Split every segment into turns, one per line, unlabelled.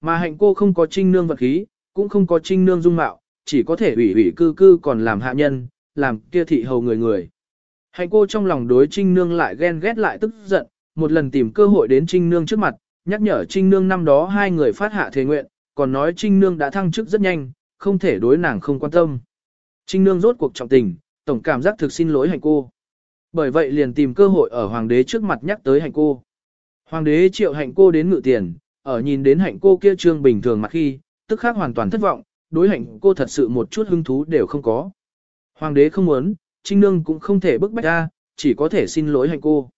Mà hạnh cô không có trinh nương vật khí, cũng không có trinh nương dung mạo, chỉ có thể ủy ủy cư cư còn làm hạ nhân, làm kia thị hầu người người. Hạnh cô trong lòng đối trinh nương lại ghen ghét lại tức giận, một lần tìm cơ hội đến trinh nương trước mặt, nhắc nhở trinh nương năm đó hai người phát hạ thề nguyện, còn nói trinh nương đã thăng chức rất nhanh, không thể đối nàng không quan tâm. Trinh nương rốt cuộc trọng tình, tổng cảm giác thực xin lỗi hạnh cô. Bởi vậy liền tìm cơ hội ở hoàng đế trước mặt nhắc tới hạnh cô. Hoàng đế triệu hạnh cô đến ngự tiền, ở nhìn đến hạnh cô kia trương bình thường mặt khi, tức khác hoàn toàn thất vọng, đối hạnh cô thật sự một chút hứng thú đều không có. Hoàng đế không muốn, trinh nương cũng không thể bức bách ra, chỉ có thể xin lỗi hạnh cô.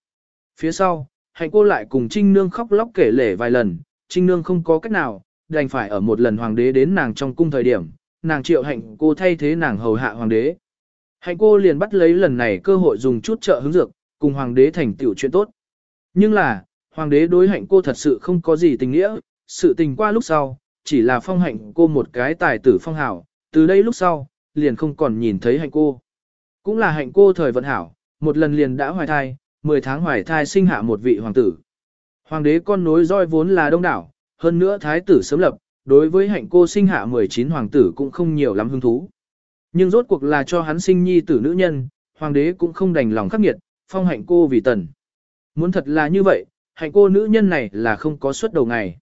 Phía sau, hạnh cô lại cùng trinh nương khóc lóc kể lể vài lần, trinh nương không có cách nào, đành phải ở một lần hoàng đế đến nàng trong cung thời điểm, nàng triệu hạnh cô thay thế nàng hầu hạ hoàng đế. Hạnh cô liền bắt lấy lần này cơ hội dùng chút trợ hứng dược, cùng hoàng đế thành tiểu chuyện tốt. Nhưng là, hoàng đế đối hạnh cô thật sự không có gì tình nghĩa, sự tình qua lúc sau, chỉ là phong hạnh cô một cái tài tử phong hảo, từ đây lúc sau, liền không còn nhìn thấy hạnh cô. Cũng là hạnh cô thời vận hảo, một lần liền đã hoài thai, 10 tháng hoài thai sinh hạ một vị hoàng tử. Hoàng đế con nối roi vốn là đông đảo, hơn nữa thái tử sớm lập, đối với hạnh cô sinh hạ 19 hoàng tử cũng không nhiều lắm hứng thú. Nhưng rốt cuộc là cho hắn sinh nhi tử nữ nhân, hoàng đế cũng không đành lòng khắc nghiệt, phong hạnh cô vì tần. Muốn thật là như vậy, hạnh cô nữ nhân này là không có suất đầu ngày.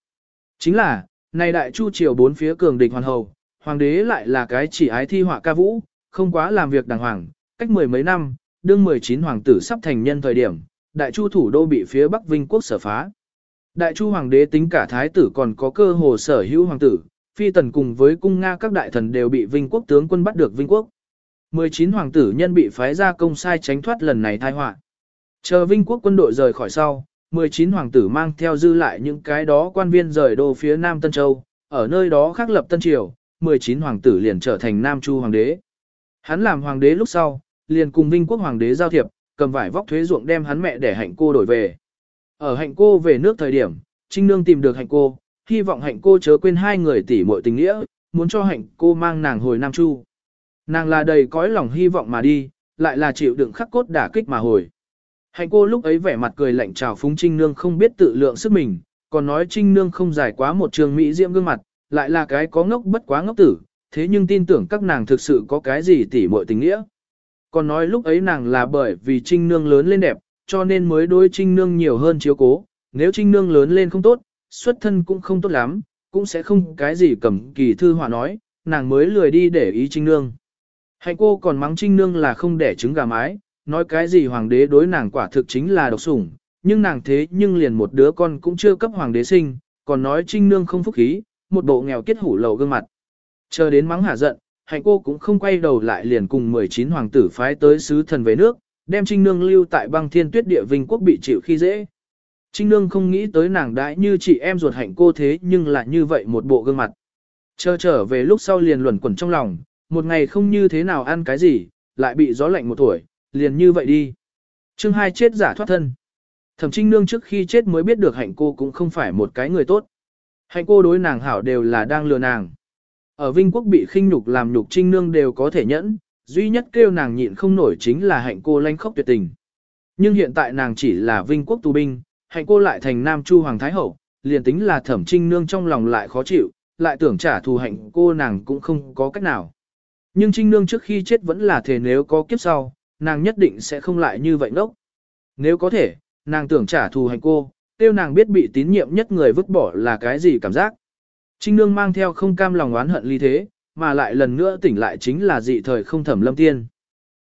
Chính là, này đại chu triều bốn phía cường địch hoàn hầu, hoàng đế lại là cái chỉ ái thi họa ca vũ, không quá làm việc đàng hoàng, cách mười mấy năm, đương 19 hoàng tử sắp thành nhân thời điểm, đại chu thủ đô bị phía Bắc Vinh quốc sở phá. Đại chu hoàng đế tính cả thái tử còn có cơ hồ sở hữu hoàng tử, phi tần cùng với cung Nga các đại thần đều bị Vinh quốc tướng quân bắt được Vinh quốc. 19 hoàng tử nhân bị phái ra công sai tránh thoát lần này tai họa. Chờ Vinh quốc quân đội rời khỏi sau, 19 hoàng tử mang theo dư lại những cái đó quan viên rời đô phía Nam Tân Châu, ở nơi đó khắc lập Tân Triều, 19 hoàng tử liền trở thành Nam Chu hoàng đế. Hắn làm hoàng đế lúc sau, liền cùng Vinh quốc hoàng đế giao thiệp, cầm vải vóc thuế ruộng đem hắn mẹ để hạnh cô đổi về. Ở hạnh cô về nước thời điểm, Trinh Nương tìm được hạnh cô, hy vọng hạnh cô chớ quên hai người tỷ muội tình nghĩa, muốn cho hạnh cô mang nàng hồi Nam Chu. Nàng là đầy cõi lòng hy vọng mà đi, lại là chịu đựng khắc cốt đả kích mà hồi. Hạnh cô lúc ấy vẻ mặt cười lạnh chào phúng Trinh Nương không biết tự lượng sức mình, còn nói Trinh Nương không dài quá một trường Mỹ diễm gương mặt, lại là cái có ngốc bất quá ngốc tử, thế nhưng tin tưởng các nàng thực sự có cái gì tỉ muội tình nghĩa. Còn nói lúc ấy nàng là bởi vì Trinh Nương lớn lên đẹp, cho nên mới đối Trinh Nương nhiều hơn chiếu cố, nếu Trinh Nương lớn lên không tốt, xuất thân cũng không tốt lắm, cũng sẽ không cái gì cầm kỳ thư họa nói, nàng mới lười đi để ý Trinh Nương. Hạnh cô còn mắng Trinh Nương là không để trứng gà mái, nói cái gì hoàng đế đối nàng quả thực chính là độc sủng, nhưng nàng thế nhưng liền một đứa con cũng chưa cấp hoàng đế sinh, còn nói Trinh Nương không phúc khí, một bộ nghèo kết hủ lầu gương mặt. Chờ đến mắng hả giận, hạnh cô cũng không quay đầu lại liền cùng 19 hoàng tử phái tới sứ thần về nước, đem Trinh Nương lưu tại băng thiên tuyết địa vinh quốc bị chịu khi dễ. Trinh Nương không nghĩ tới nàng đãi như chị em ruột hạnh cô thế nhưng lại như vậy một bộ gương mặt. Chờ trở về lúc sau liền luẩn quẩn trong lòng, một ngày không như thế nào ăn cái gì, lại bị gió lạnh một tuổi, liền như vậy đi. chương hai chết giả thoát thân. Thẩm Trinh Nương trước khi chết mới biết được hạnh cô cũng không phải một cái người tốt. Hạnh cô đối nàng hảo đều là đang lừa nàng. Ở Vinh Quốc bị khinh nhục làm nhục Trinh Nương đều có thể nhẫn, duy nhất kêu nàng nhịn không nổi chính là hạnh cô lanh khóc tuyệt tình. Nhưng hiện tại nàng chỉ là Vinh Quốc tù binh, hạnh cô lại thành Nam Chu Hoàng Thái Hậu, liền tính là thẩm trinh nương trong lòng lại khó chịu, lại tưởng trả thù hạnh cô nàng cũng không có cách nào. Nhưng trinh nương trước khi chết vẫn là thể nếu có kiếp sau, nàng nhất định sẽ không lại như vậy ngốc. Nếu có thể, nàng tưởng trả thù hành cô, tiêu nàng biết bị tín nhiệm nhất người vứt bỏ là cái gì cảm giác. Trinh nương mang theo không cam lòng oán hận ly thế, mà lại lần nữa tỉnh lại chính là dị thời không thẩm lâm tiên.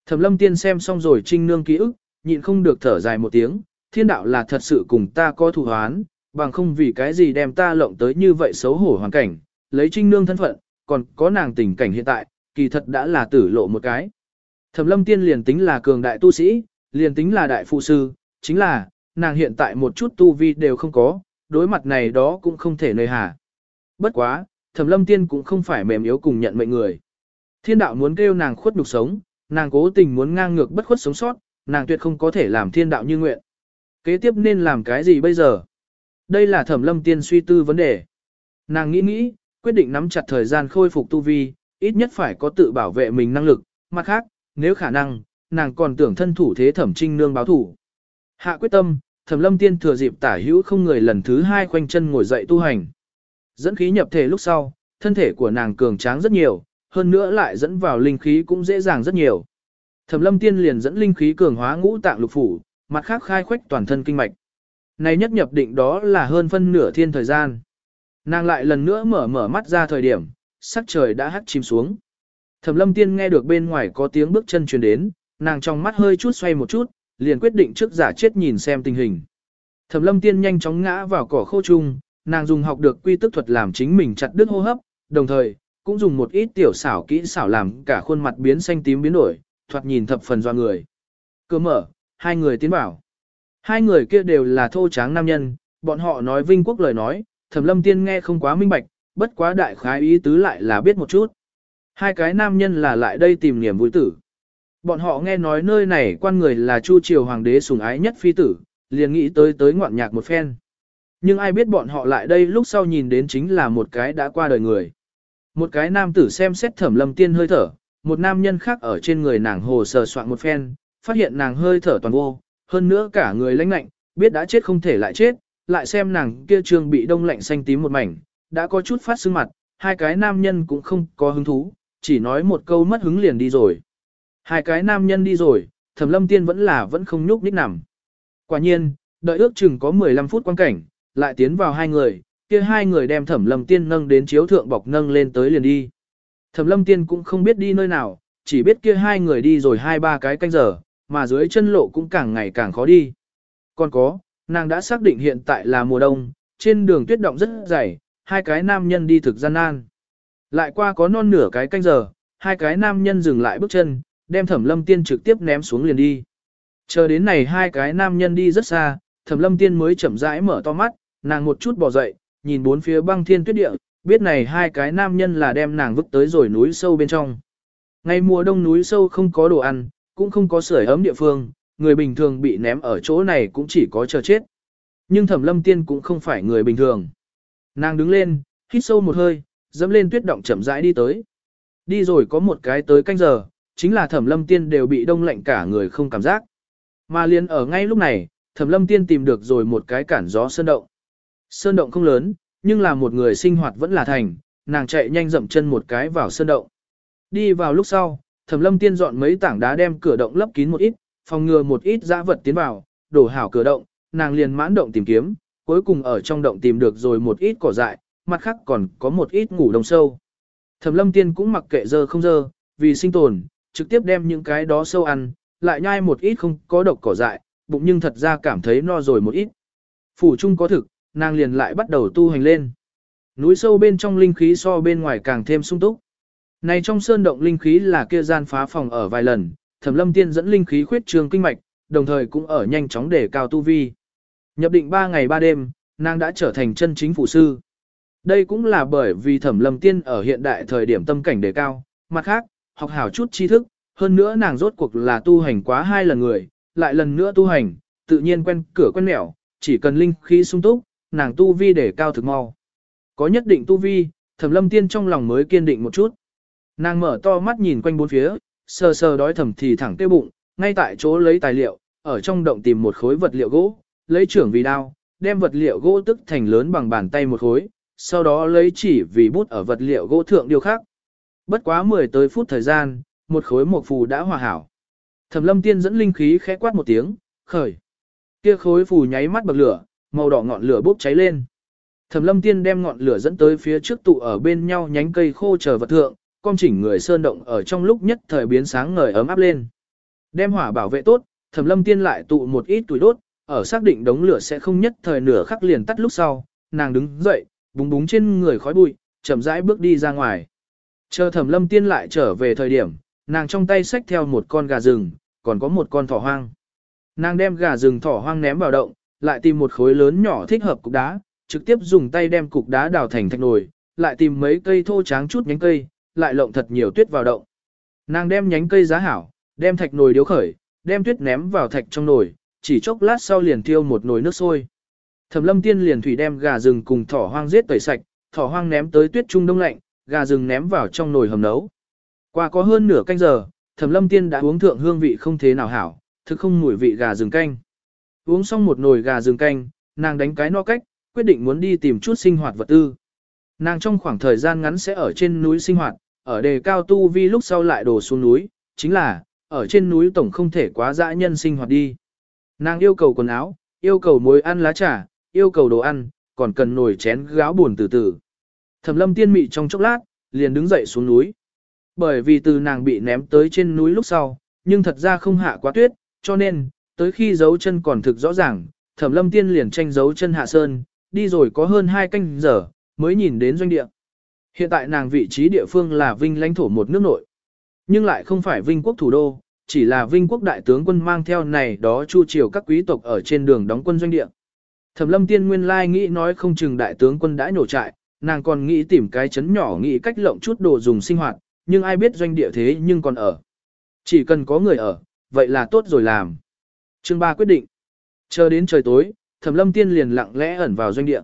Thẩm lâm tiên xem xong rồi trinh nương ký ức, nhịn không được thở dài một tiếng, thiên đạo là thật sự cùng ta có thù hoán, bằng không vì cái gì đem ta lộng tới như vậy xấu hổ hoàn cảnh, lấy trinh nương thân phận, còn có nàng tình cảnh hiện tại, kỳ thật đã là tử lộ một cái. Thẩm lâm tiên liền tính là cường đại tu sĩ, liền tính là đại phụ sư, chính là, nàng hiện tại một chút tu vi đều không có, đối mặt này đó cũng không thể nơi hà. Bất quá, thẩm lâm tiên cũng không phải mềm yếu cùng nhận mệnh người. Thiên đạo muốn kêu nàng khuất nhục sống, nàng cố tình muốn ngang ngược bất khuất sống sót, nàng tuyệt không có thể làm thiên đạo như nguyện. Kế tiếp nên làm cái gì bây giờ? Đây là thẩm lâm tiên suy tư vấn đề. Nàng nghĩ nghĩ, quyết định nắm chặt thời gian khôi phục tu vi, ít nhất phải có tự bảo vệ mình năng lực, mặt khác, nếu khả năng, nàng còn tưởng thân thủ thế thẩm trinh nương báo thủ. Hạ quyết tâm, thẩm lâm tiên thừa dịp tả hữu không người lần thứ hai khoanh chân ngồi dậy tu hành. Dẫn khí nhập thể lúc sau, thân thể của nàng cường tráng rất nhiều, hơn nữa lại dẫn vào linh khí cũng dễ dàng rất nhiều. Thẩm lâm tiên liền dẫn linh khí cường hóa ngũ tạng lục phủ, mặt khác khai khoách toàn thân kinh mạch. Này nhất nhập định đó là hơn phân nửa thiên thời gian. Nàng lại lần nữa mở mở mắt ra thời điểm, sắc trời đã hắt chìm xuống. Thẩm lâm tiên nghe được bên ngoài có tiếng bước chân truyền đến, nàng trong mắt hơi chút xoay một chút, liền quyết định trước giả chết nhìn xem tình hình. Thẩm lâm tiên nhanh chóng ngã vào cỏ khô chung, nàng dùng học được quy tức thuật làm chính mình chặt đứt hô hấp, đồng thời, cũng dùng một ít tiểu xảo kỹ xảo làm cả khuôn mặt biến xanh tím biến đổi, thoạt nhìn thập phần doa người. Cửa mở, hai người tiến vào. Hai người kia đều là thô tráng nam nhân, bọn họ nói vinh quốc lời nói, thẩm lâm tiên nghe không quá minh bạch, bất quá đại khái ý tứ lại là biết một chút. Hai cái nam nhân là lại đây tìm niềm vui tử. Bọn họ nghe nói nơi này quan người là Chu Triều Hoàng đế sủng ái nhất phi tử, liền nghĩ tới tới ngoạn nhạc một phen. Nhưng ai biết bọn họ lại đây lúc sau nhìn đến chính là một cái đã qua đời người. Một cái nam tử xem xét thẩm lâm tiên hơi thở, một nam nhân khác ở trên người nàng hồ sờ soạn một phen, phát hiện nàng hơi thở toàn vô, hơn nữa cả người lãnh lạnh, biết đã chết không thể lại chết, lại xem nàng kia trường bị đông lạnh xanh tím một mảnh, đã có chút phát sưng mặt, hai cái nam nhân cũng không có hứng thú, chỉ nói một câu mất hứng liền đi rồi. Hai cái nam nhân đi rồi, thẩm lâm tiên vẫn là vẫn không nhúc nhích nằm. Quả nhiên, đợi ước chừng có 15 phút quan cảnh, lại tiến vào hai người, kia hai người đem thẩm lâm tiên nâng đến chiếu thượng bọc nâng lên tới liền đi. Thẩm lâm tiên cũng không biết đi nơi nào, chỉ biết kia hai người đi rồi hai ba cái canh giờ, mà dưới chân lộ cũng càng ngày càng khó đi. Còn có, nàng đã xác định hiện tại là mùa đông, trên đường tuyết động rất dày, hai cái nam nhân đi thực gian nan. Lại qua có non nửa cái canh giờ, hai cái nam nhân dừng lại bước chân, đem thẩm lâm tiên trực tiếp ném xuống liền đi. Chờ đến này hai cái nam nhân đi rất xa, thẩm lâm tiên mới chậm rãi mở to mắt, nàng một chút bỏ dậy, nhìn bốn phía băng thiên tuyết địa, biết này hai cái nam nhân là đem nàng vứt tới rồi núi sâu bên trong. Ngày mùa đông núi sâu không có đồ ăn, cũng không có sưởi ấm địa phương, người bình thường bị ném ở chỗ này cũng chỉ có chờ chết. Nhưng thẩm lâm tiên cũng không phải người bình thường. Nàng đứng lên, hít sâu một hơi, dẫm lên tuyết động chậm rãi đi tới. Đi rồi có một cái tới canh giờ, chính là thẩm lâm tiên đều bị đông lạnh cả người không cảm giác. Mà liền ở ngay lúc này, thẩm lâm tiên tìm được rồi một cái cản gió sơn động. Sơn động không lớn, nhưng là một người sinh hoạt vẫn là thành, nàng chạy nhanh dậm chân một cái vào sơn động. Đi vào lúc sau, thẩm lâm tiên dọn mấy tảng đá đem cửa động lấp kín một ít, phòng ngừa một ít dã vật tiến vào, đổ hảo cửa động, nàng liền mãn động tìm kiếm, cuối cùng ở trong động tìm được rồi một ít cỏ dại, mặt khác còn có một ít ngủ đông sâu. Thẩm lâm tiên cũng mặc kệ dơ không dơ, vì sinh tồn, trực tiếp đem những cái đó sâu ăn, lại nhai một ít không có độc cỏ dại, bụng nhưng thật ra cảm thấy no rồi một ít. Phủ chung có thực, nàng liền lại bắt đầu tu hành lên. Núi sâu bên trong linh khí so bên ngoài càng thêm sung túc. Này trong sơn động linh khí là kia gian phá phòng ở vài lần, Thẩm Lâm Tiên dẫn linh khí khuyết trường kinh mạch, đồng thời cũng ở nhanh chóng để cao tu vi. Nhập định 3 ngày 3 đêm, nàng đã trở thành chân chính phụ sư. Đây cũng là bởi vì Thẩm Lâm Tiên ở hiện đại thời điểm tâm cảnh đề cao, mặt khác, học hảo chút tri thức, hơn nữa nàng rốt cuộc là tu hành quá hai lần người, lại lần nữa tu hành, tự nhiên quen cửa quen mẹo, chỉ cần linh khí sung túc, nàng tu vi để cao thực mau. Có nhất định tu vi, Thẩm Lâm Tiên trong lòng mới kiên định một chút. Nàng mở to mắt nhìn quanh bốn phía, sờ sờ đói thầm thì thẳng tiêu bụng, ngay tại chỗ lấy tài liệu, ở trong động tìm một khối vật liệu gỗ, lấy trưởng vì đao, đem vật liệu gỗ tức thành lớn bằng bàn tay một khối, sau đó lấy chỉ vì bút ở vật liệu gỗ thượng điều khác. Bất quá 10 tới phút thời gian, một khối một phù đã hòa hảo. Thẩm lâm tiên dẫn linh khí khẽ quát một tiếng, khởi. Kia khối phù nháy mắt bậc lửa, màu đỏ ngọn lửa bốc cháy lên. Thẩm lâm tiên đem ngọn lửa dẫn tới phía trước tụ ở bên nhau nhánh cây khô chờ vật thượng, con chỉnh người sơn động ở trong lúc nhất thời biến sáng ngời ấm áp lên. Đem hỏa bảo vệ tốt, Thẩm lâm tiên lại tụ một ít tuổi đốt, ở xác định đống lửa sẽ không nhất thời nửa khắc liền tắt lúc sau, nàng đứng dậy, búng búng trên người khói bụi, chậm rãi bước đi ra ngoài. Chờ thẩm lâm tiên lại trở về thời điểm, nàng trong tay xách theo một con gà rừng, còn có một con thỏ hoang. Nàng đem gà rừng thỏ hoang ném vào động, lại tìm một khối lớn nhỏ thích hợp cục đá, trực tiếp dùng tay đem cục đá đào thành thạch nồi, lại tìm mấy cây thô tráng chút nhánh cây, lại lộng thật nhiều tuyết vào động. Nàng đem nhánh cây giá hảo, đem thạch nồi điếu khởi, đem tuyết ném vào thạch trong nồi, chỉ chốc lát sau liền tiêu một nồi nước sôi. Thẩm Lâm Tiên liền thủy đem gà rừng cùng thỏ hoang giết tẩy sạch, thỏ hoang ném tới tuyết trung đông lạnh, gà rừng ném vào trong nồi hầm nấu. Qua có hơn nửa canh giờ, Thẩm Lâm Tiên đã uống thượng hương vị không thế nào hảo, thực không mùi vị gà rừng canh. Uống xong một nồi gà rừng canh, nàng đánh cái no cách, quyết định muốn đi tìm chút sinh hoạt vật tư. Nàng trong khoảng thời gian ngắn sẽ ở trên núi sinh hoạt, ở đề cao tu vi lúc sau lại đổ xuống núi, chính là, ở trên núi tổng không thể quá dã nhân sinh hoạt đi. Nàng yêu cầu quần áo, yêu cầu muối ăn lá trà, yêu cầu đồ ăn, còn cần nồi chén gáo buồn từ từ. Thẩm lâm tiên mị trong chốc lát, liền đứng dậy xuống núi. Bởi vì từ nàng bị ném tới trên núi lúc sau, nhưng thật ra không hạ quá tuyết, cho nên, tới khi dấu chân còn thực rõ ràng, thẩm lâm tiên liền tranh dấu chân hạ sơn, đi rồi có hơn hai canh giờ, mới nhìn đến doanh địa. Hiện tại nàng vị trí địa phương là Vinh lãnh thổ một nước nội. Nhưng lại không phải Vinh quốc thủ đô, chỉ là Vinh quốc đại tướng quân mang theo này đó chu triều các quý tộc ở trên đường đóng quân doanh địa. Thẩm lâm tiên nguyên lai nghĩ nói không chừng đại tướng quân đã nổ trại, nàng còn nghĩ tìm cái chấn nhỏ nghĩ cách lộng chút đồ dùng sinh hoạt, nhưng ai biết doanh địa thế nhưng còn ở. Chỉ cần có người ở, vậy là tốt rồi làm. Chương 3 quyết định. Chờ đến trời tối, Thẩm Lâm Tiên liền lặng lẽ ẩn vào doanh địa.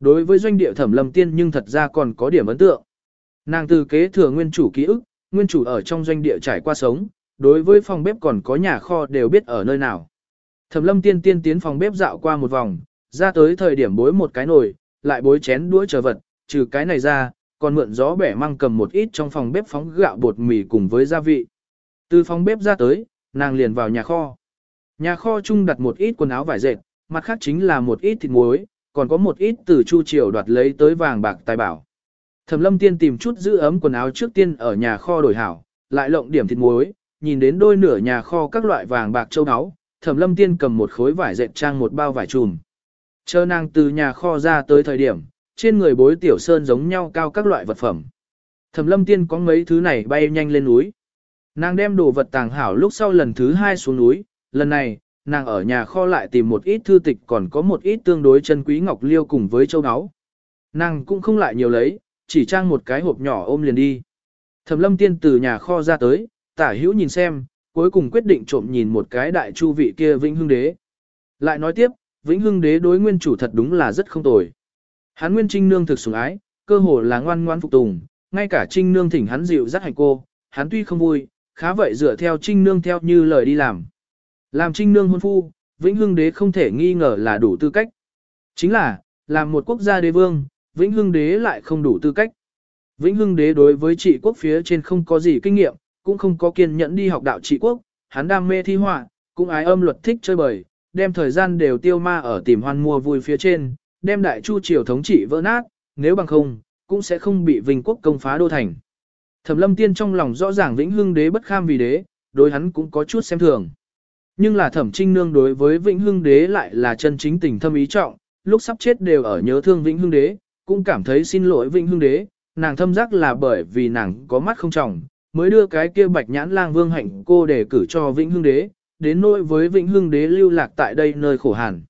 Đối với doanh địa Thẩm Lâm Tiên nhưng thật ra còn có điểm ấn tượng. Nàng từ kế thừa nguyên chủ ký ức, nguyên chủ ở trong doanh địa trải qua sống, đối với phòng bếp còn có nhà kho đều biết ở nơi nào. Thẩm Lâm Tiên tiên tiến phòng bếp dạo qua một vòng, ra tới thời điểm bối một cái nồi, lại bối chén đũa chờ vật, trừ cái này ra, còn mượn gió bẻ măng cầm một ít trong phòng bếp phóng gạo bột mì cùng với gia vị. Từ phòng bếp ra tới, nàng liền vào nhà kho. Nhà kho chung đặt một ít quần áo vải dệt, mặt khác chính là một ít thịt muối, còn có một ít từ chu triều đoạt lấy tới vàng bạc tài bảo. Thẩm lâm tiên tìm chút giữ ấm quần áo trước tiên ở nhà kho đổi hảo, lại lộng điểm thịt muối, nhìn đến đôi nửa nhà kho các loại vàng bạc châu áo, thẩm lâm tiên cầm một khối vải dệt trang một bao vải trùm. Chờ nàng từ nhà kho ra tới thời điểm, trên người bối tiểu sơn giống nhau cao các loại vật phẩm. Thẩm lâm tiên có mấy thứ này bay nhanh lên núi. Nàng đem đồ vật tàng hảo lúc sau lần thứ hai xuống núi, lần này, nàng ở nhà kho lại tìm một ít thư tịch còn có một ít tương đối chân quý ngọc liêu cùng với châu áo. Nàng cũng không lại nhiều lấy, chỉ trang một cái hộp nhỏ ôm liền đi. Thẩm lâm tiên từ nhà kho ra tới, tả hữu nhìn xem, cuối cùng quyết định trộm nhìn một cái đại chu vị kia vĩnh hưng đế. Lại nói tiếp, vĩnh hưng đế đối nguyên chủ thật đúng là rất không tồi. Hắn nguyên trinh nương thực sủng ái, cơ hồ là ngoan ngoan phục tùng, ngay cả trinh nương thỉnh hắn dịu dắt hành cô, hắn tuy không vui, khá vậy dựa theo trinh nương theo như lời đi làm. Làm trinh nương hôn phu, vĩnh hưng đế không thể nghi ngờ là đủ tư cách. Chính là, làm một quốc gia đế vương, vĩnh hưng đế lại không đủ tư cách. Vĩnh hưng đế đối với trị quốc phía trên không có gì kinh nghiệm, cũng không có kiên nhẫn đi học đạo trị quốc, hắn đam mê thi họa, cũng ái âm luật thích chơi bời, đem thời gian đều tiêu ma ở tìm hoan mua vui phía trên, đem đại chu triều thống trị vỡ nát, nếu bằng không, cũng sẽ không bị vinh quốc công phá đô thành. Thẩm lâm tiên trong lòng rõ ràng vĩnh hưng đế bất kham vì đế, đối hắn cũng có chút xem thường. Nhưng là thẩm trinh nương đối với vĩnh hưng đế lại là chân chính tình thâm ý trọng, lúc sắp chết đều ở nhớ thương vĩnh hưng đế, cũng cảm thấy xin lỗi vĩnh hưng đế, nàng thâm giác là bởi vì nàng có mắt không trọng, mới đưa cái kia bạch nhãn lang vương hạnh cô để cử cho vĩnh hưng đế, đến nỗi với vĩnh hưng đế lưu lạc tại đây nơi khổ hàn.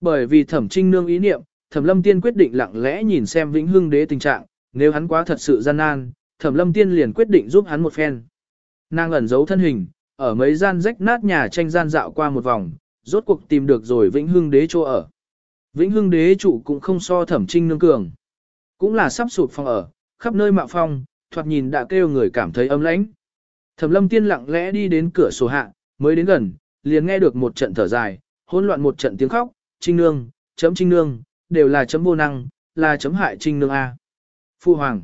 Bởi vì thẩm trinh nương ý niệm, thẩm lâm tiên quyết định lặng lẽ nhìn xem vĩnh hưng đế tình trạng, nếu hắn quá thật sự gian nan, thẩm lâm tiên liền quyết định giúp hắn một phen. Nàng ẩn giấu thân hình, ở mấy gian rách nát nhà tranh gian dạo qua một vòng, rốt cuộc tìm được rồi vĩnh hưng đế chỗ ở. Vĩnh hưng đế chủ cũng không so thẩm trinh nương cường. Cũng là sắp sụp phòng ở, khắp nơi mạo phong, thoạt nhìn đã kêu người cảm thấy ấm lãnh. Thẩm lâm tiên lặng lẽ đi đến cửa sổ hạ, mới đến gần, liền nghe được một trận thở dài, hỗn loạn một trận tiếng khóc, trinh nương, chấm trinh nương, đều là chấm vô năng, là chấm hại trinh nương A. Phu Hoàng.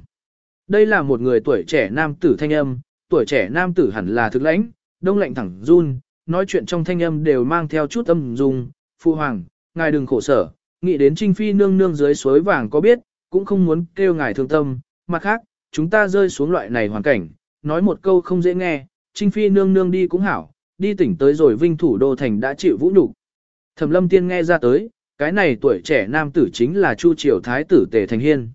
Đây là một người tuổi trẻ nam tử thanh âm, tuổi trẻ nam tử hẳn là thực lãnh, đông lạnh thẳng run, nói chuyện trong thanh âm đều mang theo chút âm dung. Phu Hoàng, ngài đừng khổ sở, nghĩ đến trinh phi nương nương dưới suối vàng có biết, cũng không muốn kêu ngài thương tâm. Mặt khác, chúng ta rơi xuống loại này hoàn cảnh, nói một câu không dễ nghe, trinh phi nương nương đi cũng hảo, đi tỉnh tới rồi vinh thủ đô thành đã chịu vũ nhục. Thẩm lâm tiên nghe ra tới, cái này tuổi trẻ nam tử chính là Chu Triều Thái tử Tề Thành Hiên.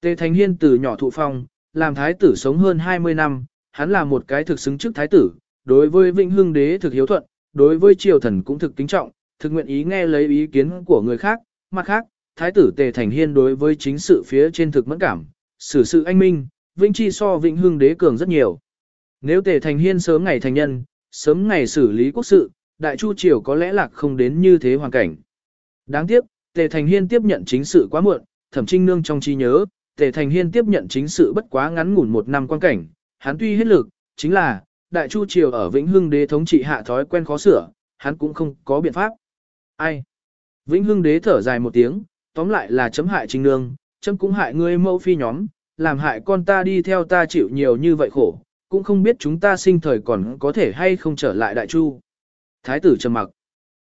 Tề Thành Hiên từ nhỏ thụ phong, làm thái tử sống hơn 20 năm, hắn là một cái thực xứng chức thái tử, đối với Vĩnh Hưng đế thực hiếu thuận, đối với triều thần cũng thực kính trọng, thực nguyện ý nghe lấy ý kiến của người khác, mặt khác, thái tử Tề Thành Hiên đối với chính sự phía trên thực mẫn cảm, xử sự anh minh, Vĩnh Chi so Vĩnh Hưng đế cường rất nhiều. Nếu Tề Thành Hiên sớm ngày thành nhân, sớm ngày xử lý quốc sự, đại chu triều có lẽ lạc không đến như thế hoàn cảnh. Đáng tiếc, Tề Thành Hiên tiếp nhận chính sự quá muộn, Thẩm Trinh Nương trong trí nhớ, Tề Thành Hiên tiếp nhận chính sự bất quá ngắn ngủn một năm quan cảnh, hắn tuy hết lực, chính là, Đại Chu Triều ở Vĩnh Hưng Đế thống trị hạ thói quen khó sửa, hắn cũng không có biện pháp. Ai? Vĩnh Hưng Đế thở dài một tiếng, tóm lại là chấm hại Trinh Nương, chấm cũng hại ngươi mẫu phi nhóm, làm hại con ta đi theo ta chịu nhiều như vậy khổ, cũng không biết chúng ta sinh thời còn có thể hay không trở lại đại chu. Thái tử trầm mặc.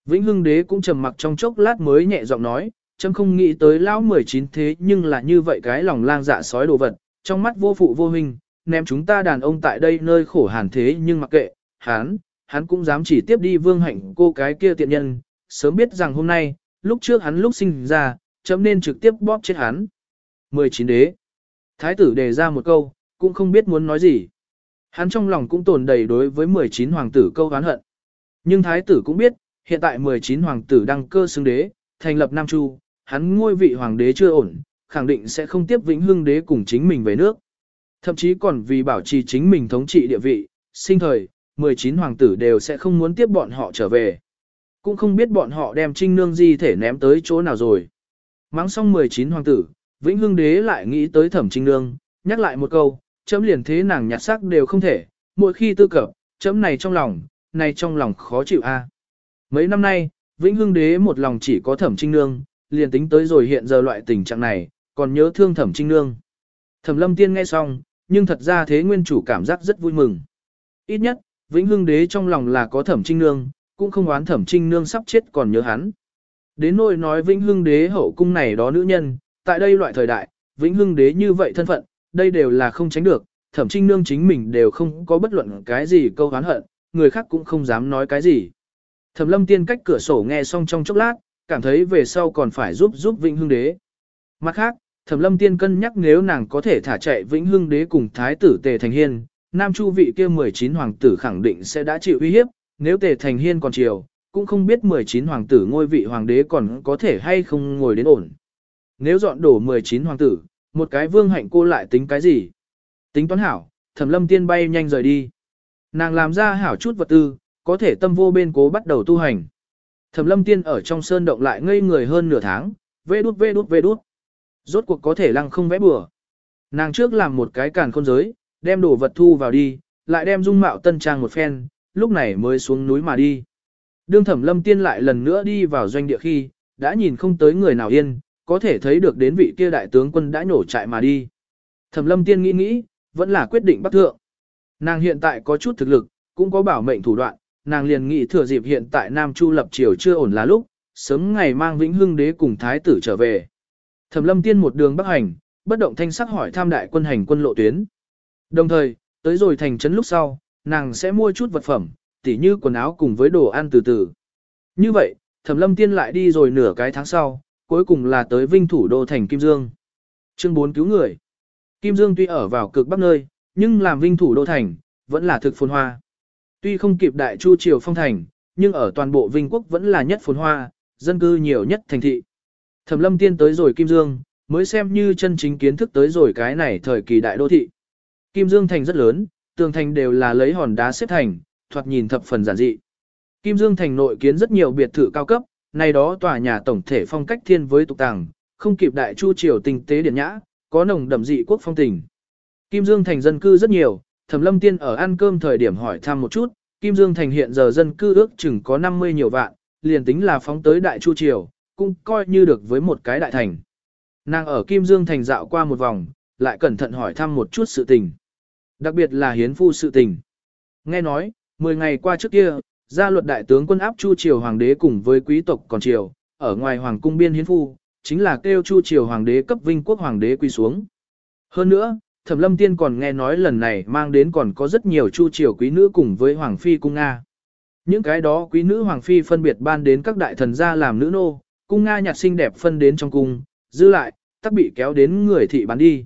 Vĩnh Hưng đế cũng trầm mặc trong chốc lát mới nhẹ giọng nói, chấm không nghĩ tới lão 19 thế nhưng là như vậy cái lòng lang dạ sói đồ vật, trong mắt vô phụ vô hình, ném chúng ta đàn ông tại đây nơi khổ hàn thế nhưng mặc kệ, hắn, hắn cũng dám chỉ tiếp đi vương hạnh cô cái kia tiện nhân, sớm biết rằng hôm nay, lúc trước hắn lúc sinh ra, chấm nên trực tiếp bóp chết hắn. 19 đế. Thái tử đề ra một câu, cũng không biết muốn nói gì. Hắn trong lòng cũng tồn đầy đối với 19 hoàng tử câu oán hận. Nhưng thái tử cũng biết, hiện tại 19 hoàng tử đăng cơ xứng đế, thành lập Nam Chu, hắn ngôi vị hoàng đế chưa ổn, khẳng định sẽ không tiếp vĩnh hưng đế cùng chính mình về nước. Thậm chí còn vì bảo trì chính mình thống trị địa vị, sinh thời, 19 hoàng tử đều sẽ không muốn tiếp bọn họ trở về. Cũng không biết bọn họ đem trinh nương di thể ném tới chỗ nào rồi. Mắng xong 19 hoàng tử, Vĩnh Hưng Đế lại nghĩ tới thẩm trinh nương, nhắc lại một câu, chấm liền thế nàng nhặt xác đều không thể, mỗi khi tư cập, chấm này trong lòng, này trong lòng khó chịu a. Mấy năm nay, Vĩnh Hưng Đế một lòng chỉ có thẩm trinh nương, liền tính tới rồi hiện giờ loại tình trạng này, còn nhớ thương thẩm trinh nương. Thẩm lâm tiên nghe xong, nhưng thật ra thế nguyên chủ cảm giác rất vui mừng. Ít nhất, Vĩnh Hưng Đế trong lòng là có thẩm trinh nương, cũng không oán thẩm trinh nương sắp chết còn nhớ hắn. Đến nỗi nói Vĩnh Hưng Đế hậu cung này đó nữ nhân, tại đây loại thời đại, Vĩnh Hưng Đế như vậy thân phận, đây đều là không tránh được, thẩm trinh nương chính mình đều không có bất luận cái gì câu oán hận, người khác cũng không dám nói cái gì. Thẩm lâm tiên cách cửa sổ nghe xong trong chốc lát, cảm thấy về sau còn phải giúp giúp Vĩnh Hưng Đế. Mặt khác, Thẩm lâm tiên cân nhắc nếu nàng có thể thả chạy Vĩnh Hưng Đế cùng Thái tử Tề Thành Hiên, Nam Chu vị kia 19 hoàng tử khẳng định sẽ đã chịu uy hiếp, nếu Tề Thành Hiên còn chiều, cũng không biết 19 hoàng tử ngôi vị hoàng đế còn có thể hay không ngồi đến ổn. Nếu dọn đổ 19 hoàng tử, một cái vương hạnh cô lại tính cái gì? Tính toán hảo, thẩm lâm tiên bay nhanh rời đi. Nàng làm ra hảo chút vật tư, có thể tâm vô bên cố bắt đầu tu hành. Thẩm lâm tiên ở trong sơn động lại ngây người hơn nửa tháng, vê đút vê đút vê đút. Rốt cuộc có thể lăng không vẽ bừa. Nàng trước làm một cái càn khôn giới, đem đồ vật thu vào đi, lại đem dung mạo tân trang một phen, lúc này mới xuống núi mà đi. Đương thẩm lâm tiên lại lần nữa đi vào doanh địa khi, đã nhìn không tới người nào yên, có thể thấy được đến vị kia đại tướng quân đã nổ trại mà đi. Thẩm lâm tiên nghĩ nghĩ, vẫn là quyết định bắt thượng. Nàng hiện tại có chút thực lực, cũng có bảo mệnh thủ đoạn, nàng liền nghĩ thừa dịp hiện tại Nam Chu lập triều chưa ổn là lúc, sớm ngày mang Vĩnh Hưng đế cùng thái tử trở về. Thẩm Lâm Tiên một đường bắc hành, bất động thanh sắc hỏi tham đại quân hành quân lộ tuyến. Đồng thời, tới rồi thành trấn lúc sau, nàng sẽ mua chút vật phẩm, tỉ như quần áo cùng với đồ ăn từ từ. Như vậy, Thẩm Lâm Tiên lại đi rồi nửa cái tháng sau, cuối cùng là tới Vinh thủ đô thành Kim Dương. Chương 4 cứu người. Kim Dương tuy ở vào cực bắc nơi, nhưng làm Vinh thủ đô thành, vẫn là thực phồn hoa. Tuy không kịp đại chu triều phong thành, nhưng ở toàn bộ Vinh quốc vẫn là nhất phồn hoa, dân cư nhiều nhất thành thị. Thẩm Lâm Tiên tới rồi Kim Dương, mới xem như chân chính kiến thức tới rồi cái này thời kỳ đại đô thị. Kim Dương thành rất lớn, tường thành đều là lấy hòn đá xếp thành, thoạt nhìn thập phần giản dị. Kim Dương thành nội kiến rất nhiều biệt thự cao cấp, này đó tòa nhà tổng thể phong cách thiên với tục tàng, không kịp đại chu triều tinh tế điển nhã, có nồng đậm dị quốc phong tình. Kim Dương thành dân cư rất nhiều, Thẩm Lâm Tiên ở ăn cơm thời điểm hỏi thăm một chút, Kim Dương thành hiện giờ dân cư ước chừng có 50 nhiều vạn, liền tính là phóng tới đại chu triều, cũng coi như được với một cái đại thành. Nàng ở Kim Dương thành dạo qua một vòng, lại cẩn thận hỏi thăm một chút sự tình. Đặc biệt là hiến phu sự tình. Nghe nói, 10 ngày qua trước kia, gia luật đại tướng quân áp Chu Triều Hoàng đế cùng với quý tộc còn triều, ở ngoài Hoàng cung biên hiến phu, chính là kêu Chu Triều Hoàng đế cấp vinh quốc Hoàng đế quy xuống. Hơn nữa, Thẩm Lâm Tiên còn nghe nói lần này mang đến còn có rất nhiều Chu Triều quý nữ cùng với Hoàng Phi cung Nga. Những cái đó quý nữ Hoàng Phi phân biệt ban đến các đại thần gia làm nữ nô, cung Nga nhặt xinh đẹp phân đến trong cung, giữ lại, tắc bị kéo đến người thị bán đi.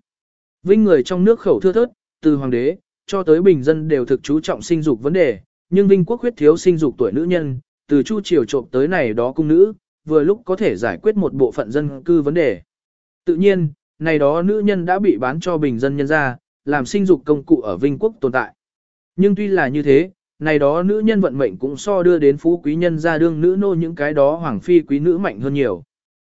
Vinh người trong nước khẩu thưa thớt, từ hoàng đế, cho tới bình dân đều thực chú trọng sinh dục vấn đề, nhưng Vinh quốc huyết thiếu sinh dục tuổi nữ nhân, từ chu triều trộm tới này đó cung nữ, vừa lúc có thể giải quyết một bộ phận dân cư vấn đề. Tự nhiên, này đó nữ nhân đã bị bán cho bình dân nhân ra, làm sinh dục công cụ ở Vinh quốc tồn tại. Nhưng tuy là như thế, này đó nữ nhân vận mệnh cũng so đưa đến phú quý nhân ra đương nữ nô những cái đó hoàng phi quý nữ mạnh hơn nhiều.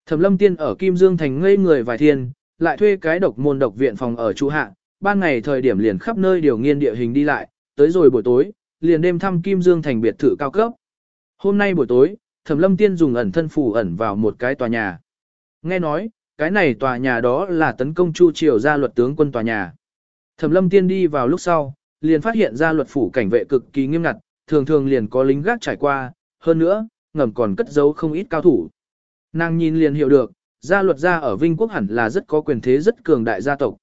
Thẩm lâm tiên ở Kim Dương thành ngây người vài thiên, lại thuê cái độc môn độc viện phòng ở Chu hạ, ban ngày thời điểm liền khắp nơi điều nghiên địa hình đi lại, tới rồi buổi tối, liền đêm thăm Kim Dương thành biệt thự cao cấp. Hôm nay buổi tối, Thẩm Lâm Tiên dùng ẩn thân phù ẩn vào một cái tòa nhà. Nghe nói, cái này tòa nhà đó là tấn công Chu Triều gia luật tướng quân tòa nhà. Thẩm lâm tiên đi vào lúc sau, liền phát hiện ra luật phủ cảnh vệ cực kỳ nghiêm ngặt, thường thường liền có lính gác trải qua, hơn nữa, ngầm còn cất giấu không ít cao thủ. Nàng nhìn liền hiểu được, gia luật gia ở Vinh Quốc hẳn là rất có quyền thế rất cường đại gia tộc.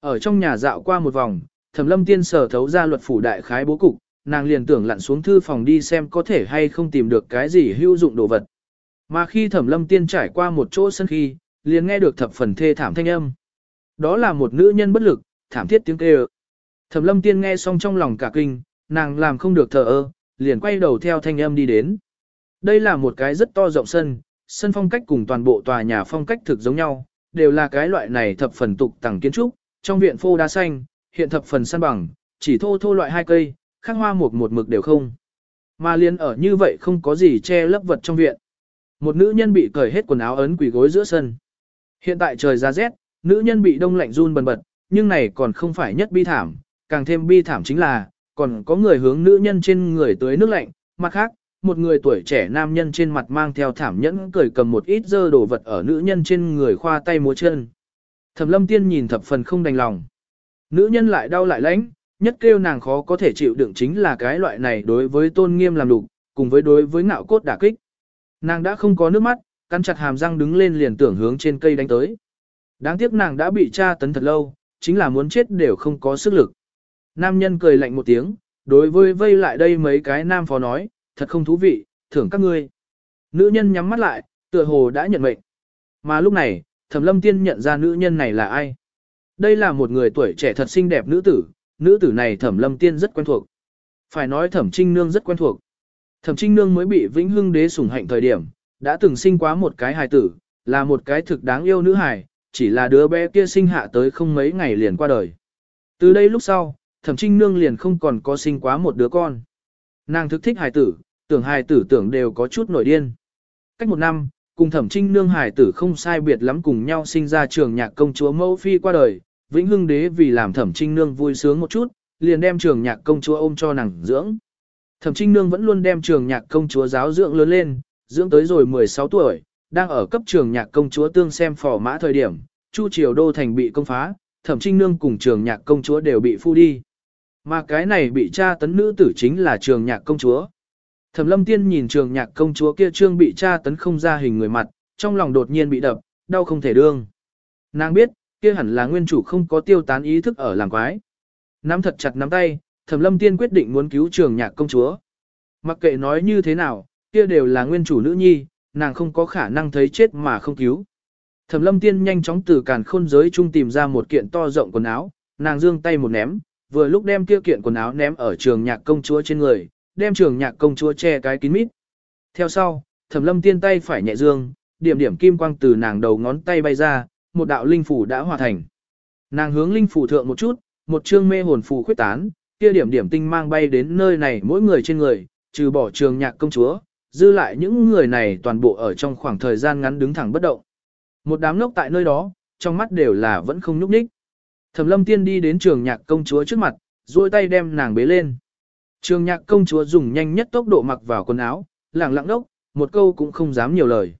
Ở trong nhà dạo qua một vòng, Thẩm Lâm Tiên sở thấu gia luật phủ đại khái bố cục, nàng liền tưởng lặn xuống thư phòng đi xem có thể hay không tìm được cái gì hữu dụng đồ vật. Mà khi Thẩm Lâm Tiên trải qua một chỗ sân khi, liền nghe được thập phần thê thảm thanh âm. Đó là một nữ nhân bất lực, thảm thiết tiếng kêu. Thẩm Lâm Tiên nghe xong trong lòng cả kinh, nàng làm không được thờ ơ, liền quay đầu theo thanh âm đi đến. Đây là một cái rất to rộng sân, sân phong cách cùng toàn bộ tòa nhà phong cách thực giống nhau, đều là cái loại này thập phần tục tẳng kiến trúc, trong viện phô đá xanh, hiện thập phần săn bằng, chỉ thô thô loại hai cây, khác hoa một một mực đều không. Mà liền ở như vậy không có gì che lấp vật trong viện. Một nữ nhân bị cởi hết quần áo ấn quỷ gối giữa sân. Hiện tại trời ra rét, nữ nhân bị đông lạnh run bần bật, nhưng này còn không phải nhất bi thảm, càng thêm bi thảm chính là, còn có người hướng nữ nhân trên người tới nước lạnh, mặt khác, một người tuổi trẻ nam nhân trên mặt mang theo thảm nhẫn cười cầm một ít dơ đồ vật ở nữ nhân trên người khoa tay múa chân. Thẩm lâm tiên nhìn thập phần không đành lòng. Nữ nhân lại đau lại lãnh, nhất kêu nàng khó có thể chịu đựng chính là cái loại này đối với tôn nghiêm làm đục, cùng với đối với ngạo cốt đả kích. Nàng đã không có nước mắt, cắn chặt hàm răng đứng lên liền tưởng hướng trên cây đánh tới. Đáng tiếc nàng đã bị tra tấn thật lâu, chính là muốn chết đều không có sức lực. Nam nhân cười lạnh một tiếng, đối với vây lại đây mấy cái nam phó nói, thật không thú vị, thưởng các ngươi. Nữ nhân nhắm mắt lại, tựa hồ đã nhận mệnh. Mà lúc này, Thẩm Lâm Tiên nhận ra nữ nhân này là ai. Đây là một người tuổi trẻ thật xinh đẹp nữ tử, nữ tử này Thẩm Lâm Tiên rất quen thuộc. Phải nói Thẩm Trinh Nương rất quen thuộc. Thẩm Trinh Nương mới bị Vĩnh Hưng Đế sủng hạnh thời điểm, đã từng sinh quá một cái hài tử, là một cái thực đáng yêu nữ hài, chỉ là đứa bé kia sinh hạ tới không mấy ngày liền qua đời. Từ đây lúc sau, Thẩm Trinh Nương liền không còn có sinh quá một đứa con. Nàng thực thích hài tử, tưởng hài tử tưởng đều có chút nổi điên. Cách một năm, cùng thẩm trinh nương hài tử không sai biệt lắm cùng nhau sinh ra trường nhạc công chúa mẫu phi qua đời, vĩnh hưng đế vì làm thẩm trinh nương vui sướng một chút, liền đem trường nhạc công chúa ôm cho nàng dưỡng. Thẩm trinh nương vẫn luôn đem trường nhạc công chúa giáo dưỡng lớn lên, dưỡng tới rồi 16 tuổi, đang ở cấp trường nhạc công chúa tương xem phò mã thời điểm, chu triều đô thành bị công phá, thẩm trinh nương cùng trường nhạc công chúa đều bị phu đi. Mà cái này bị tra tấn nữ tử chính là trường nhạc công chúa. Thẩm lâm tiên nhìn trường nhạc công chúa kia trương bị tra tấn không ra hình người mặt, trong lòng đột nhiên bị đập, đau không thể đương. Nàng biết, kia hẳn là nguyên chủ không có tiêu tán ý thức ở làng quái. Nắm thật chặt nắm tay, thẩm lâm tiên quyết định muốn cứu trường nhạc công chúa. Mặc kệ nói như thế nào, kia đều là nguyên chủ nữ nhi, nàng không có khả năng thấy chết mà không cứu. Thẩm lâm tiên nhanh chóng từ càn khôn giới trung tìm ra một kiện to rộng quần áo, nàng dương tay một ném, vừa lúc đem kia kiện quần áo ném ở trường nhạc công chúa trên người, đem trường nhạc công chúa che cái kín mít. Theo sau, thẩm lâm tiên tay phải nhẹ dương, điểm điểm kim quang từ nàng đầu ngón tay bay ra, một đạo linh phủ đã hòa thành. Nàng hướng linh phủ thượng một chút, một chương mê hồn phù khuyết tán, kia điểm điểm tinh mang bay đến nơi này mỗi người trên người, trừ bỏ trường nhạc công chúa, dư lại những người này toàn bộ ở trong khoảng thời gian ngắn đứng thẳng bất động. Một đám ngốc tại nơi đó, trong mắt đều là vẫn không nhúc nhích. Thẩm lâm tiên đi đến trường nhạc công chúa trước mặt, duỗi tay đem nàng bế lên. Trường nhạc công chúa dùng nhanh nhất tốc độ mặc vào quần áo, lẳng lặng đốc, một câu cũng không dám nhiều lời.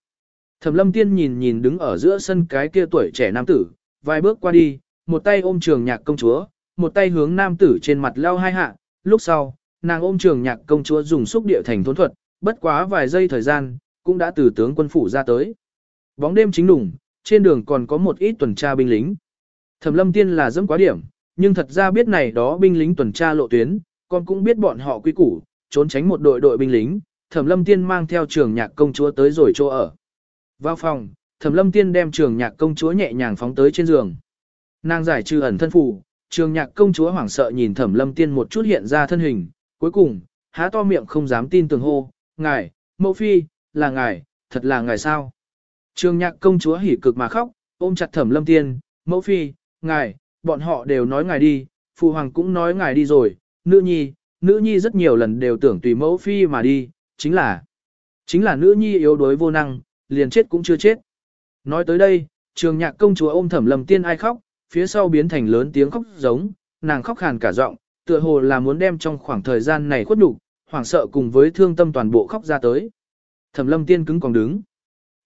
Thẩm lâm tiên nhìn nhìn đứng ở giữa sân cái kia tuổi trẻ nam tử, vài bước qua đi, một tay ôm trường nhạc công chúa, một tay hướng nam tử trên mặt lao hai hạ, lúc sau, nàng ôm trường nhạc công chúa dùng xúc địa thành thốn thuật, bất quá vài giây thời gian, cũng đã từ tướng quân phủ ra tới. Bóng đêm chính đủng, trên đường còn có một ít tuần tra binh lính. Thẩm lâm tiên là dẫm quá điểm, nhưng thật ra biết này đó binh lính tuần tra lộ tuyến, con cũng biết bọn họ quy củ, trốn tránh một đội đội binh lính, Thẩm Lâm Tiên mang theo trường nhạc công chúa tới rồi chỗ ở. Vào phòng, Thẩm Lâm Tiên đem trường nhạc công chúa nhẹ nhàng phóng tới trên giường. Nàng giải trừ ẩn thân phù, trường nhạc công chúa hoảng sợ nhìn Thẩm Lâm Tiên một chút hiện ra thân hình, cuối cùng, há to miệng không dám tin tưởng hô, "Ngài, mẫu phi, là ngài, thật là ngài sao?" Trường nhạc công chúa hỉ cực mà khóc, ôm chặt Thẩm Lâm Tiên, "Mẫu phi, ngài, bọn họ đều nói ngài đi, phụ hoàng cũng nói ngài đi rồi, nữ nhi, nữ nhi rất nhiều lần đều tưởng tùy mẫu phi mà đi, chính là, chính là nữ nhi yếu đuối vô năng, liền chết cũng chưa chết. Nói tới đây, trường nhạc công chúa ôm thẩm lầm tiên ai khóc, phía sau biến thành lớn tiếng khóc giống, nàng khóc hàn cả giọng, tựa hồ là muốn đem trong khoảng thời gian này khuất đủ, hoảng sợ cùng với thương tâm toàn bộ khóc ra tới. Thẩm lâm tiên cứng còn đứng.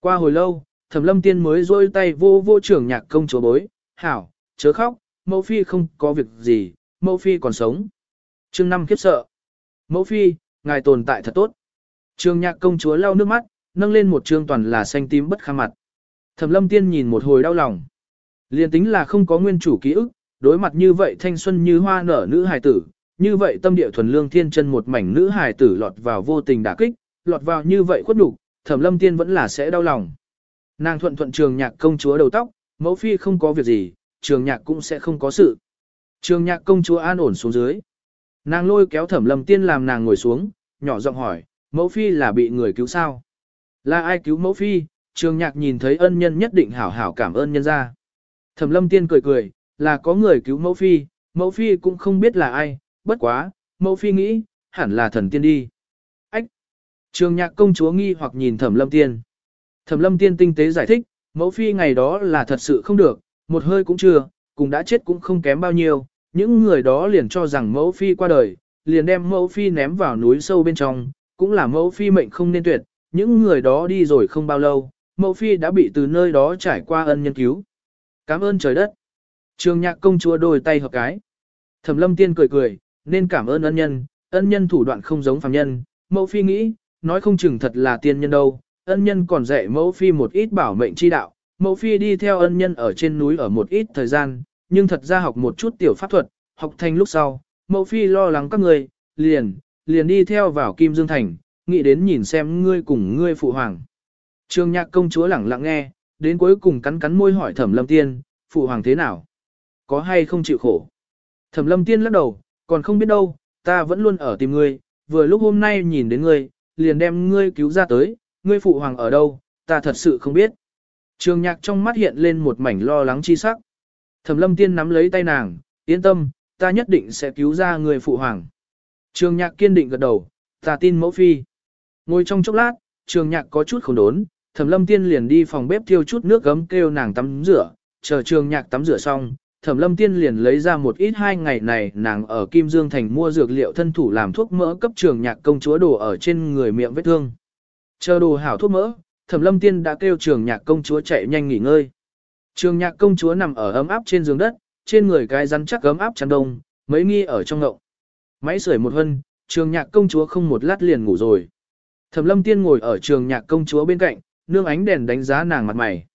Qua hồi lâu, thẩm lâm tiên mới rôi tay vô vô trưởng nhạc công chúa bối, hảo, chớ khóc, mẫu phi không có việc gì, mẫu phi còn sống. chương năm khiếp sợ. Mẫu phi, ngài tồn tại thật tốt. Trường nhạc công chúa lau nước mắt, nâng lên một trương toàn là xanh tím bất kham mặt. Thẩm lâm tiên nhìn một hồi đau lòng. Liên tính là không có nguyên chủ ký ức, đối mặt như vậy thanh xuân như hoa nở nữ hài tử, như vậy tâm địa thuần lương thiên chân một mảnh nữ hài tử lọt vào vô tình đả kích, lọt vào như vậy khuất nhục, Thẩm Lâm Tiên vẫn là sẽ đau lòng. Nàng thuận thuận trường nhạc công chúa đầu tóc, mẫu phi không có việc gì, trường nhạc cũng sẽ không có sự. Trường nhạc công chúa an ổn xuống dưới. Nàng lôi kéo Thẩm Lâm Tiên làm nàng ngồi xuống, nhỏ giọng hỏi, mẫu phi là bị người cứu sao? Là ai cứu mẫu phi? Trường nhạc nhìn thấy ân nhân nhất định hảo hảo cảm ơn nhân ra. Thẩm Lâm Tiên cười cười, là có người cứu mẫu phi, mẫu phi cũng không biết là ai, bất quá, mẫu phi nghĩ, hẳn là thần tiên đi. Ách! Trường nhạc công chúa nghi hoặc nhìn thẩm lâm tiên. Thẩm lâm tiên tinh tế giải thích, mẫu phi ngày đó là thật sự không được, một hơi cũng chưa, cùng đã chết cũng không kém bao nhiêu, những người đó liền cho rằng mẫu phi qua đời, liền đem mẫu phi ném vào núi sâu bên trong, cũng là mẫu phi mệnh không nên tuyệt, những người đó đi rồi không bao lâu, mẫu phi đã bị từ nơi đó trải qua ân nhân cứu. Cảm ơn trời đất. Trường nhạc công chúa đôi tay hợp cái. Thẩm lâm tiên cười cười, nên cảm ơn ân nhân, ân nhân thủ đoạn không giống phàm nhân, mẫu phi nghĩ, nói không chừng thật là tiên nhân đâu, ân nhân còn dạy mẫu phi một ít bảo mệnh chi đạo, mẫu phi đi theo ân nhân ở trên núi ở một ít thời gian, nhưng thật ra học một chút tiểu pháp thuật, học thành lúc sau, mẫu phi lo lắng các người, liền, liền đi theo vào Kim Dương Thành, nghĩ đến nhìn xem ngươi cùng ngươi phụ hoàng. trương nhạc công chúa lẳng lặng nghe, đến cuối cùng cắn cắn môi hỏi thẩm lâm tiên, phụ hoàng thế nào? Có hay không chịu khổ? Thẩm lâm tiên lắc đầu, còn không biết đâu, ta vẫn luôn ở tìm ngươi, vừa lúc hôm nay nhìn đến ngươi, liền đem ngươi cứu ra tới, ngươi phụ hoàng ở đâu, ta thật sự không biết. Trường nhạc trong mắt hiện lên một mảnh lo lắng chi sắc. Thẩm lâm tiên nắm lấy tay nàng, yên tâm, ta nhất định sẽ cứu ra người phụ hoàng. Trường nhạc kiên định gật đầu, ta tin mẫu phi. Ngồi trong chốc lát, trường nhạc có chút khổ đốn, thẩm lâm tiên liền đi phòng bếp thiêu chút nước gấm kêu nàng tắm rửa, chờ trường nhạc tắm rửa xong, Thẩm Lâm Tiên liền lấy ra một ít hai ngày này nàng ở Kim Dương Thành mua dược liệu thân thủ làm thuốc mỡ cấp trường nhạc công chúa đồ ở trên người miệng vết thương. Chờ đồ hảo thuốc mỡ, Thẩm Lâm Tiên đã kêu trường nhạc công chúa chạy nhanh nghỉ ngơi. Trường nhạc công chúa nằm ở ấm áp trên giường đất, trên người cái rắn chắc ấm áp chăn đông, mấy nghi ở trong ngậu. Máy sưởi một hân, trường nhạc công chúa không một lát liền ngủ rồi. Thẩm Lâm Tiên ngồi ở trường nhạc công chúa bên cạnh, nương ánh đèn đánh giá nàng mặt mày.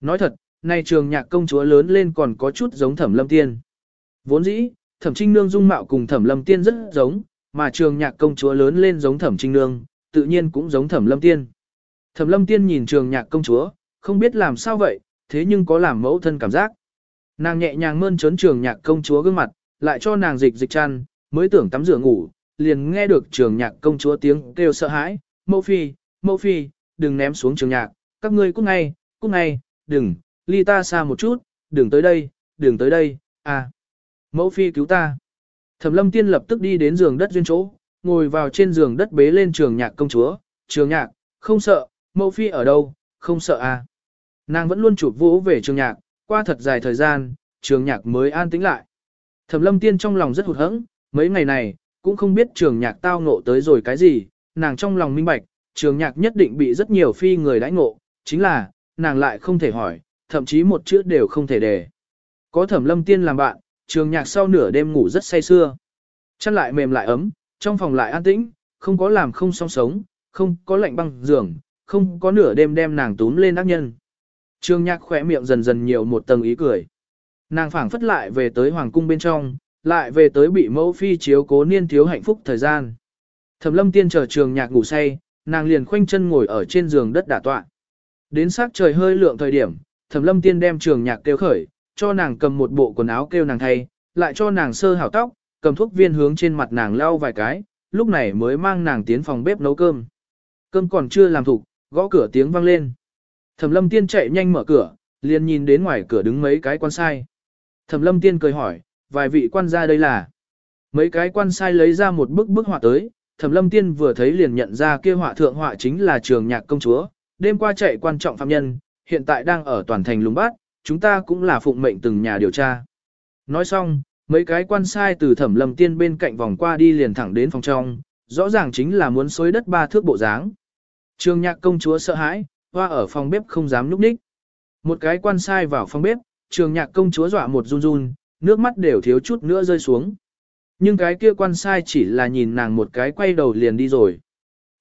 Nói thật, nay trường nhạc công chúa lớn lên còn có chút giống thẩm lâm tiên. Vốn dĩ, thẩm trinh nương dung mạo cùng thẩm lâm tiên rất giống, mà trường nhạc công chúa lớn lên giống thẩm trinh nương, tự nhiên cũng giống thẩm lâm tiên. Thẩm lâm tiên nhìn trường nhạc công chúa, không biết làm sao vậy, thế nhưng có làm mẫu thân cảm giác. Nàng nhẹ nhàng mơn trớn trường nhạc công chúa gương mặt, lại cho nàng dịch dịch chăn, mới tưởng tắm rửa ngủ, liền nghe được trường nhạc công chúa tiếng kêu sợ hãi, mẫu phi, mẫu phi, đừng ném xuống trường nhạc, các ngươi cút ngay, cút ngay, đừng, ly ta xa một chút, đừng tới đây, đừng tới đây, à. Mẫu phi cứu ta. Thẩm lâm tiên lập tức đi đến giường đất duyên chỗ, ngồi vào trên giường đất bế lên trường nhạc công chúa, trường nhạc, không sợ, mẫu phi ở đâu, không sợ à. Nàng vẫn luôn chụp vỗ về trường nhạc, qua thật dài thời gian, trường nhạc mới an tĩnh lại. Thẩm lâm tiên trong lòng rất hụt hẫng, mấy ngày này, cũng không biết trường nhạc tao ngộ tới rồi cái gì, nàng trong lòng minh bạch, trường nhạc nhất định bị rất nhiều phi người đãi ngộ, chính là, nàng lại không thể hỏi, thậm chí một chữ đều không thể để. Có thẩm lâm tiên làm bạn, trường nhạc sau nửa đêm ngủ rất say sưa. Chăn lại mềm lại ấm, trong phòng lại an tĩnh, không có làm không song sống, không có lạnh băng giường, không có nửa đêm đem nàng túm lên ác nhân. Trường nhạc khỏe miệng dần dần nhiều một tầng ý cười. Nàng phảng phất lại về tới hoàng cung bên trong, lại về tới bị mẫu phi chiếu cố niên thiếu hạnh phúc thời gian. Thẩm lâm tiên chờ trường nhạc ngủ say, nàng liền khoanh chân ngồi ở trên giường đất đả tọa. Đến sát trời hơi lượng thời điểm, Thẩm Lâm Tiên đem trường nhạc kêu khởi, cho nàng cầm một bộ quần áo kêu nàng thay, lại cho nàng sơ hảo tóc, cầm thuốc viên hướng trên mặt nàng lau vài cái, lúc này mới mang nàng tiến phòng bếp nấu cơm. Cơm còn chưa làm thục, gõ cửa tiếng vang lên. Thẩm Lâm Tiên chạy nhanh mở cửa, liền nhìn đến ngoài cửa đứng mấy cái quan sai. Thẩm Lâm Tiên cười hỏi, vài vị quan gia đây là? Mấy cái quan sai lấy ra một bức bức họa tới, Thẩm Lâm Tiên vừa thấy liền nhận ra kia họa thượng họa chính là Trường Nhạc công chúa, đêm qua chạy quan trọng phạm nhân, hiện tại đang ở toàn thành lùng bát, chúng ta cũng là phụng mệnh từng nhà điều tra. Nói xong, mấy cái quan sai từ thẩm lâm tiên bên cạnh vòng qua đi liền thẳng đến phòng trong, rõ ràng chính là muốn xối đất ba thước bộ dáng. Trường nhạc công chúa sợ hãi, hoa ở phòng bếp không dám núp ních. Một cái quan sai vào phòng bếp, trường nhạc công chúa dọa một run run, nước mắt đều thiếu chút nữa rơi xuống. Nhưng cái kia quan sai chỉ là nhìn nàng một cái quay đầu liền đi rồi.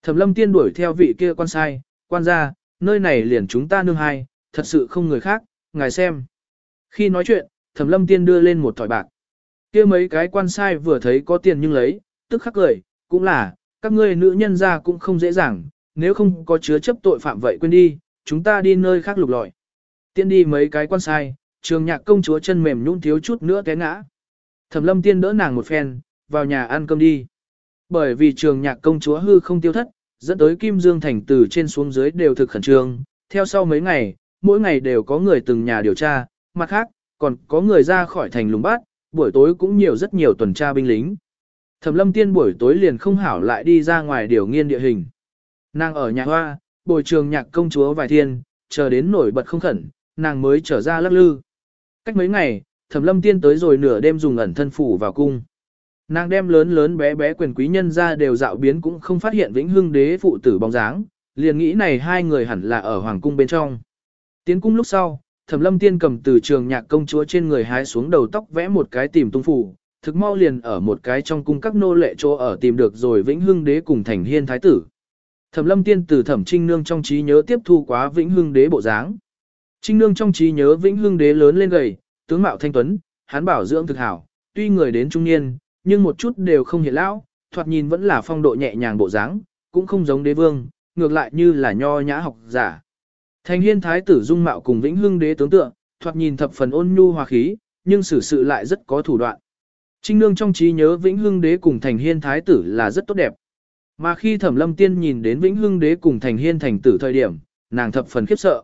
Thẩm lâm tiên đuổi theo vị kia quan sai, quan gia, nơi này liền chúng ta nương hai, thật sự không người khác, ngài xem. Khi nói chuyện, thẩm lâm tiên đưa lên một thỏi bạc. kia mấy cái quan sai vừa thấy có tiền nhưng lấy, tức khắc cười, cũng là, các ngươi nữ nhân ra cũng không dễ dàng, nếu không có chứa chấp tội phạm vậy quên đi, chúng ta đi nơi khác lục lọi. Tiên đi mấy cái quan sai, trường nhạc công chúa chân mềm nhũn thiếu chút nữa té ngã. Thẩm lâm tiên đỡ nàng một phen, vào nhà ăn cơm đi. Bởi vì trường nhạc công chúa hư không tiêu thất, dẫn tới Kim Dương Thành từ trên xuống dưới đều thực khẩn trương. Theo sau mấy ngày, mỗi ngày đều có người từng nhà điều tra, mặt khác, còn có người ra khỏi thành lùng bát, buổi tối cũng nhiều rất nhiều tuần tra binh lính. Thẩm lâm tiên buổi tối liền không hảo lại đi ra ngoài điều nghiên địa hình. Nàng ở nhà hoa, bồi trường nhạc công chúa vài thiên, chờ đến nổi bật không khẩn, nàng mới trở ra lắc lư. Cách mấy ngày, thẩm lâm tiên tới rồi nửa đêm dùng ẩn thân phủ vào cung. Nàng đem lớn lớn bé bé quyền quý nhân ra đều dạo biến cũng không phát hiện vĩnh hưng đế phụ tử bóng dáng, liền nghĩ này hai người hẳn là ở hoàng cung bên trong. Tiến cung lúc sau, thẩm lâm tiên cầm từ trường nhạc công chúa trên người hái xuống đầu tóc vẽ một cái tìm tung phủ, thực mau liền ở một cái trong cung các nô lệ chỗ ở tìm được rồi vĩnh hưng đế cùng thành hiên thái tử. Thẩm lâm tiên từ thẩm trinh nương trong trí nhớ tiếp thu quá vĩnh hưng đế bộ dáng. Trinh nương trong trí nhớ vĩnh hưng đế lớn lên gầy, tướng mạo thanh tuấn, hắn bảo dưỡng thực hảo, tuy người đến trung niên, nhưng một chút đều không hiện lão, thoạt nhìn vẫn là phong độ nhẹ nhàng bộ dáng, cũng không giống đế vương, ngược lại như là nho nhã học giả. Thành hiên thái tử dung mạo cùng vĩnh hưng đế tướng tượng, thoạt nhìn thập phần ôn nhu hòa khí, nhưng xử sự lại rất có thủ đoạn. Trinh nương trong trí nhớ vĩnh hưng đế cùng thành hiên thái tử là rất tốt đẹp. Mà khi thẩm lâm tiên nhìn đến vĩnh hưng đế cùng thành hiên thành tử thời điểm, nàng thập phần khiếp sợ.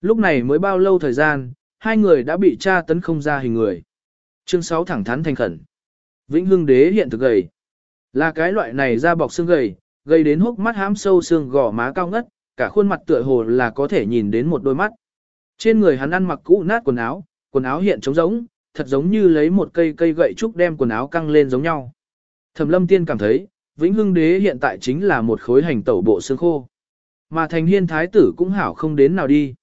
Lúc này mới bao lâu thời gian, hai người đã bị tra tấn không ra hình người. Chương 6 thẳng thắn thành khẩn. Vĩnh hưng đế hiện thực gầy. Là cái loại này da bọc xương gầy, gầy đến hốc mắt hám sâu xương gò má cao ngất, cả khuôn mặt tựa hồ là có thể nhìn đến một đôi mắt. Trên người hắn ăn mặc cũ nát quần áo, quần áo hiện trống rỗng, thật giống như lấy một cây cây gậy trúc đem quần áo căng lên giống nhau. Thẩm lâm tiên cảm thấy, Vĩnh Hưng Đế hiện tại chính là một khối hành tẩu bộ xương khô. Mà thành hiên thái tử cũng hảo không đến nào đi.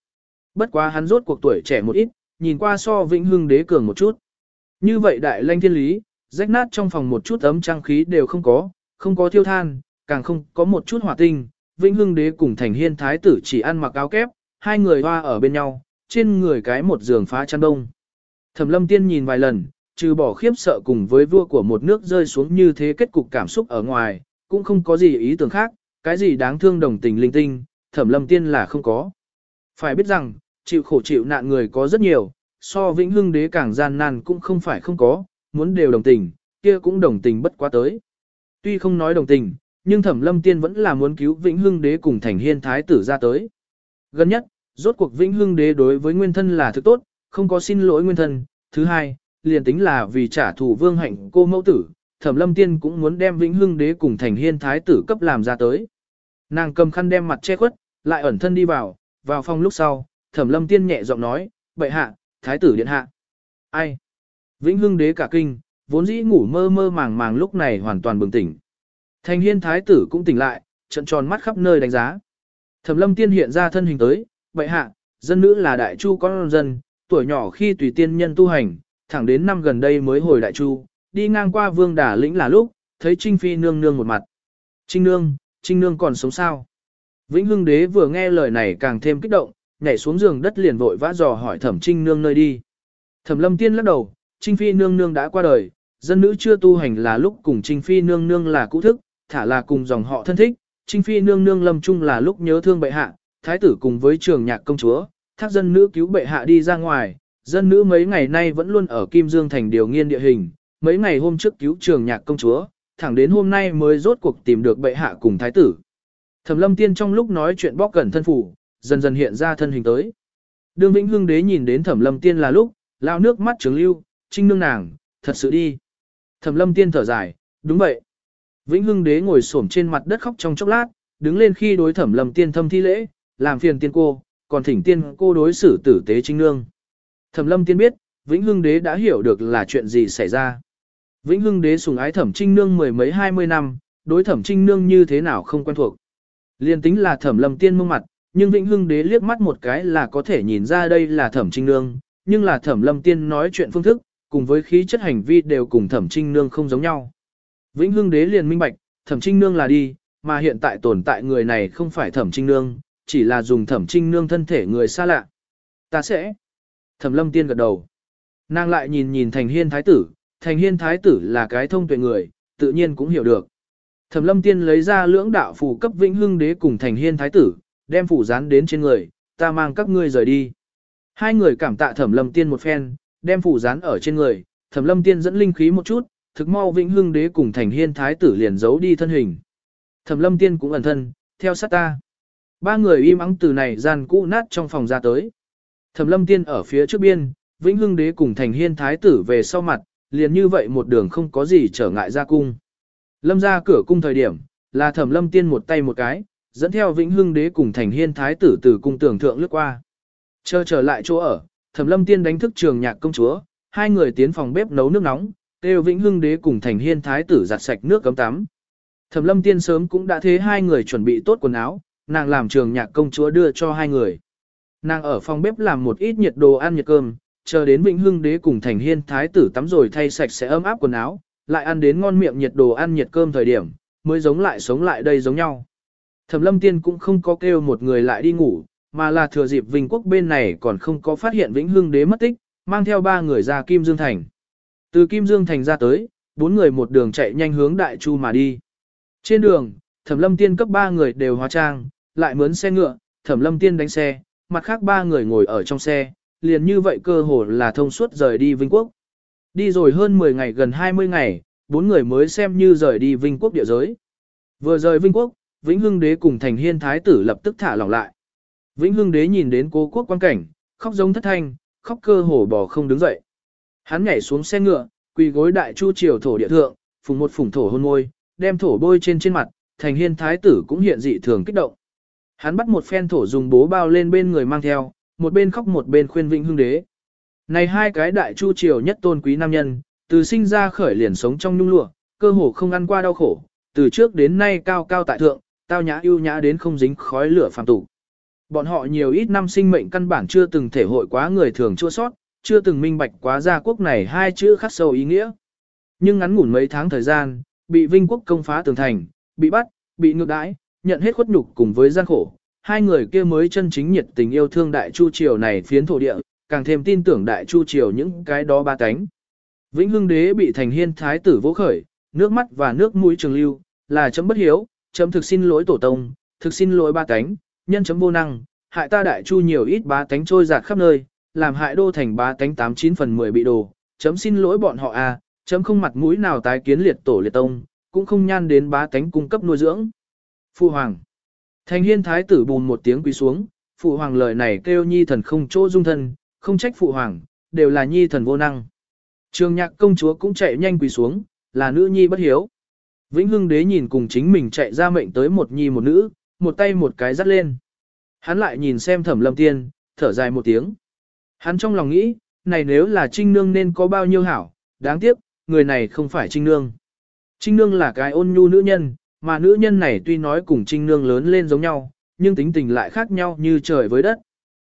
Bất quá hắn rốt cuộc tuổi trẻ một ít, nhìn qua so Vĩnh Hưng Đế cường một chút. Như vậy đại lanh thiên lý, rách nát trong phòng một chút ấm trang khí đều không có, không có thiêu than, càng không có một chút hỏa tinh. Vĩnh Hưng Đế cùng thành hiên thái tử chỉ ăn mặc áo kép, hai người hoa ở bên nhau, trên người cái một giường phá chăn đông. Thẩm lâm tiên nhìn vài lần, trừ bỏ khiếp sợ cùng với vua của một nước rơi xuống như thế kết cục cảm xúc ở ngoài, cũng không có gì ý tưởng khác, cái gì đáng thương đồng tình linh tinh, thẩm lâm tiên là không có. Phải biết rằng, chịu khổ chịu nạn người có rất nhiều, so vĩnh hưng đế càng gian nan cũng không phải không có, muốn đều đồng tình, kia cũng đồng tình bất quá tới. Tuy không nói đồng tình, nhưng thẩm lâm tiên vẫn là muốn cứu vĩnh hưng đế cùng thành hiên thái tử ra tới. Gần nhất, rốt cuộc vĩnh hưng đế đối với nguyên thân là thứ tốt, không có xin lỗi nguyên thân. Thứ hai, liền tính là vì trả thù vương hạnh cô mẫu tử, thẩm lâm tiên cũng muốn đem vĩnh hưng đế cùng thành hiên thái tử cấp làm ra tới. Nàng cầm khăn đem mặt che khuất, lại ẩn thân đi vào, vào phòng lúc sau, thẩm lâm tiên nhẹ giọng nói, bệ hạ, thái tử điện hạ. Ai? Vĩnh hưng đế cả kinh, vốn dĩ ngủ mơ mơ màng màng lúc này hoàn toàn bừng tỉnh. Thành hiên thái tử cũng tỉnh lại, trận tròn mắt khắp nơi đánh giá. Thẩm lâm tiên hiện ra thân hình tới, bệ hạ, dân nữ là đại chu con dân, tuổi nhỏ khi tùy tiên nhân tu hành, thẳng đến năm gần đây mới hồi đại chu, đi ngang qua vương đà lĩnh là lúc, thấy Trinh Phi nương nương một mặt. Trinh nương, Trinh nương còn sống sao? Vĩnh Hưng đế vừa nghe lời này càng thêm kích động, nhảy xuống giường đất liền vội vã dò hỏi Thẩm Trinh nương nơi đi. Thẩm Lâm Tiên lắc đầu, Trinh Phi nương nương đã qua đời, dân nữ chưa tu hành là lúc cùng Trinh Phi nương nương là cũ thức, thả là cùng dòng họ thân thích, Trinh Phi nương nương lâm chung là lúc nhớ thương bệ hạ, thái tử cùng với trường nhạc công chúa, thác dân nữ cứu bệ hạ đi ra ngoài, dân nữ mấy ngày nay vẫn luôn ở Kim Dương thành điều nghiên địa hình, mấy ngày hôm trước cứu trường nhạc công chúa, thẳng đến hôm nay mới rốt cuộc tìm được bệ hạ cùng thái tử. Thẩm lâm tiên trong lúc nói chuyện bóc gần thân phủ, dần dần hiện ra thân hình tới. Đường Vĩnh Hưng đế nhìn đến thẩm lâm tiên là lúc, lao nước mắt trường lưu, trinh nương nàng, thật sự đi. Thẩm lâm tiên thở dài, đúng vậy. Vĩnh Hưng đế ngồi xổm trên mặt đất khóc trong chốc lát, đứng lên khi đối thẩm lâm tiên thâm thi lễ, làm phiền tiên cô, còn thỉnh tiên cô đối xử tử tế trinh nương. Thẩm lâm tiên biết, Vĩnh Hưng Đế đã hiểu được là chuyện gì xảy ra. Vĩnh Hưng Đế sùng ái Thẩm Trinh Nương mười mấy hai mươi năm, đối Thẩm Trinh Nương như thế nào không quen thuộc. Liên tính là Thẩm Lâm Tiên mông mặt, nhưng Vĩnh Hưng Đế liếc mắt một cái là có thể nhìn ra đây là Thẩm Trinh Nương, nhưng là Thẩm Lâm Tiên nói chuyện phương thức, cùng với khí chất hành vi đều cùng Thẩm Trinh Nương không giống nhau. Vĩnh Hưng Đế liền minh bạch, Thẩm Trinh Nương là đi, mà hiện tại tồn tại người này không phải Thẩm Trinh Nương, chỉ là dùng Thẩm Trinh Nương thân thể người xa lạ. Ta sẽ. Thẩm Lâm Tiên gật đầu. Nàng lại nhìn nhìn Thành Hiên Thái tử, Thành Hiên Thái tử là cái thông tuệ người, tự nhiên cũng hiểu được. Thẩm Lâm Tiên lấy ra lưỡng đạo phù cấp Vĩnh Hưng Đế cùng Thành Hiên Thái tử, đem phủ dán đến trên người, ta mang các ngươi rời đi. Hai người cảm tạ Thẩm Lâm Tiên một phen, đem phủ dán ở trên người, Thẩm Lâm Tiên dẫn linh khí một chút, thực mau Vĩnh Hưng Đế cùng Thành Hiên Thái tử liền giấu đi thân hình. Thẩm Lâm Tiên cũng ẩn thân, theo sát ta. Ba người im ắng từ này gian cũ nát trong phòng ra tới. Thẩm Lâm Tiên ở phía trước biên, Vĩnh Hưng Đế cùng Thành Hiên Thái tử về sau mặt, liền như vậy một đường không có gì trở ngại ra cung. Lâm ra cửa cung thời điểm, là Thẩm Lâm Tiên một tay một cái, dẫn theo Vĩnh Hưng Đế cùng Thành Hiên Thái tử từ cung tưởng thượng lướt qua. Chờ trở lại chỗ ở, Thẩm Lâm Tiên đánh thức trường nhạc công chúa, hai người tiến phòng bếp nấu nước nóng, kêu Vĩnh Hưng Đế cùng Thành Hiên Thái tử giặt sạch nước cấm tắm. Thẩm Lâm Tiên sớm cũng đã thế hai người chuẩn bị tốt quần áo, nàng làm trường nhạc công chúa đưa cho hai người. Nàng ở phòng bếp làm một ít nhiệt đồ ăn nhiệt cơm, chờ đến Vĩnh Hưng Đế cùng Thành Hiên Thái tử tắm rồi thay sạch sẽ ấm áp quần áo, lại ăn đến ngon miệng nhiệt đồ ăn nhiệt cơm thời điểm, mới giống lại sống lại đây giống nhau. Thẩm Lâm Tiên cũng không có kêu một người lại đi ngủ, mà là thừa dịp Vinh Quốc bên này còn không có phát hiện Vĩnh Hưng Đế mất tích, mang theo ba người ra Kim Dương Thành. Từ Kim Dương Thành ra tới, bốn người một đường chạy nhanh hướng Đại Chu mà đi. Trên đường, Thẩm Lâm Tiên cấp ba người đều hóa trang, lại mướn xe ngựa, Thẩm Lâm Tiên đánh xe, mặt khác ba người ngồi ở trong xe, liền như vậy cơ hồ là thông suốt rời đi Vinh Quốc. Đi rồi hơn 10 ngày gần 20 ngày, bốn người mới xem như rời đi Vinh Quốc địa giới. Vừa rời Vinh Quốc, Vĩnh Hưng Đế cùng Thành Hiên Thái tử lập tức thả lỏng lại. Vĩnh Hưng Đế nhìn đến cố quốc quan cảnh, khóc giống thất thanh, khóc cơ hồ bò không đứng dậy. Hắn nhảy xuống xe ngựa, quỳ gối đại chu triều thổ địa thượng, phùng một phùng thổ hôn môi, đem thổ bôi trên trên mặt, Thành Hiên Thái tử cũng hiện dị thường kích động. Hắn bắt một phen thổ dùng bố bao lên bên người mang theo, một bên khóc một bên khuyên Vĩnh Hưng Đế. Này hai cái đại chu triều nhất tôn quý nam nhân, từ sinh ra khởi liền sống trong nhung lụa, cơ hồ không ăn qua đau khổ, từ trước đến nay cao cao tại thượng, tao nhã ưu nhã đến không dính khói lửa phàm tục. Bọn họ nhiều ít năm sinh mệnh căn bản chưa từng thể hội quá người thường chua sót, chưa từng minh bạch quá gia quốc này hai chữ khắc sâu ý nghĩa. Nhưng ngắn ngủn mấy tháng thời gian, bị Vinh quốc công phá tường thành, bị bắt, bị ngược đãi, nhận hết khuất nhục cùng với gian khổ, hai người kia mới chân chính nhiệt tình yêu thương đại chu triều này phiến thổ địa, càng thêm tin tưởng đại chu triều những cái đó ba cánh. Vĩnh Hưng đế bị thành hiên thái tử vô khởi, nước mắt và nước mũi trường lưu, là chấm bất hiếu, chấm thực xin lỗi tổ tông, thực xin lỗi ba cánh, nhân chấm vô năng, hại ta đại chu nhiều ít ba cánh trôi giạt khắp nơi, làm hại đô thành ba cánh 89 phần 10 bị đồ, chấm xin lỗi bọn họ à, chấm không mặt mũi nào tái kiến liệt tổ liệt tông, cũng không nhan đến ba cánh cung cấp nuôi dưỡng. Phu Hoàng Thành hiên thái tử bùn một tiếng quỳ xuống, Phụ Hoàng lời này kêu nhi thần không chỗ dung thân, không trách Phụ Hoàng, đều là nhi thần vô năng. Trường nhạc công chúa cũng chạy nhanh quỳ xuống, là nữ nhi bất hiếu. Vĩnh Hưng đế nhìn cùng chính mình chạy ra mệnh tới một nhi một nữ, một tay một cái dắt lên. Hắn lại nhìn xem thẩm lâm tiên, thở dài một tiếng. Hắn trong lòng nghĩ, này nếu là trinh nương nên có bao nhiêu hảo, đáng tiếc, người này không phải trinh nương. Trinh nương là cái ôn nhu nữ nhân, mà nữ nhân này tuy nói cùng trinh nương lớn lên giống nhau, nhưng tính tình lại khác nhau như trời với đất.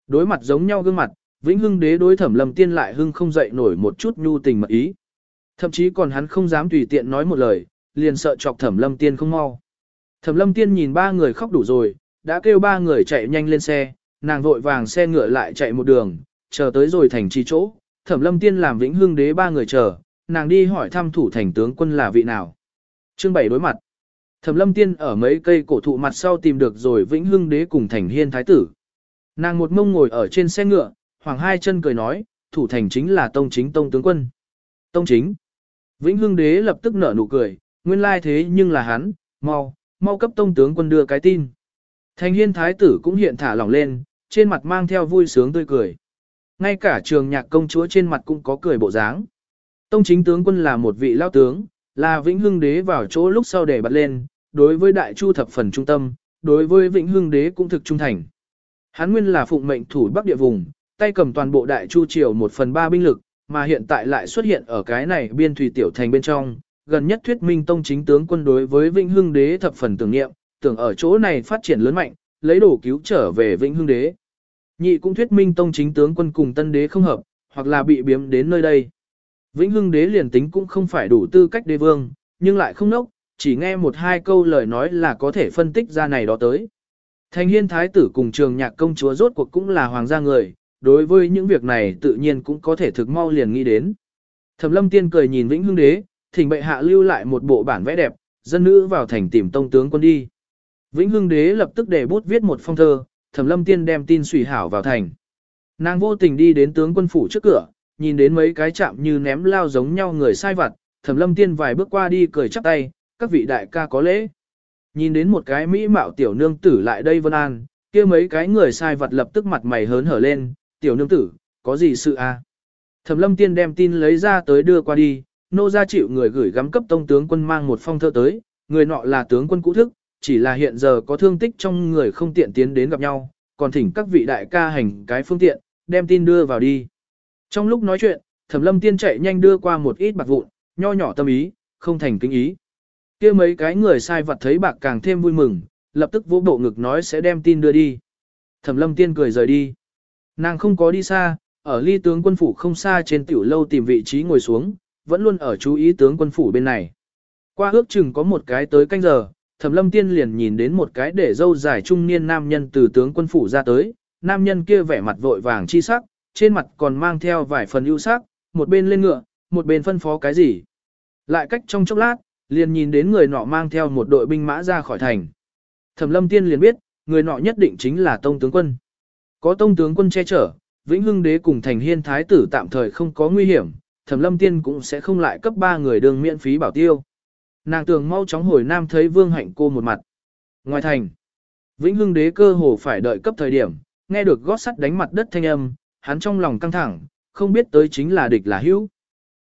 Đối mặt giống nhau gương mặt, Vĩnh Hưng đế đối thẩm lâm tiên lại hưng không dậy nổi một chút nhu tình mật ý. Thậm chí còn hắn không dám tùy tiện nói một lời, liền sợ chọc thẩm lâm tiên không mau. Thẩm lâm tiên nhìn ba người khóc đủ rồi, đã kêu ba người chạy nhanh lên xe, nàng vội vàng xe ngựa lại chạy một đường, chờ tới rồi thành trì chỗ. Thẩm lâm tiên làm vĩnh hưng đế ba người chờ, nàng đi hỏi thăm thủ thành tướng quân là vị nào. Chương 7 đối mặt. Thẩm lâm tiên ở mấy cây cổ thụ mặt sau tìm được rồi vĩnh hưng đế cùng thành hiên thái tử. Nàng một mông ngồi ở trên xe ngựa, hoàng hai chân cười nói, thủ thành chính là tông chính tông tướng quân. Tông chính. Vĩnh hưng đế lập tức nở nụ cười, nguyên lai thế nhưng là hắn, mau, mau cấp tông tướng quân đưa cái tin. Thành hiên thái tử cũng hiện thả lỏng lên, trên mặt mang theo vui sướng tươi cười. Ngay cả trường nhạc công chúa trên mặt cũng có cười bộ dáng. Tông chính tướng quân là một vị lao tướng, là vĩnh hưng đế vào chỗ lúc sau để bật lên, đối với đại chu thập phần trung tâm, đối với vĩnh hưng đế cũng thực trung thành. Hắn nguyên là phụng mệnh thủ bắc địa vùng, tay cầm toàn bộ đại chu triều một phần ba binh lực, mà hiện tại lại xuất hiện ở cái này biên thủy tiểu thành bên trong, gần nhất thuyết minh tông chính tướng quân đối với Vĩnh Hưng đế thập phần tưởng niệm, tưởng ở chỗ này phát triển lớn mạnh, lấy đồ cứu trở về Vĩnh Hưng Đế. Nhị cũng thuyết minh tông chính tướng quân cùng tân đế không hợp, hoặc là bị biếm đến nơi đây. Vĩnh Hưng Đế liền tính cũng không phải đủ tư cách đế vương, nhưng lại không nốc, chỉ nghe một hai câu lời nói là có thể phân tích ra này đó tới. Thành hiên thái tử cùng trường nhạc công chúa rốt cuộc cũng là hoàng gia người, đối với những việc này tự nhiên cũng có thể thực mau liền nghĩ đến. Thẩm lâm tiên cười nhìn Vĩnh Hưng Đế, thỉnh bệ hạ lưu lại một bộ bản vẽ đẹp, dân nữ vào thành tìm tông tướng quân đi. Vĩnh Hưng Đế lập tức để bút viết một phong thơ, Thẩm lâm tiên đem tin sủy hảo vào thành. Nàng vô tình đi đến tướng quân phủ trước cửa, nhìn đến mấy cái chạm như ném lao giống nhau người sai vặt, Thẩm lâm tiên vài bước qua đi cười chắp tay, các vị đại ca có lễ. Nhìn đến một cái mỹ mạo tiểu nương tử lại đây vân an, kia mấy cái người sai vật lập tức mặt mày hớn hở lên, tiểu nương tử, có gì sự a? À? Thẩm lâm tiên đem tin lấy ra tới đưa qua đi, nô gia chịu người gửi gắm cấp tông tướng quân mang một phong thơ tới, người nọ là tướng quân cũ thức, chỉ là hiện giờ có thương tích trong người không tiện tiến đến gặp nhau, còn thỉnh các vị đại ca hành cái phương tiện, đem tin đưa vào đi. Trong lúc nói chuyện, Thẩm lâm tiên chạy nhanh đưa qua một ít bạc vụn, nho nhỏ tâm ý, không thành kinh ý kia mấy cái người sai vật thấy bạc càng thêm vui mừng, lập tức vỗ bộ ngực nói sẽ đem tin đưa đi. Thẩm lâm tiên cười rời đi. Nàng không có đi xa, ở ly tướng quân phủ không xa trên tiểu lâu tìm vị trí ngồi xuống, vẫn luôn ở chú ý tướng quân phủ bên này. Qua ước chừng có một cái tới canh giờ, Thẩm lâm tiên liền nhìn đến một cái để dâu dài trung niên nam nhân từ tướng quân phủ ra tới, nam nhân kia vẻ mặt vội vàng chi sắc, trên mặt còn mang theo vài phần ưu sắc, một bên lên ngựa, một bên phân phó cái gì. Lại cách trong chốc lát, liền nhìn đến người nọ mang theo một đội binh mã ra khỏi thành. Thẩm lâm tiên liền biết, người nọ nhất định chính là tông tướng quân. Có tông tướng quân che chở, vĩnh hưng đế cùng thành hiên thái tử tạm thời không có nguy hiểm, thẩm lâm tiên cũng sẽ không lại cấp ba người đường miễn phí bảo tiêu. Nàng tưởng mau chóng hồi nam thấy vương hạnh cô một mặt. Ngoài thành, vĩnh hưng đế cơ hồ phải đợi cấp thời điểm, nghe được gót sắt đánh mặt đất thanh âm, hắn trong lòng căng thẳng, không biết tới chính là địch là hữu.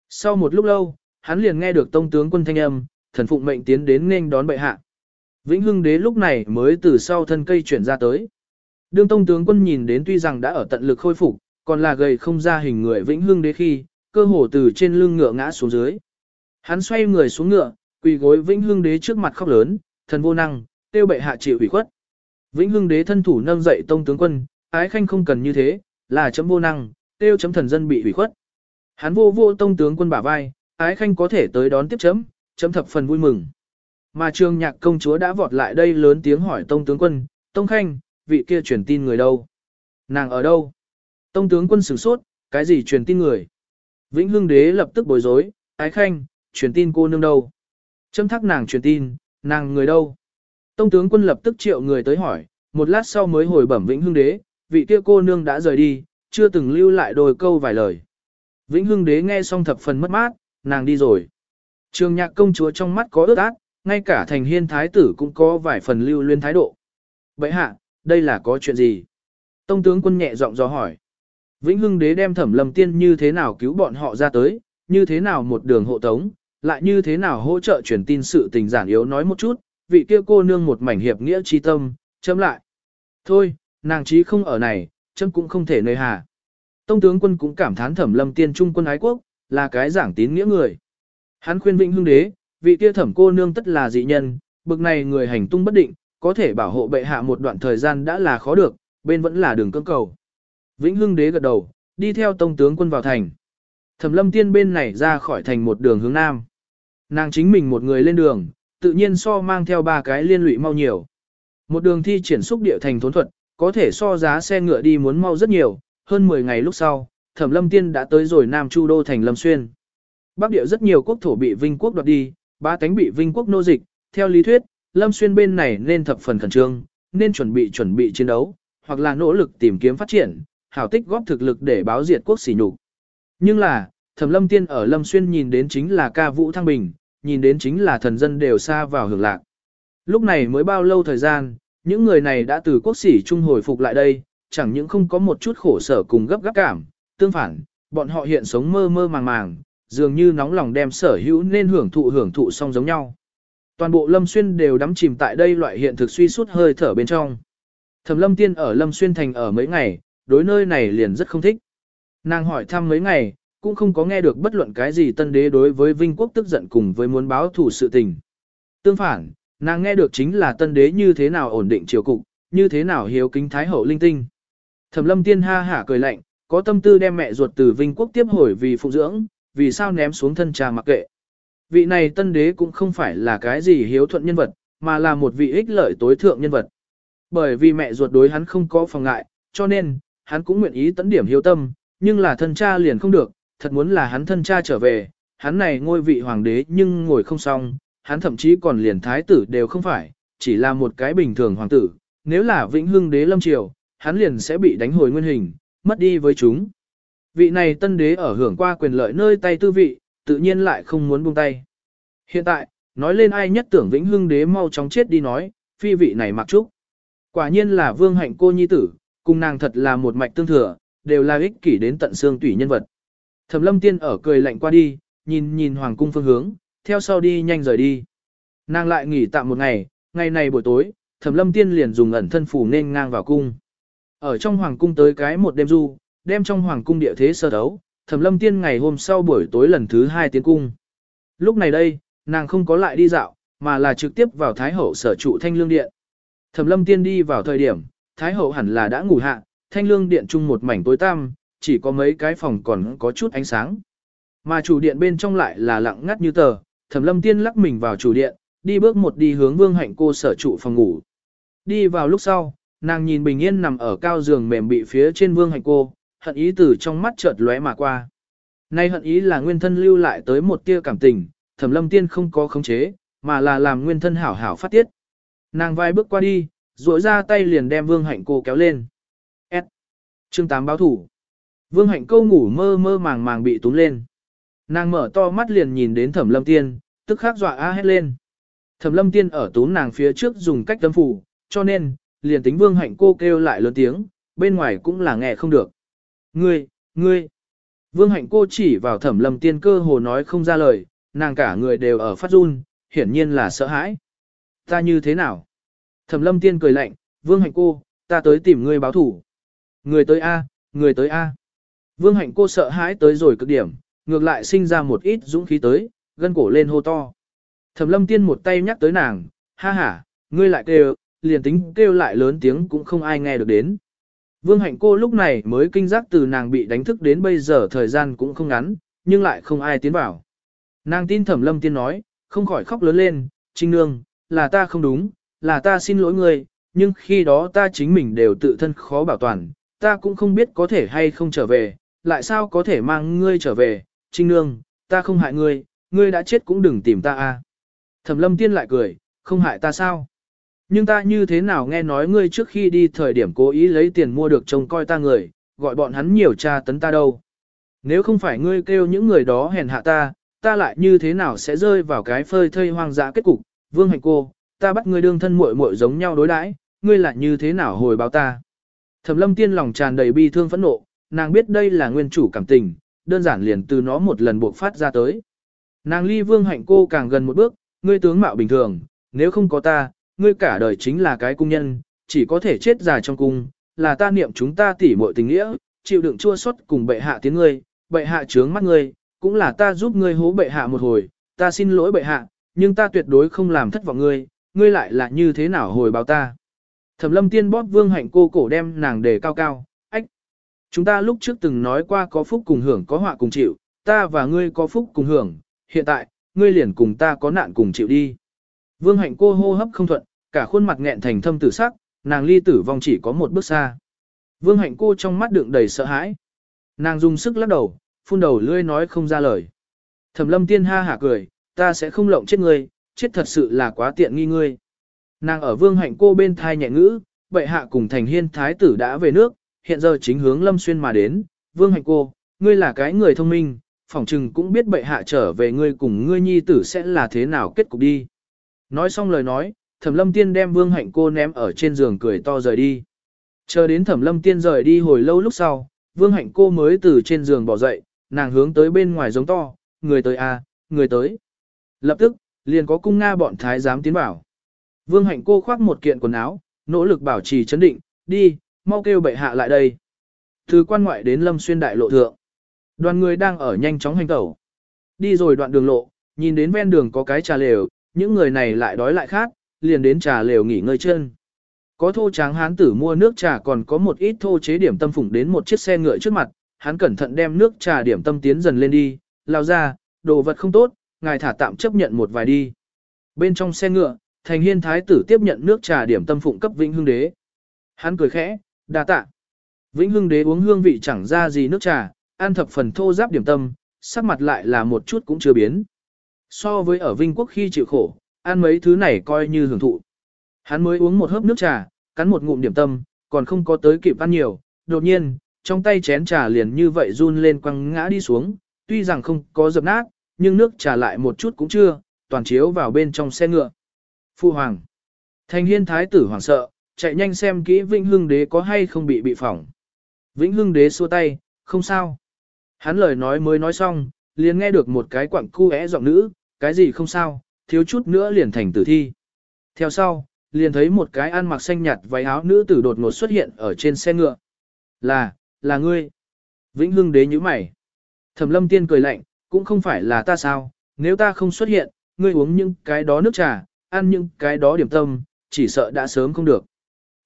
Sau một lúc lâu, hắn liền nghe được tông tướng quân thanh âm, thần phụng mệnh tiến đến nên đón bệ hạ. Vĩnh Hưng đế lúc này mới từ sau thân cây chuyển ra tới. Đương tông tướng quân nhìn đến tuy rằng đã ở tận lực khôi phục, còn là gầy không ra hình người Vĩnh Hưng đế khi, cơ hồ từ trên lưng ngựa ngã xuống dưới. Hắn xoay người xuống ngựa, quỳ gối Vĩnh Hưng đế trước mặt khóc lớn, thần vô năng, tiêu bệ hạ chịu ủy khuất. Vĩnh Hưng đế thân thủ nâng dậy tông tướng quân, ái khanh không cần như thế, là chấm vô năng, tiêu chấm thần dân bị ủy khuất. Hắn vô vô tông tướng quân bả vai, ái khanh có thể tới đón tiếp chấm, chấm thập phần vui mừng. Mà trường nhạc công chúa đã vọt lại đây lớn tiếng hỏi tông tướng quân, tông khanh, vị kia truyền tin người đâu? Nàng ở đâu? Tông tướng quân sửng sốt, cái gì truyền tin người? Vĩnh Hưng đế lập tức bối rối, ái khanh, truyền tin cô nương đâu? Châm thắc nàng truyền tin, nàng người đâu? Tông tướng quân lập tức triệu người tới hỏi, một lát sau mới hồi bẩm Vĩnh Hưng đế, vị kia cô nương đã rời đi, chưa từng lưu lại đôi câu vài lời. Vĩnh Hưng đế nghe xong thập phần mất mát, nàng đi rồi. Trường nhạc công chúa trong mắt có ướt át, ngay cả thành hiên thái tử cũng có vài phần lưu luyến thái độ. Vậy hạ, đây là có chuyện gì? Tông tướng quân nhẹ giọng dò hỏi. Vĩnh Hưng đế đem thẩm Lâm tiên như thế nào cứu bọn họ ra tới, như thế nào một đường hộ tống, lại như thế nào hỗ trợ truyền tin sự tình giản yếu nói một chút, vị kia cô nương một mảnh hiệp nghĩa chi tâm, chấm lại. Thôi, nàng chí không ở này, chấm cũng không thể nơi hà. Tông tướng quân cũng cảm thán thẩm lâm tiên trung quân ái quốc, là cái giảng tín nghĩa người. Hắn khuyên Vĩnh Hưng đế, vị kia thẩm cô nương tất là dị nhân, bực này người hành tung bất định, có thể bảo hộ bệ hạ một đoạn thời gian đã là khó được, bên vẫn là đường cưỡng cầu. Vĩnh Hưng đế gật đầu, đi theo tông tướng quân vào thành. Thẩm lâm tiên bên này ra khỏi thành một đường hướng nam. Nàng chính mình một người lên đường, tự nhiên so mang theo ba cái liên lụy mau nhiều. Một đường thi triển xúc địa thành thốn thuật, có thể so giá xe ngựa đi muốn mau rất nhiều, hơn 10 ngày lúc sau, Thẩm Lâm Tiên đã tới rồi Nam Chu Đô thành Lâm Xuyên. Bắc địa rất nhiều quốc thổ bị Vinh quốc đoạt đi, ba tánh bị Vinh quốc nô dịch, theo lý thuyết, Lâm Xuyên bên này nên thập phần khẩn trương, nên chuẩn bị chuẩn bị chiến đấu, hoặc là nỗ lực tìm kiếm phát triển, hảo tích góp thực lực để báo diệt quốc xỉ nhục. Nhưng là, Thẩm Lâm Tiên ở Lâm Xuyên nhìn đến chính là ca vũ thăng bình, nhìn đến chính là thần dân đều xa vào hưởng lạc. Lúc này mới bao lâu thời gian, những người này đã từ quốc sỉ trung hồi phục lại đây, chẳng những không có một chút khổ sở cùng gấp gáp cảm, tương phản, bọn họ hiện sống mơ mơ màng màng, dường như nóng lòng đem sở hữu nên hưởng thụ hưởng thụ song giống nhau. Toàn bộ Lâm Xuyên đều đắm chìm tại đây loại hiện thực suy suốt hơi thở bên trong. Thẩm Lâm Tiên ở Lâm Xuyên thành ở mấy ngày, đối nơi này liền rất không thích. Nàng hỏi thăm mấy ngày, cũng không có nghe được bất luận cái gì tân đế đối với Vinh Quốc tức giận cùng với muốn báo thủ sự tình. Tương phản, nàng nghe được chính là tân đế như thế nào ổn định triều cục, như thế nào hiếu kính thái hậu linh tinh. Thẩm lâm tiên ha hả cười lạnh, có tâm tư đem mẹ ruột từ Vinh Quốc tiếp hồi vì phụ dưỡng, vì sao ném xuống thân cha mặc kệ. Vị này tân đế cũng không phải là cái gì hiếu thuận nhân vật, mà là một vị ích lợi tối thượng nhân vật. Bởi vì mẹ ruột đối hắn không có phòng ngại, cho nên, hắn cũng nguyện ý tấn điểm hiếu tâm, nhưng là thân cha liền không được, thật muốn là hắn thân cha trở về, hắn này ngôi vị hoàng đế nhưng ngồi không xong, hắn thậm chí còn liền thái tử đều không phải, chỉ là một cái bình thường hoàng tử, nếu là vĩnh hưng đế lâm triều, hắn liền sẽ bị đánh hồi nguyên hình, mất đi với chúng. Vị này tân đế ở hưởng qua quyền lợi nơi tay tư vị, tự nhiên lại không muốn buông tay. Hiện tại, nói lên ai nhất tưởng vĩnh hưng đế mau chóng chết đi nói, phi vị này mặc trúc. Quả nhiên là vương hạnh cô nhi tử, cùng nàng thật là một mạch tương thừa, đều là ích kỷ đến tận xương tủy nhân vật. Thẩm lâm tiên ở cười lạnh qua đi, nhìn nhìn hoàng cung phương hướng, theo sau đi nhanh rời đi. Nàng lại nghỉ tạm một ngày, ngày này buổi tối, thẩm lâm tiên liền dùng ẩn thân phủ nên ngang vào cung. Ở trong hoàng cung tới cái một đêm du, đem trong hoàng cung địa thế sơ đấu, thẩm lâm tiên ngày hôm sau buổi tối lần thứ hai tiến cung. Lúc này đây, nàng không có lại đi dạo, mà là trực tiếp vào Thái Hậu sở trụ thanh lương điện. Thẩm lâm tiên đi vào thời điểm, Thái Hậu hẳn là đã ngủ hạ, thanh lương điện chung một mảnh tối tăm, chỉ có mấy cái phòng còn có chút ánh sáng. Mà chủ điện bên trong lại là lặng ngắt như tờ, thẩm lâm tiên lắc mình vào chủ điện, đi bước một đi hướng vương hạnh cô sở trụ phòng ngủ. Đi vào lúc sau, nàng nhìn bình yên nằm ở cao giường mềm bị phía trên vương hạnh cô, hận ý từ trong mắt chợt lóe mà qua. Nay hận ý là nguyên thân lưu lại tới một tia cảm tình, thẩm lâm tiên không có khống chế, mà là làm nguyên thân hảo hảo phát tiết. Nàng vai bước qua đi, duỗi ra tay liền đem vương hạnh cô kéo lên. S. Chương 8 báo thủ. Vương hạnh câu ngủ mơ mơ màng màng bị túm lên. Nàng mở to mắt liền nhìn đến thẩm lâm tiên, tức khắc dọa a hét lên. Thẩm lâm tiên ở túm nàng phía trước dùng cách tâm phủ, cho nên, liền tính vương hạnh cô kêu lại lớn tiếng, bên ngoài cũng là nghe không được. Ngươi, ngươi. Vương hạnh cô chỉ vào thẩm lâm tiên cơ hồ nói không ra lời, nàng cả người đều ở phát run, hiển nhiên là sợ hãi. Ta như thế nào? Thẩm lâm tiên cười lạnh, vương hạnh cô, ta tới tìm ngươi báo thủ. Người tới A, người tới A. Vương hạnh cô sợ hãi tới rồi cực điểm, ngược lại sinh ra một ít dũng khí tới, gân cổ lên hô to. Thẩm lâm tiên một tay nhắc tới nàng, ha ha, ngươi lại kêu, liền tính kêu lại lớn tiếng cũng không ai nghe được đến. Vương hạnh cô lúc này mới kinh giác từ nàng bị đánh thức đến bây giờ thời gian cũng không ngắn, nhưng lại không ai tiến vào. Nàng tin thẩm lâm tiên nói, không khỏi khóc lớn lên, trinh nương, là ta không đúng, là ta xin lỗi ngươi, nhưng khi đó ta chính mình đều tự thân khó bảo toàn, ta cũng không biết có thể hay không trở về, lại sao có thể mang ngươi trở về, trinh nương, ta không hại ngươi, ngươi đã chết cũng đừng tìm ta a. Thẩm lâm tiên lại cười, không hại ta sao? Nhưng ta như thế nào nghe nói ngươi trước khi đi thời điểm cố ý lấy tiền mua được trông coi ta người, gọi bọn hắn nhiều tra tấn ta đâu. Nếu không phải ngươi kêu những người đó hèn hạ ta, ta lại như thế nào sẽ rơi vào cái phơi thây hoang dã kết cục, vương hành cô, ta bắt ngươi đương thân muội muội giống nhau đối đãi, ngươi lại như thế nào hồi báo ta. Thẩm lâm tiên lòng tràn đầy bi thương phẫn nộ, nàng biết đây là nguyên chủ cảm tình, đơn giản liền từ nó một lần buộc phát ra tới. Nàng ly vương hạnh cô càng gần một bước, ngươi tướng mạo bình thường, nếu không có ta, ngươi cả đời chính là cái cung nhân, chỉ có thể chết già trong cung, là ta niệm chúng ta tỉ muội tình nghĩa, chịu đựng chua xót cùng bệ hạ tiếng ngươi, bệ hạ trướng mắt ngươi, cũng là ta giúp ngươi hố bệ hạ một hồi, ta xin lỗi bệ hạ, nhưng ta tuyệt đối không làm thất vọng ngươi, ngươi lại là như thế nào hồi báo ta. Thẩm lâm tiên bóp vương hạnh cô cổ đem nàng đề cao cao, ách. Chúng ta lúc trước từng nói qua có phúc cùng hưởng có họa cùng chịu, ta và ngươi có phúc cùng hưởng, hiện tại, ngươi liền cùng ta có nạn cùng chịu đi. Vương hạnh cô hô hấp không thuận, cả khuôn mặt nghẹn thành thâm tử sắc, nàng ly tử vong chỉ có một bước xa. Vương hạnh cô trong mắt đựng đầy sợ hãi. Nàng dùng sức lắc đầu, phun đầu lưỡi nói không ra lời. Thẩm lâm tiên ha hả cười, ta sẽ không lộng chết ngươi, chết thật sự là quá tiện nghi ngươi. Nàng ở vương hạnh cô bên thai nhẹ ngữ, bệ hạ cùng thành hiên thái tử đã về nước, hiện giờ chính hướng lâm xuyên mà đến, vương hạnh cô, ngươi là cái người thông minh, phỏng chừng cũng biết bệ hạ trở về ngươi cùng ngươi nhi tử sẽ là thế nào kết cục đi. Nói xong lời nói, thẩm lâm tiên đem vương hạnh cô ném ở trên giường cười to rời đi. Chờ đến thẩm lâm tiên rời đi hồi lâu lúc sau, vương hạnh cô mới từ trên giường bỏ dậy, nàng hướng tới bên ngoài giống to, người tới a, à, người tới. Lập tức, liền có cung Nga bọn thái giám tiến bảo. Vương hạnh cô khoác một kiện quần áo, nỗ lực bảo trì chấn định, đi, mau kêu bệ hạ lại đây. Từ quan ngoại đến lâm xuyên đại lộ thượng. Đoàn người đang ở nhanh chóng hành tẩu. Đi rồi đoạn đường lộ, nhìn đến ven đường có cái trà lều, những người này lại đói lại khát, liền đến trà lều nghỉ ngơi chân. Có thô tráng hán tử mua nước trà còn có một ít thô chế điểm tâm phủng đến một chiếc xe ngựa trước mặt, hắn cẩn thận đem nước trà điểm tâm tiến dần lên đi, lao ra, đồ vật không tốt, ngài thả tạm chấp nhận một vài đi. Bên trong xe ngựa, thành hiên thái tử tiếp nhận nước trà điểm tâm phụng cấp vĩnh hương đế. Hắn cười khẽ, đa tạ. Vĩnh hương đế uống hương vị chẳng ra gì nước trà, ăn thập phần thô giáp điểm tâm, sắc mặt lại là một chút cũng chưa biến. So với ở Vinh Quốc khi chịu khổ, ăn mấy thứ này coi như hưởng thụ. Hắn mới uống một hớp nước trà, cắn một ngụm điểm tâm, còn không có tới kịp ăn nhiều, đột nhiên, trong tay chén trà liền như vậy run lên quăng ngã đi xuống, tuy rằng không có dập nát, nhưng nước trà lại một chút cũng chưa, toàn chiếu vào bên trong xe ngựa. Phu hoàng. Thành hiên thái tử hoàng sợ, chạy nhanh xem kỹ Vĩnh Hưng đế có hay không bị bị phỏng. Vĩnh Hưng đế xua tay, không sao. Hắn lời nói mới nói xong, liền nghe được một cái quặng cu é giọng nữ, cái gì không sao, thiếu chút nữa liền thành tử thi. Theo sau, liền thấy một cái ăn mặc xanh nhạt váy áo nữ tử đột ngột xuất hiện ở trên xe ngựa. Là, là ngươi. Vĩnh Hưng đế nhíu mày. Thẩm lâm tiên cười lạnh, cũng không phải là ta sao, nếu ta không xuất hiện, ngươi uống những cái đó nước trà, ăn những cái đó điểm tâm, chỉ sợ đã sớm không được.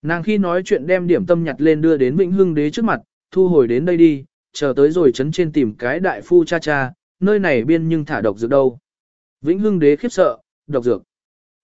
Nàng khi nói chuyện đem điểm tâm nhặt lên đưa đến Vĩnh Hưng đế trước mặt, thu hồi đến đây đi, chờ tới rồi chấn trên tìm cái đại phu cha cha, nơi này biên nhưng thả độc dược đâu. Vĩnh Hưng đế khiếp sợ, độc dược.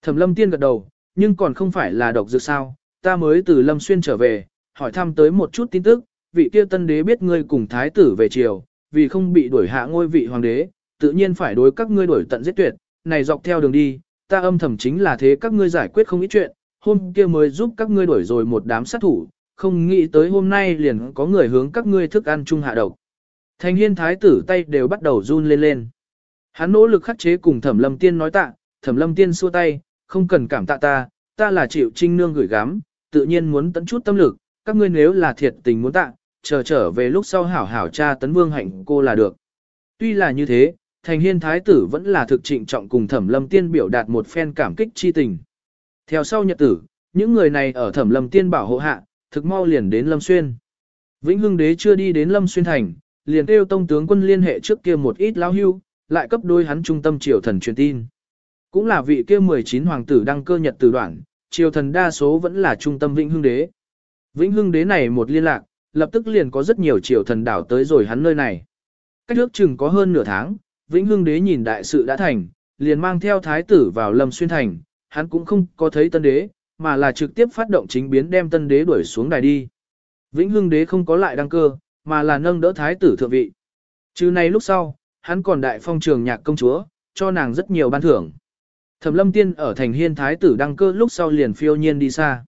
Thẩm lâm tiên gật đầu, nhưng còn không phải là độc dược sao, ta mới từ lâm xuyên trở về, hỏi thăm tới một chút tin tức, vị kia tân đế biết ngươi cùng thái tử về triều, vì không bị đuổi hạ ngôi vị hoàng đế, tự nhiên phải đối các ngươi đuổi tận giết tuyệt, này dọc theo đường đi, ta âm thầm chính là thế các ngươi giải quyết không ít chuyện, hôm kia mới giúp các ngươi đuổi rồi một đám sát thủ, không nghĩ tới hôm nay liền có người hướng các ngươi thức ăn chung hạ độc. Thành hiên thái tử tay đều bắt đầu run lên lên. Hắn nỗ lực khắc chế cùng thẩm lâm tiên nói tạ, thẩm lâm tiên xua tay, không cần cảm tạ ta, ta là chịu trinh nương gửi gắm, tự nhiên muốn tận chút tâm lực, các ngươi nếu là thiệt tình muốn tạ, chờ trở về lúc sau hảo hảo cha tấn vương hạnh cô là được. Tuy là như thế, thành hiên thái tử vẫn là thực trịnh trọng cùng thẩm lâm tiên biểu đạt một phen cảm kích chi tình. Theo sau nhật tử, những người này ở thẩm lâm tiên bảo hộ hạ, thực mau liền đến lâm xuyên. Vĩnh hưng đế chưa đi đến lâm xuyên thành, liền kêu tông tướng quân liên hệ trước kia một ít lão hưu, lại cấp đôi hắn trung tâm triều thần truyền tin. Cũng là vị kia 19 hoàng tử đăng cơ nhật tử đoạn, triều thần đa số vẫn là trung tâm Vĩnh Hưng Đế. Vĩnh Hưng Đế này một liên lạc, lập tức liền có rất nhiều triều thần đảo tới rồi hắn nơi này. Cách nước chừng có hơn nửa tháng, Vĩnh Hưng Đế nhìn đại sự đã thành, liền mang theo thái tử vào Lâm Xuyên Thành, hắn cũng không có thấy tân đế, mà là trực tiếp phát động chính biến đem tân đế đuổi xuống đài đi. Vĩnh Hưng Đế không có lại đăng cơ, mà là nâng đỡ thái tử thượng vị. Chứ này lúc sau, hắn còn đại phong trường nhạc công chúa, cho nàng rất nhiều ban thưởng. Thẩm lâm tiên ở thành hiên thái tử đăng cơ lúc sau liền phiêu nhiên đi xa.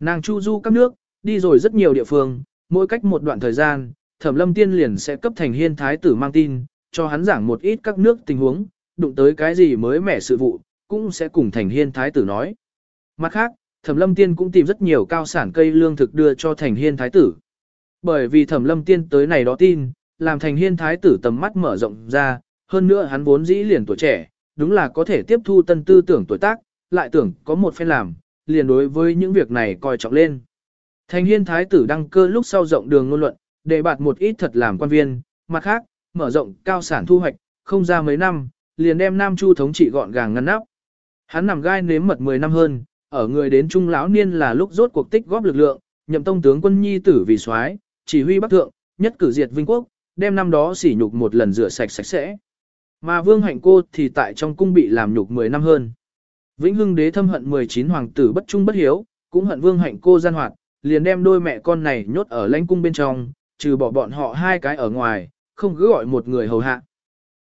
Nàng chu du các nước, đi rồi rất nhiều địa phương, mỗi cách một đoạn thời gian, thẩm lâm tiên liền sẽ cấp thành hiên thái tử mang tin, cho hắn giảng một ít các nước tình huống, đụng tới cái gì mới mẻ sự vụ, cũng sẽ cùng thành hiên thái tử nói. Mặt khác, thẩm lâm tiên cũng tìm rất nhiều cao sản cây lương thực đưa cho thành hiên thái tử. Bởi vì thẩm lâm tiên tới này đó tin, làm thành hiên thái tử tầm mắt mở rộng ra, hơn nữa hắn vốn dĩ liền tuổi trẻ, đúng là có thể tiếp thu tân tư tưởng tuổi tác, lại tưởng có một phen làm, liền đối với những việc này coi trọng lên. Thành hiên thái tử đăng cơ lúc sau rộng đường ngôn luận, đề bạt một ít thật làm quan viên, mặt khác, mở rộng cao sản thu hoạch, không ra mấy năm, liền đem Nam Chu thống trị gọn gàng ngăn nắp. Hắn nằm gai nếm mật 10 năm hơn, ở người đến trung lão niên là lúc rốt cuộc tích góp lực lượng, nhậm tông tướng quân nhi tử vì soái, chỉ huy bắc thượng, nhất cử diệt vinh quốc, đem năm đó sỉ nhục một lần rửa sạch sạch sẽ. Mà vương hạnh cô thì tại trong cung bị làm nhục 10 năm hơn. Vĩnh hưng đế thâm hận 19 hoàng tử bất trung bất hiếu, cũng hận vương hạnh cô gian hoạt, liền đem đôi mẹ con này nhốt ở lãnh cung bên trong, trừ bỏ bọn họ hai cái ở ngoài, không cứ gọi một người hầu hạ.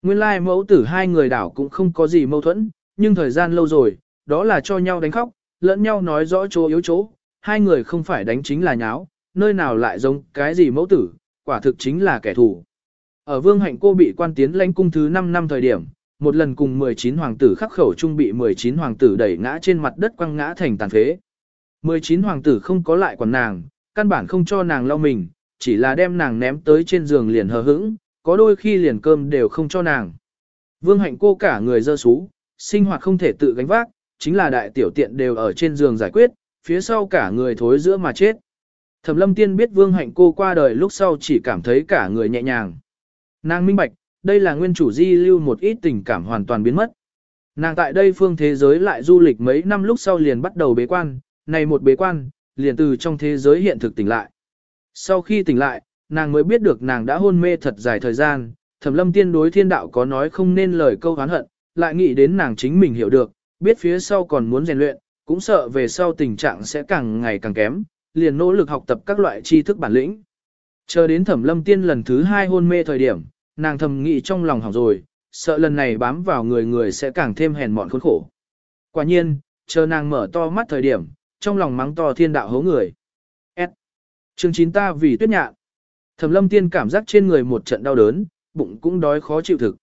Nguyên lai mẫu tử hai người đảo cũng không có gì mâu thuẫn, nhưng thời gian lâu rồi, đó là cho nhau đánh khóc, lẫn nhau nói rõ chỗ yếu chỗ, hai người không phải đánh chính là nháo, nơi nào lại giống cái gì mẫu tử, quả thực chính là kẻ thù. Ở vương hạnh cô bị quan tiến lãnh cung thứ 5 năm thời điểm, một lần cùng 19 hoàng tử khắc khẩu trung bị 19 hoàng tử đẩy ngã trên mặt đất quăng ngã thành tàn phế. 19 hoàng tử không có lại quản nàng, căn bản không cho nàng lau mình, chỉ là đem nàng ném tới trên giường liền hờ hững, có đôi khi liền cơm đều không cho nàng. Vương hạnh cô cả người dơ sú, sinh hoạt không thể tự gánh vác, chính là đại tiểu tiện đều ở trên giường giải quyết, phía sau cả người thối giữa mà chết. Thẩm lâm tiên biết vương hạnh cô qua đời lúc sau chỉ cảm thấy cả người nhẹ nhàng. Nàng minh bạch, đây là nguyên chủ di lưu một ít tình cảm hoàn toàn biến mất. Nàng tại đây phương thế giới lại du lịch mấy năm lúc sau liền bắt đầu bế quan, này một bế quan, liền từ trong thế giới hiện thực tỉnh lại. Sau khi tỉnh lại, nàng mới biết được nàng đã hôn mê thật dài thời gian, thẩm lâm tiên đối thiên đạo có nói không nên lời câu hán hận, lại nghĩ đến nàng chính mình hiểu được, biết phía sau còn muốn rèn luyện, cũng sợ về sau tình trạng sẽ càng ngày càng kém, liền nỗ lực học tập các loại tri thức bản lĩnh. Chờ đến thẩm lâm tiên lần thứ hai hôn mê thời điểm, nàng thầm nghĩ trong lòng hỏng rồi, sợ lần này bám vào người người sẽ càng thêm hèn mọn khốn khổ. Quả nhiên, chờ nàng mở to mắt thời điểm, trong lòng mắng to thiên đạo hố người. S. Chương 9 ta vì tuyết nhạn. Thẩm lâm tiên cảm giác trên người một trận đau đớn, bụng cũng đói khó chịu thực.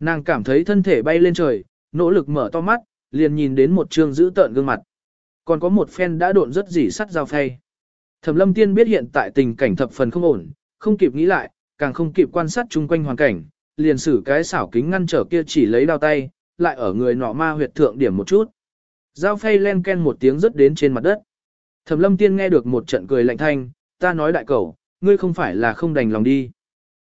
Nàng cảm thấy thân thể bay lên trời, nỗ lực mở to mắt, liền nhìn đến một trương giữ tợn gương mặt. Còn có một phen đã độn rất dỉ sắt dao phay. Thẩm lâm tiên biết hiện tại tình cảnh thập phần không ổn, không kịp nghĩ lại, càng không kịp quan sát chung quanh hoàn cảnh, liền sử cái xảo kính ngăn trở kia chỉ lấy đao tay, lại ở người nọ ma huyệt thượng điểm một chút. Dao phay len ken một tiếng rất đến trên mặt đất. Thẩm lâm tiên nghe được một trận cười lạnh thanh, ta nói đại cầu, ngươi không phải là không đành lòng đi.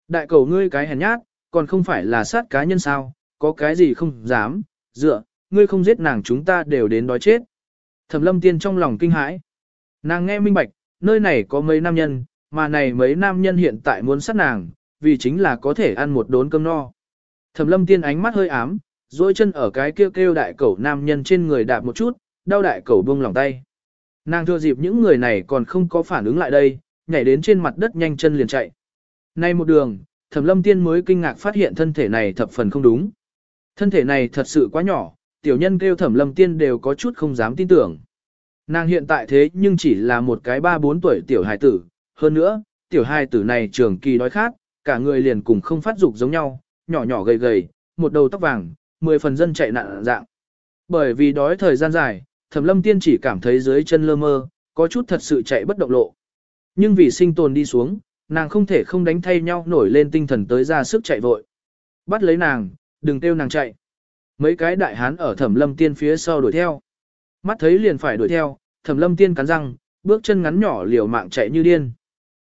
Đại cầu ngươi cái hèn nhát, còn không phải là sát cá nhân sao, có cái gì không dám, dựa, ngươi không giết nàng chúng ta đều đến đói chết. Thẩm lâm tiên trong lòng kinh hãi. Nàng nghe minh bạch, nơi này có mấy nam nhân, mà này mấy nam nhân hiện tại muốn sát nàng, vì chính là có thể ăn một đốn cơm no. Thẩm lâm tiên ánh mắt hơi ám, dôi chân ở cái kêu kêu đại cẩu nam nhân trên người đạp một chút, đau đại cẩu buông lòng tay. Nàng thừa dịp những người này còn không có phản ứng lại đây, nhảy đến trên mặt đất nhanh chân liền chạy. Nay một đường, thẩm lâm tiên mới kinh ngạc phát hiện thân thể này thập phần không đúng. Thân thể này thật sự quá nhỏ, tiểu nhân kêu thẩm lâm tiên đều có chút không dám tin tưởng. Nàng hiện tại thế nhưng chỉ là một cái ba bốn tuổi tiểu hài tử, hơn nữa, tiểu hài tử này trường kỳ đói khát, cả người liền cùng không phát dục giống nhau, nhỏ nhỏ gầy gầy, một đầu tóc vàng, mười phần dân chạy nạn dạng. Bởi vì đói thời gian dài, thẩm lâm tiên chỉ cảm thấy dưới chân lơ mơ, có chút thật sự chạy bất động lộ. Nhưng vì sinh tồn đi xuống, nàng không thể không đánh thay nhau nổi lên tinh thần tới ra sức chạy vội. Bắt lấy nàng, đừng kêu nàng chạy. Mấy cái đại hán ở thẩm lâm tiên phía sau đuổi theo. Mắt thấy liền phải đuổi theo, thẩm lâm tiên cắn răng, bước chân ngắn nhỏ liều mạng chạy như điên.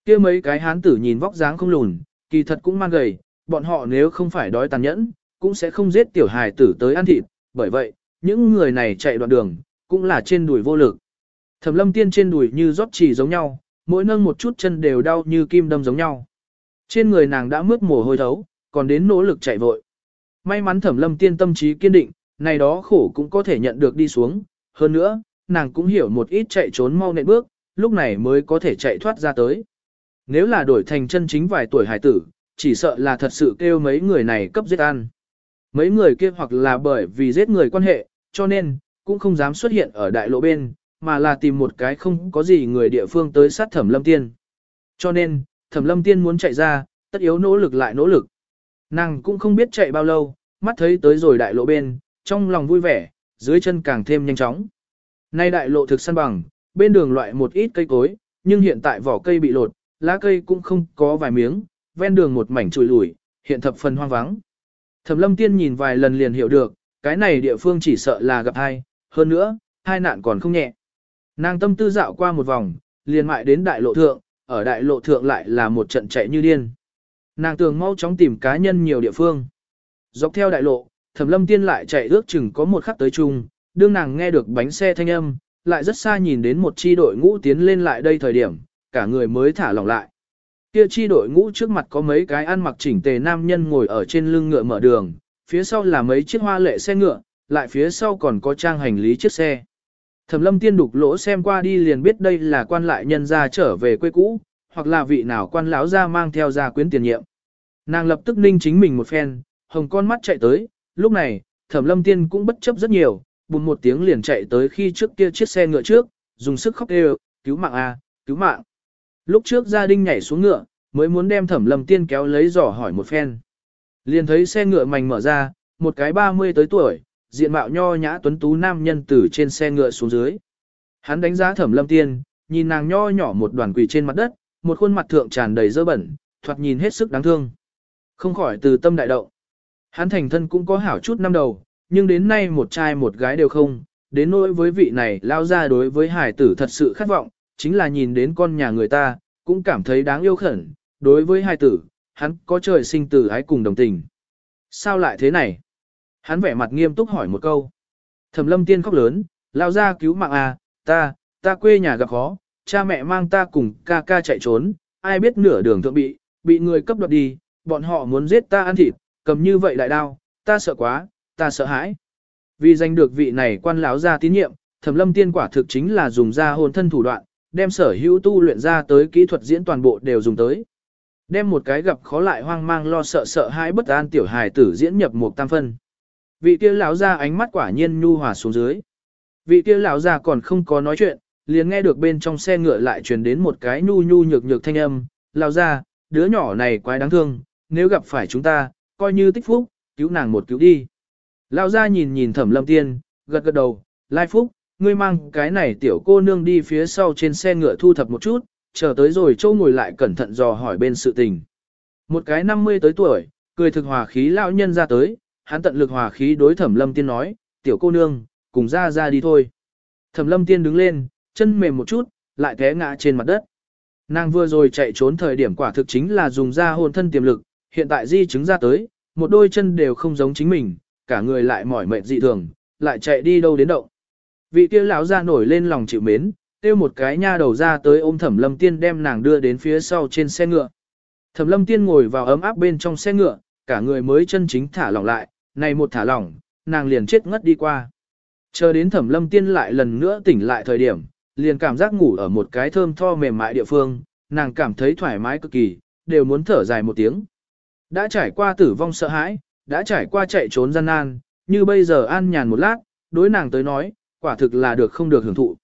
kia mấy cái hán tử nhìn vóc dáng không lùn, kỳ thật cũng mang gầy, bọn họ nếu không phải đói tàn nhẫn, cũng sẽ không giết tiểu hài tử tới ăn thịt, bởi vậy, những người này chạy đoạn đường, cũng là trên đùi vô lực. Thẩm lâm tiên trên đùi như rót chỉ giống nhau, mỗi nâng một chút chân đều đau như kim đâm giống nhau. Trên người nàng đã mướt mồ hôi thấu, còn đến nỗ lực chạy vội. May mắn thẩm lâm tiên tâm trí kiên định, này đó khổ cũng có thể nhận được đi xuống. Hơn nữa, nàng cũng hiểu một ít chạy trốn mau nện bước, lúc này mới có thể chạy thoát ra tới. Nếu là đổi thành chân chính vài tuổi hải tử, chỉ sợ là thật sự kêu mấy người này cấp giết ăn. Mấy người kia hoặc là bởi vì giết người quan hệ, cho nên, cũng không dám xuất hiện ở đại lộ bên, mà là tìm một cái không có gì người địa phương tới sát thẩm lâm tiên. Cho nên, thẩm lâm tiên muốn chạy ra, tất yếu nỗ lực lại nỗ lực. Nàng cũng không biết chạy bao lâu, mắt thấy tới rồi đại lộ bên, trong lòng vui vẻ, dưới chân càng thêm nhanh chóng. Nay đại lộ thực săn bằng, bên đường loại một ít cây cối, nhưng hiện tại vỏ cây bị lột, lá cây cũng không có vài miếng, ven đường một mảnh trùi lủi, hiện thập phần hoang vắng. Thẩm lâm tiên nhìn vài lần liền hiểu được, cái này địa phương chỉ sợ là gặp hai, hơn nữa, hai nạn còn không nhẹ. Nàng tâm tư dạo qua một vòng, liền mại đến đại lộ thượng, ở đại lộ thượng lại là một trận chạy như điên. Nàng tường mau chóng tìm cá nhân nhiều địa phương. Dọc theo đại lộ, thẩm lâm tiên lại chạy ước chừng có một khắc tới chung, đương nàng nghe được bánh xe thanh âm, lại rất xa nhìn đến một chi đội ngũ tiến lên lại đây thời điểm, cả người mới thả lỏng lại. Kia chi đội ngũ trước mặt có mấy cái ăn mặc chỉnh tề nam nhân ngồi ở trên lưng ngựa mở đường, phía sau là mấy chiếc hoa lệ xe ngựa, lại phía sau còn có trang hành lý chiếc xe. Thẩm lâm tiên đục lỗ xem qua đi liền biết đây là quan lại nhân gia trở về quê cũ, hoặc là vị nào quan lão gia mang theo gia quyến tiền nhiệm. Nàng lập tức ninh chính mình một phen, hồng con mắt chạy tới, lúc này, thẩm lâm tiên cũng bất chấp rất nhiều, bùn một tiếng liền chạy tới khi trước kia chiếc xe ngựa trước, dùng sức khóc đều, cứu mạng a, cứu mạng. Lúc trước gia đình nhảy xuống ngựa, mới muốn đem thẩm lâm tiên kéo lấy giỏ hỏi một phen. Liền thấy xe ngựa mảnh mở ra, một cái 30 tới tuổi, diện mạo nho nhã tuấn tú nam nhân từ trên xe ngựa xuống dưới. Hắn đánh giá thẩm lâm tiên, nhìn nàng nho nhỏ một đoàn quỳ trên mặt đất, một khuôn mặt thượng tràn đầy dơ bẩn, thoạt nhìn hết sức đáng thương. Không khỏi từ tâm đại động. Hắn thành thân cũng có hảo chút năm đầu, nhưng đến nay một trai một gái đều không, đến nỗi với vị này lao ra đối với hải tử thật sự khát vọng, chính là nhìn đến con nhà người ta, cũng cảm thấy đáng yêu khẩn, đối với hai tử, hắn có trời sinh tử ái cùng đồng tình. Sao lại thế này? Hắn vẻ mặt nghiêm túc hỏi một câu. Thẩm lâm tiên khóc lớn, lao ra cứu mạng à, ta, ta quê nhà gặp khó, cha mẹ mang ta cùng ca ca chạy trốn, ai biết nửa đường thượng bị, bị người cấp đoạt đi, bọn họ muốn giết ta ăn thịt, cầm như vậy đại đao, ta sợ quá, ta sợ hãi. Vì giành được vị này quan lão ra tín nhiệm, Thẩm Lâm Tiên quả thực chính là dùng ra hồn thân thủ đoạn, đem sở hữu tu luyện ra tới kỹ thuật diễn toàn bộ đều dùng tới. Đem một cái gặp khó lại hoang mang lo sợ sợ hãi bất an tiểu hài tử diễn nhập một tam phân. Vị kia lão ra ánh mắt quả nhiên nhu hòa xuống dưới. Vị kia lão ra còn không có nói chuyện, liền nghe được bên trong xe ngựa lại truyền đến một cái nhu nhu nhược nhược thanh âm, lão ra, đứa nhỏ này quái đáng thương, nếu gặp phải chúng ta, coi như tích phúc, cứu nàng một cứu đi. Lão ra nhìn nhìn thẩm lâm tiên, gật gật đầu, lai phúc, ngươi mang cái này tiểu cô nương đi phía sau trên xe ngựa thu thập một chút, chờ tới rồi châu ngồi lại cẩn thận dò hỏi bên sự tình. Một cái 50 tới tuổi, cười thực hòa khí lão nhân ra tới, hắn tận lực hòa khí đối thẩm lâm tiên nói, tiểu cô nương, cùng ra ra đi thôi. Thẩm lâm tiên đứng lên, chân mềm một chút, lại té ngã trên mặt đất. Nàng vừa rồi chạy trốn thời điểm quả thực chính là dùng ra hồn thân tiềm lực, hiện tại di chứng ra tới, một đôi chân đều không giống chính mình, cả người lại mỏi mệt dị thường, lại chạy đi đâu đến động. Vị kia lão ra nổi lên lòng chịu mến, tiêu một cái nha đầu ra tới ôm thẩm lâm tiên đem nàng đưa đến phía sau trên xe ngựa. Thẩm lâm tiên ngồi vào ấm áp bên trong xe ngựa, cả người mới chân chính thả lỏng lại, này một thả lỏng, nàng liền chết ngất đi qua. Chờ đến thẩm lâm tiên lại lần nữa tỉnh lại thời điểm, liền cảm giác ngủ ở một cái thơm tho mềm mại địa phương, nàng cảm thấy thoải mái cực kỳ, đều muốn thở dài một tiếng. Đã trải qua tử vong sợ hãi, đã trải qua chạy trốn gian nan, như bây giờ an nhàn một lát, đối nàng tới nói, quả thực là được không được hưởng thụ.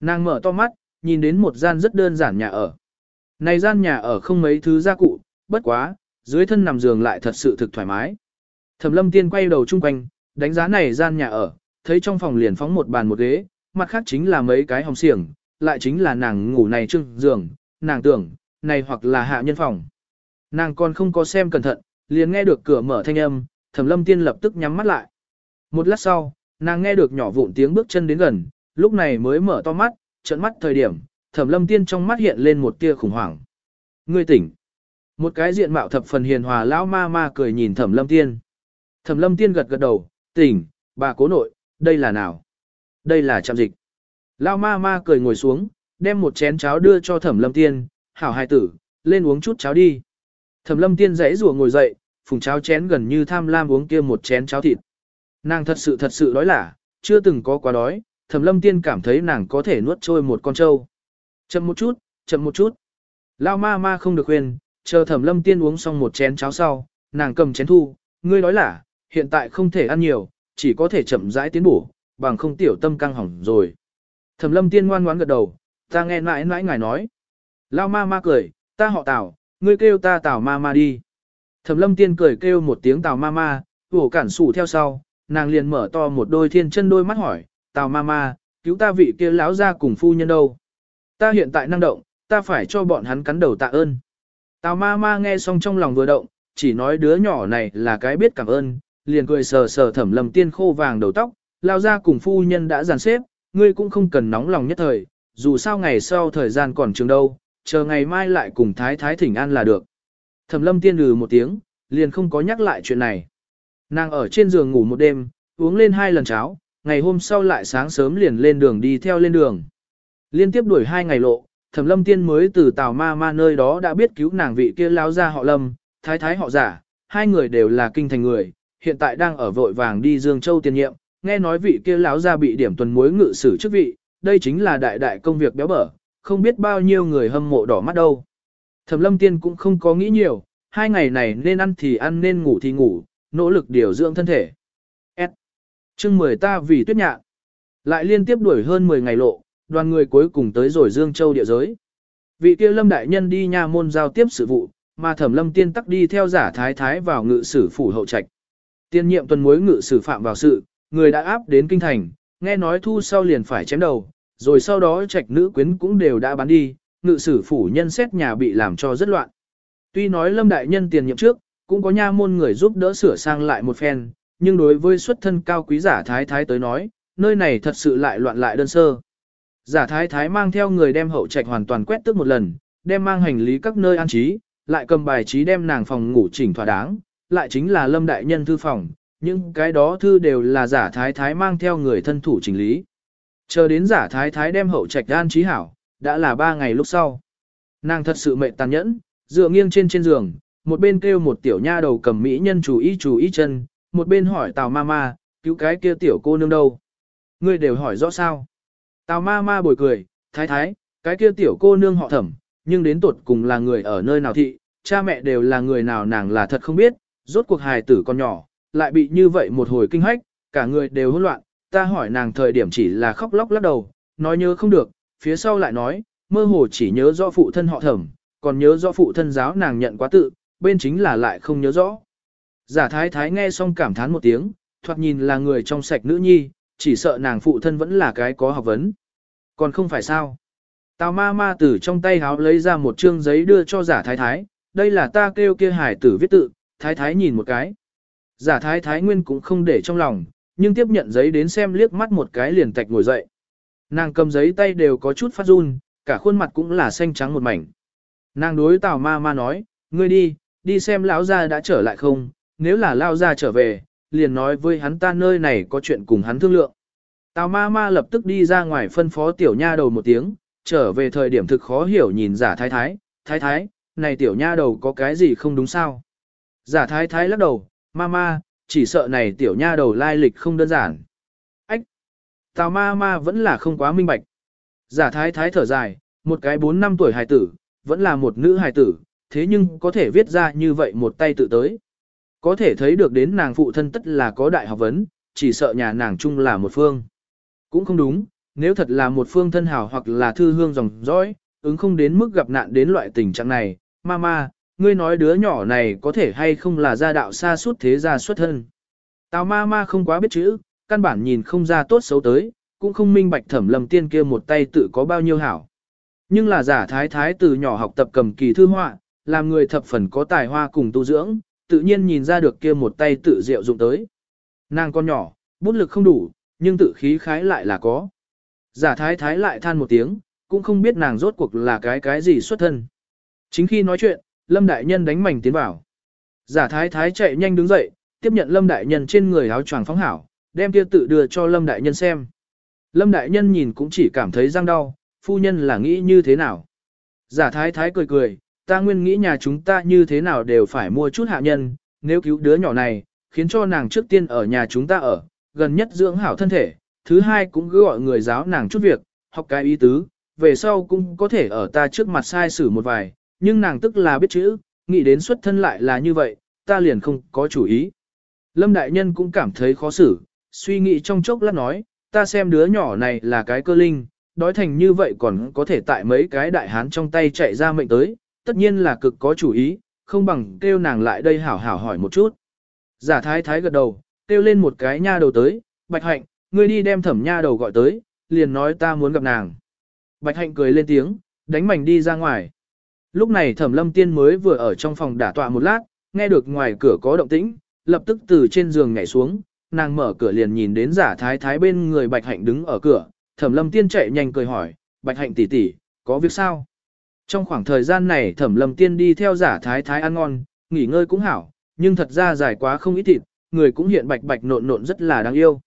Nàng mở to mắt, nhìn đến một gian rất đơn giản nhà ở. Này gian nhà ở không mấy thứ gia cụ, bất quá, dưới thân nằm giường lại thật sự thực thoải mái. Thẩm lâm tiên quay đầu chung quanh, đánh giá này gian nhà ở, thấy trong phòng liền phóng một bàn một ghế, mặt khác chính là mấy cái hồng xiềng, lại chính là nàng ngủ này trưng giường, nàng tưởng, này hoặc là hạ nhân phòng. Nàng còn không có xem cẩn thận, liền nghe được cửa mở thanh âm, thẩm lâm tiên lập tức nhắm mắt lại. Một lát sau, nàng nghe được nhỏ vụn tiếng bước chân đến gần, lúc này mới mở to mắt, trận mắt thời điểm, thẩm lâm tiên trong mắt hiện lên một tia khủng hoảng. Ngươi tỉnh. Một cái diện mạo thập phần hiền hòa lão ma ma cười nhìn thẩm lâm tiên. Thẩm lâm tiên gật gật đầu, tỉnh, bà cố nội, đây là nào? Đây là trạm dịch. Lão ma ma cười ngồi xuống, đem một chén cháo đưa cho thẩm lâm tiên, hảo hài tử, lên uống chút cháo đi. Thẩm lâm tiên dãy rùa ngồi dậy, phùng cháo chén gần như tham lam uống kia một chén cháo thịt. Nàng thật sự thật sự đói lả, chưa từng có quá đói, thẩm lâm tiên cảm thấy nàng có thể nuốt trôi một con trâu. Chậm một chút, chậm một chút. Lao ma ma không được khuyên, chờ thẩm lâm tiên uống xong một chén cháo sau, nàng cầm chén thu, ngươi nói là, hiện tại không thể ăn nhiều, chỉ có thể chậm rãi tiến bổ, bằng không tiểu tâm căng hỏng rồi. Thẩm lâm tiên ngoan ngoãn gật đầu, ta nghe mãi mãi ngài nói. Lao ma ma cười, ta họ tào, ngươi kêu ta tào ma ma đi. Thẩm lâm tiên cười kêu một tiếng tào ma ma, vổ cản sủ theo sau, nàng liền mở to một đôi thiên chân đôi mắt hỏi, tào ma ma, cứu ta vị kia lão ra cùng phu nhân đâu. Ta hiện tại năng động, ta phải cho bọn hắn cắn đầu tạ ơn. Tào ma ma nghe xong trong lòng vừa động, chỉ nói đứa nhỏ này là cái biết cảm ơn, liền cười sờ sờ thẩm lầm tiên khô vàng đầu tóc, lao ra cùng phu nhân đã dàn xếp, ngươi cũng không cần nóng lòng nhất thời, dù sao ngày sau thời gian còn trường đâu, chờ ngày mai lại cùng thái thái thỉnh an là được. Thẩm lâm tiên lừ một tiếng, liền không có nhắc lại chuyện này. Nàng ở trên giường ngủ một đêm, uống lên hai lần cháo, ngày hôm sau lại sáng sớm liền lên đường đi theo lên đường. Liên tiếp đuổi hai ngày lộ, Thẩm Lâm Tiên mới từ Tào Ma Ma nơi đó đã biết cứu nàng vị kia lão gia họ Lâm, thái thái họ giả, hai người đều là kinh thành người, hiện tại đang ở vội vàng đi Dương Châu tiền nhiệm, nghe nói vị kia lão gia bị điểm tuần muối ngự sử chức vị, đây chính là đại đại công việc béo bở, không biết bao nhiêu người hâm mộ đỏ mắt đâu. Thẩm Lâm Tiên cũng không có nghĩ nhiều, hai ngày này nên ăn thì ăn nên ngủ thì ngủ, nỗ lực điều dưỡng thân thể. S. Chương 10 ta vì tuyết nhạ. Lại liên tiếp đuổi hơn 10 ngày lộ, đoàn người cuối cùng tới rồi Dương Châu địa giới. Vị kia lâm đại nhân đi nha môn giao tiếp sự vụ, mà thẩm lâm tiên tắc đi theo giả thái thái vào ngự sử phủ hậu trạch. Tiên nhiệm tuần mối ngự sử phạm vào sự, người đã áp đến kinh thành, nghe nói thu sau liền phải chém đầu, rồi sau đó trạch nữ quyến cũng đều đã bán đi, ngự sử phủ nhân xét nhà bị làm cho rất loạn. Tuy nói lâm đại nhân tiền nhiệm trước, cũng có nha môn người giúp đỡ sửa sang lại một phen, nhưng đối với xuất thân cao quý giả thái thái tới nói, nơi này thật sự lại loạn lại đơn sơ. Giả thái thái mang theo người đem hậu trạch hoàn toàn quét tước một lần, đem mang hành lý các nơi an trí, lại cầm bài trí đem nàng phòng ngủ chỉnh thỏa đáng, lại chính là lâm đại nhân thư phòng, những cái đó thư đều là giả thái thái mang theo người thân thủ chỉnh lý. Chờ đến giả thái thái đem hậu trạch an trí hảo, đã là ba ngày lúc sau. Nàng thật sự mệt tàn nhẫn, dựa nghiêng trên trên giường, một bên kêu một tiểu nha đầu cầm mỹ nhân chủ ý chủ ý chân, một bên hỏi Tào ma ma, cứu cái kia tiểu cô nương đâu. Ngươi đều hỏi rõ sao. Tào ma ma bồi cười, thái thái, cái kia tiểu cô nương họ thẩm, nhưng đến tuột cùng là người ở nơi nào thị, cha mẹ đều là người nào nàng là thật không biết, rốt cuộc hài tử con nhỏ, lại bị như vậy một hồi kinh hách, cả người đều hỗn loạn, ta hỏi nàng thời điểm chỉ là khóc lóc lắc đầu, nói nhớ không được, phía sau lại nói, mơ hồ chỉ nhớ rõ phụ thân họ thẩm, còn nhớ rõ phụ thân giáo nàng nhận quá tự, bên chính là lại không nhớ rõ. Giả thái thái nghe xong cảm thán một tiếng, thoạt nhìn là người trong sạch nữ nhi, chỉ sợ nàng phụ thân vẫn là cái có học vấn. Còn không phải sao. Tào ma ma tử trong tay háo lấy ra một chương giấy đưa cho giả thái thái, đây là ta kêu kia hải tử viết tự, thái thái nhìn một cái. Giả thái thái nguyên cũng không để trong lòng, nhưng tiếp nhận giấy đến xem liếc mắt một cái liền tạch ngồi dậy. Nàng cầm giấy tay đều có chút phát run, cả khuôn mặt cũng là xanh trắng một mảnh. Nàng đối tào ma ma nói, ngươi đi, đi xem lão gia đã trở lại không, nếu là Lão gia trở về, liền nói với hắn ta nơi này có chuyện cùng hắn thương lượng. Tào ma ma lập tức đi ra ngoài phân phó tiểu nha đầu một tiếng, trở về thời điểm thực khó hiểu nhìn giả thái thái, thái thái, này tiểu nha đầu có cái gì không đúng sao? Giả thái thái lắc đầu, ma ma, chỉ sợ này tiểu nha đầu lai lịch không đơn giản. Ách! Tào ma ma vẫn là không quá minh bạch. Giả thái thái thở dài, một cái 4 năm tuổi hài tử, vẫn là một nữ hài tử, thế nhưng có thể viết ra như vậy một tay tự tới. Có thể thấy được đến nàng phụ thân tất là có đại học vấn, chỉ sợ nhà nàng chung là một phương. Cũng không đúng, nếu thật là một phương thân hào hoặc là thư hương dòng dõi, ứng không đến mức gặp nạn đến loại tình trạng này, mama, ngươi nói đứa nhỏ này có thể hay không là gia đạo xa suốt thế gia xuất thân. Tào ma ma không quá biết chữ, căn bản nhìn không ra tốt xấu tới, cũng không minh bạch thẩm lầm tiên kia một tay tự có bao nhiêu hảo. Nhưng là giả thái thái từ nhỏ học tập cầm kỳ thư họa, làm người thập phần có tài hoa cùng tu dưỡng, tự nhiên nhìn ra được kia một tay tự diệu dụng tới. Nàng con nhỏ, bút lực không đủ, nhưng tự khí khái lại là có. Giả thái thái lại than một tiếng, cũng không biết nàng rốt cuộc là cái cái gì xuất thân. Chính khi nói chuyện, Lâm Đại Nhân đánh mảnh tiến vào. Giả thái thái chạy nhanh đứng dậy, tiếp nhận Lâm Đại Nhân trên người áo choàng phóng hảo, đem kia tự đưa cho Lâm Đại Nhân xem. Lâm Đại Nhân nhìn cũng chỉ cảm thấy răng đau, phu nhân là nghĩ như thế nào. Giả thái thái cười cười, ta nguyên nghĩ nhà chúng ta như thế nào đều phải mua chút hạ nhân, nếu cứu đứa nhỏ này, khiến cho nàng trước tiên ở nhà chúng ta ở, gần nhất dưỡng hảo thân thể, thứ hai cũng cứ gọi người giáo nàng chút việc, học cái ý tứ, về sau cũng có thể ở ta trước mặt sai xử một vài, nhưng nàng tức là biết chữ, nghĩ đến xuất thân lại là như vậy, ta liền không có chủ ý. Lâm Đại Nhân cũng cảm thấy khó xử, suy nghĩ trong chốc lát nói, ta xem đứa nhỏ này là cái cơ linh, đói thành như vậy còn có thể tại mấy cái đại hán trong tay chạy ra mệnh tới, tất nhiên là cực có chủ ý, không bằng kêu nàng lại đây hảo hảo hỏi một chút. Giả thái thái gật đầu, kêu lên một cái nha đầu tới, bạch hạnh, ngươi đi đem thẩm nha đầu gọi tới, liền nói ta muốn gặp nàng. Bạch hạnh cười lên tiếng, đánh mảnh đi ra ngoài. Lúc này thẩm lâm tiên mới vừa ở trong phòng đả tọa một lát, nghe được ngoài cửa có động tĩnh, lập tức từ trên giường nhảy xuống, nàng mở cửa liền nhìn đến giả thái thái bên người bạch hạnh đứng ở cửa, thẩm lâm tiên chạy nhanh cười hỏi, bạch hạnh tỷ tỷ, có việc sao? Trong khoảng thời gian này thẩm lâm tiên đi theo giả thái thái ăn ngon, nghỉ ngơi cũng hảo, nhưng thật ra dài quá không ít thịt, người cũng hiện bạch bạch nộn nộn rất là đáng yêu.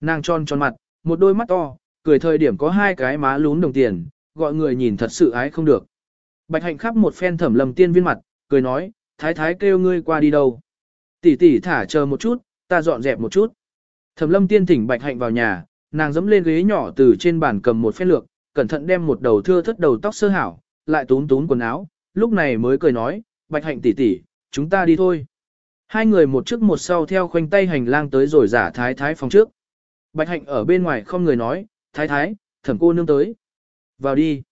Nàng tròn tròn mặt, một đôi mắt to, cười thời điểm có hai cái má lún đồng tiền, gọi người nhìn thật sự ái không được. Bạch hạnh khắp một phen thẩm lâm tiên viên mặt, cười nói, thái thái kêu ngươi qua đi đâu. Tỷ tỷ thả chờ một chút, ta dọn dẹp một chút. Thẩm lâm tiên thỉnh bạch hạnh vào nhà, nàng dẫm lên ghế nhỏ từ trên bàn cầm một phen lược, cẩn thận đem một đầu thưa thất đầu tóc sơ hảo, lại tún tún quần áo, lúc này mới cười nói, bạch hạnh tỷ tỷ, chúng ta đi thôi. Hai người một trước một sau theo khoanh tay hành lang tới rồi giả thái thái phòng trước. Bạch hạnh ở bên ngoài không người nói, thái thái, thẩm cô nương tới. Vào đi.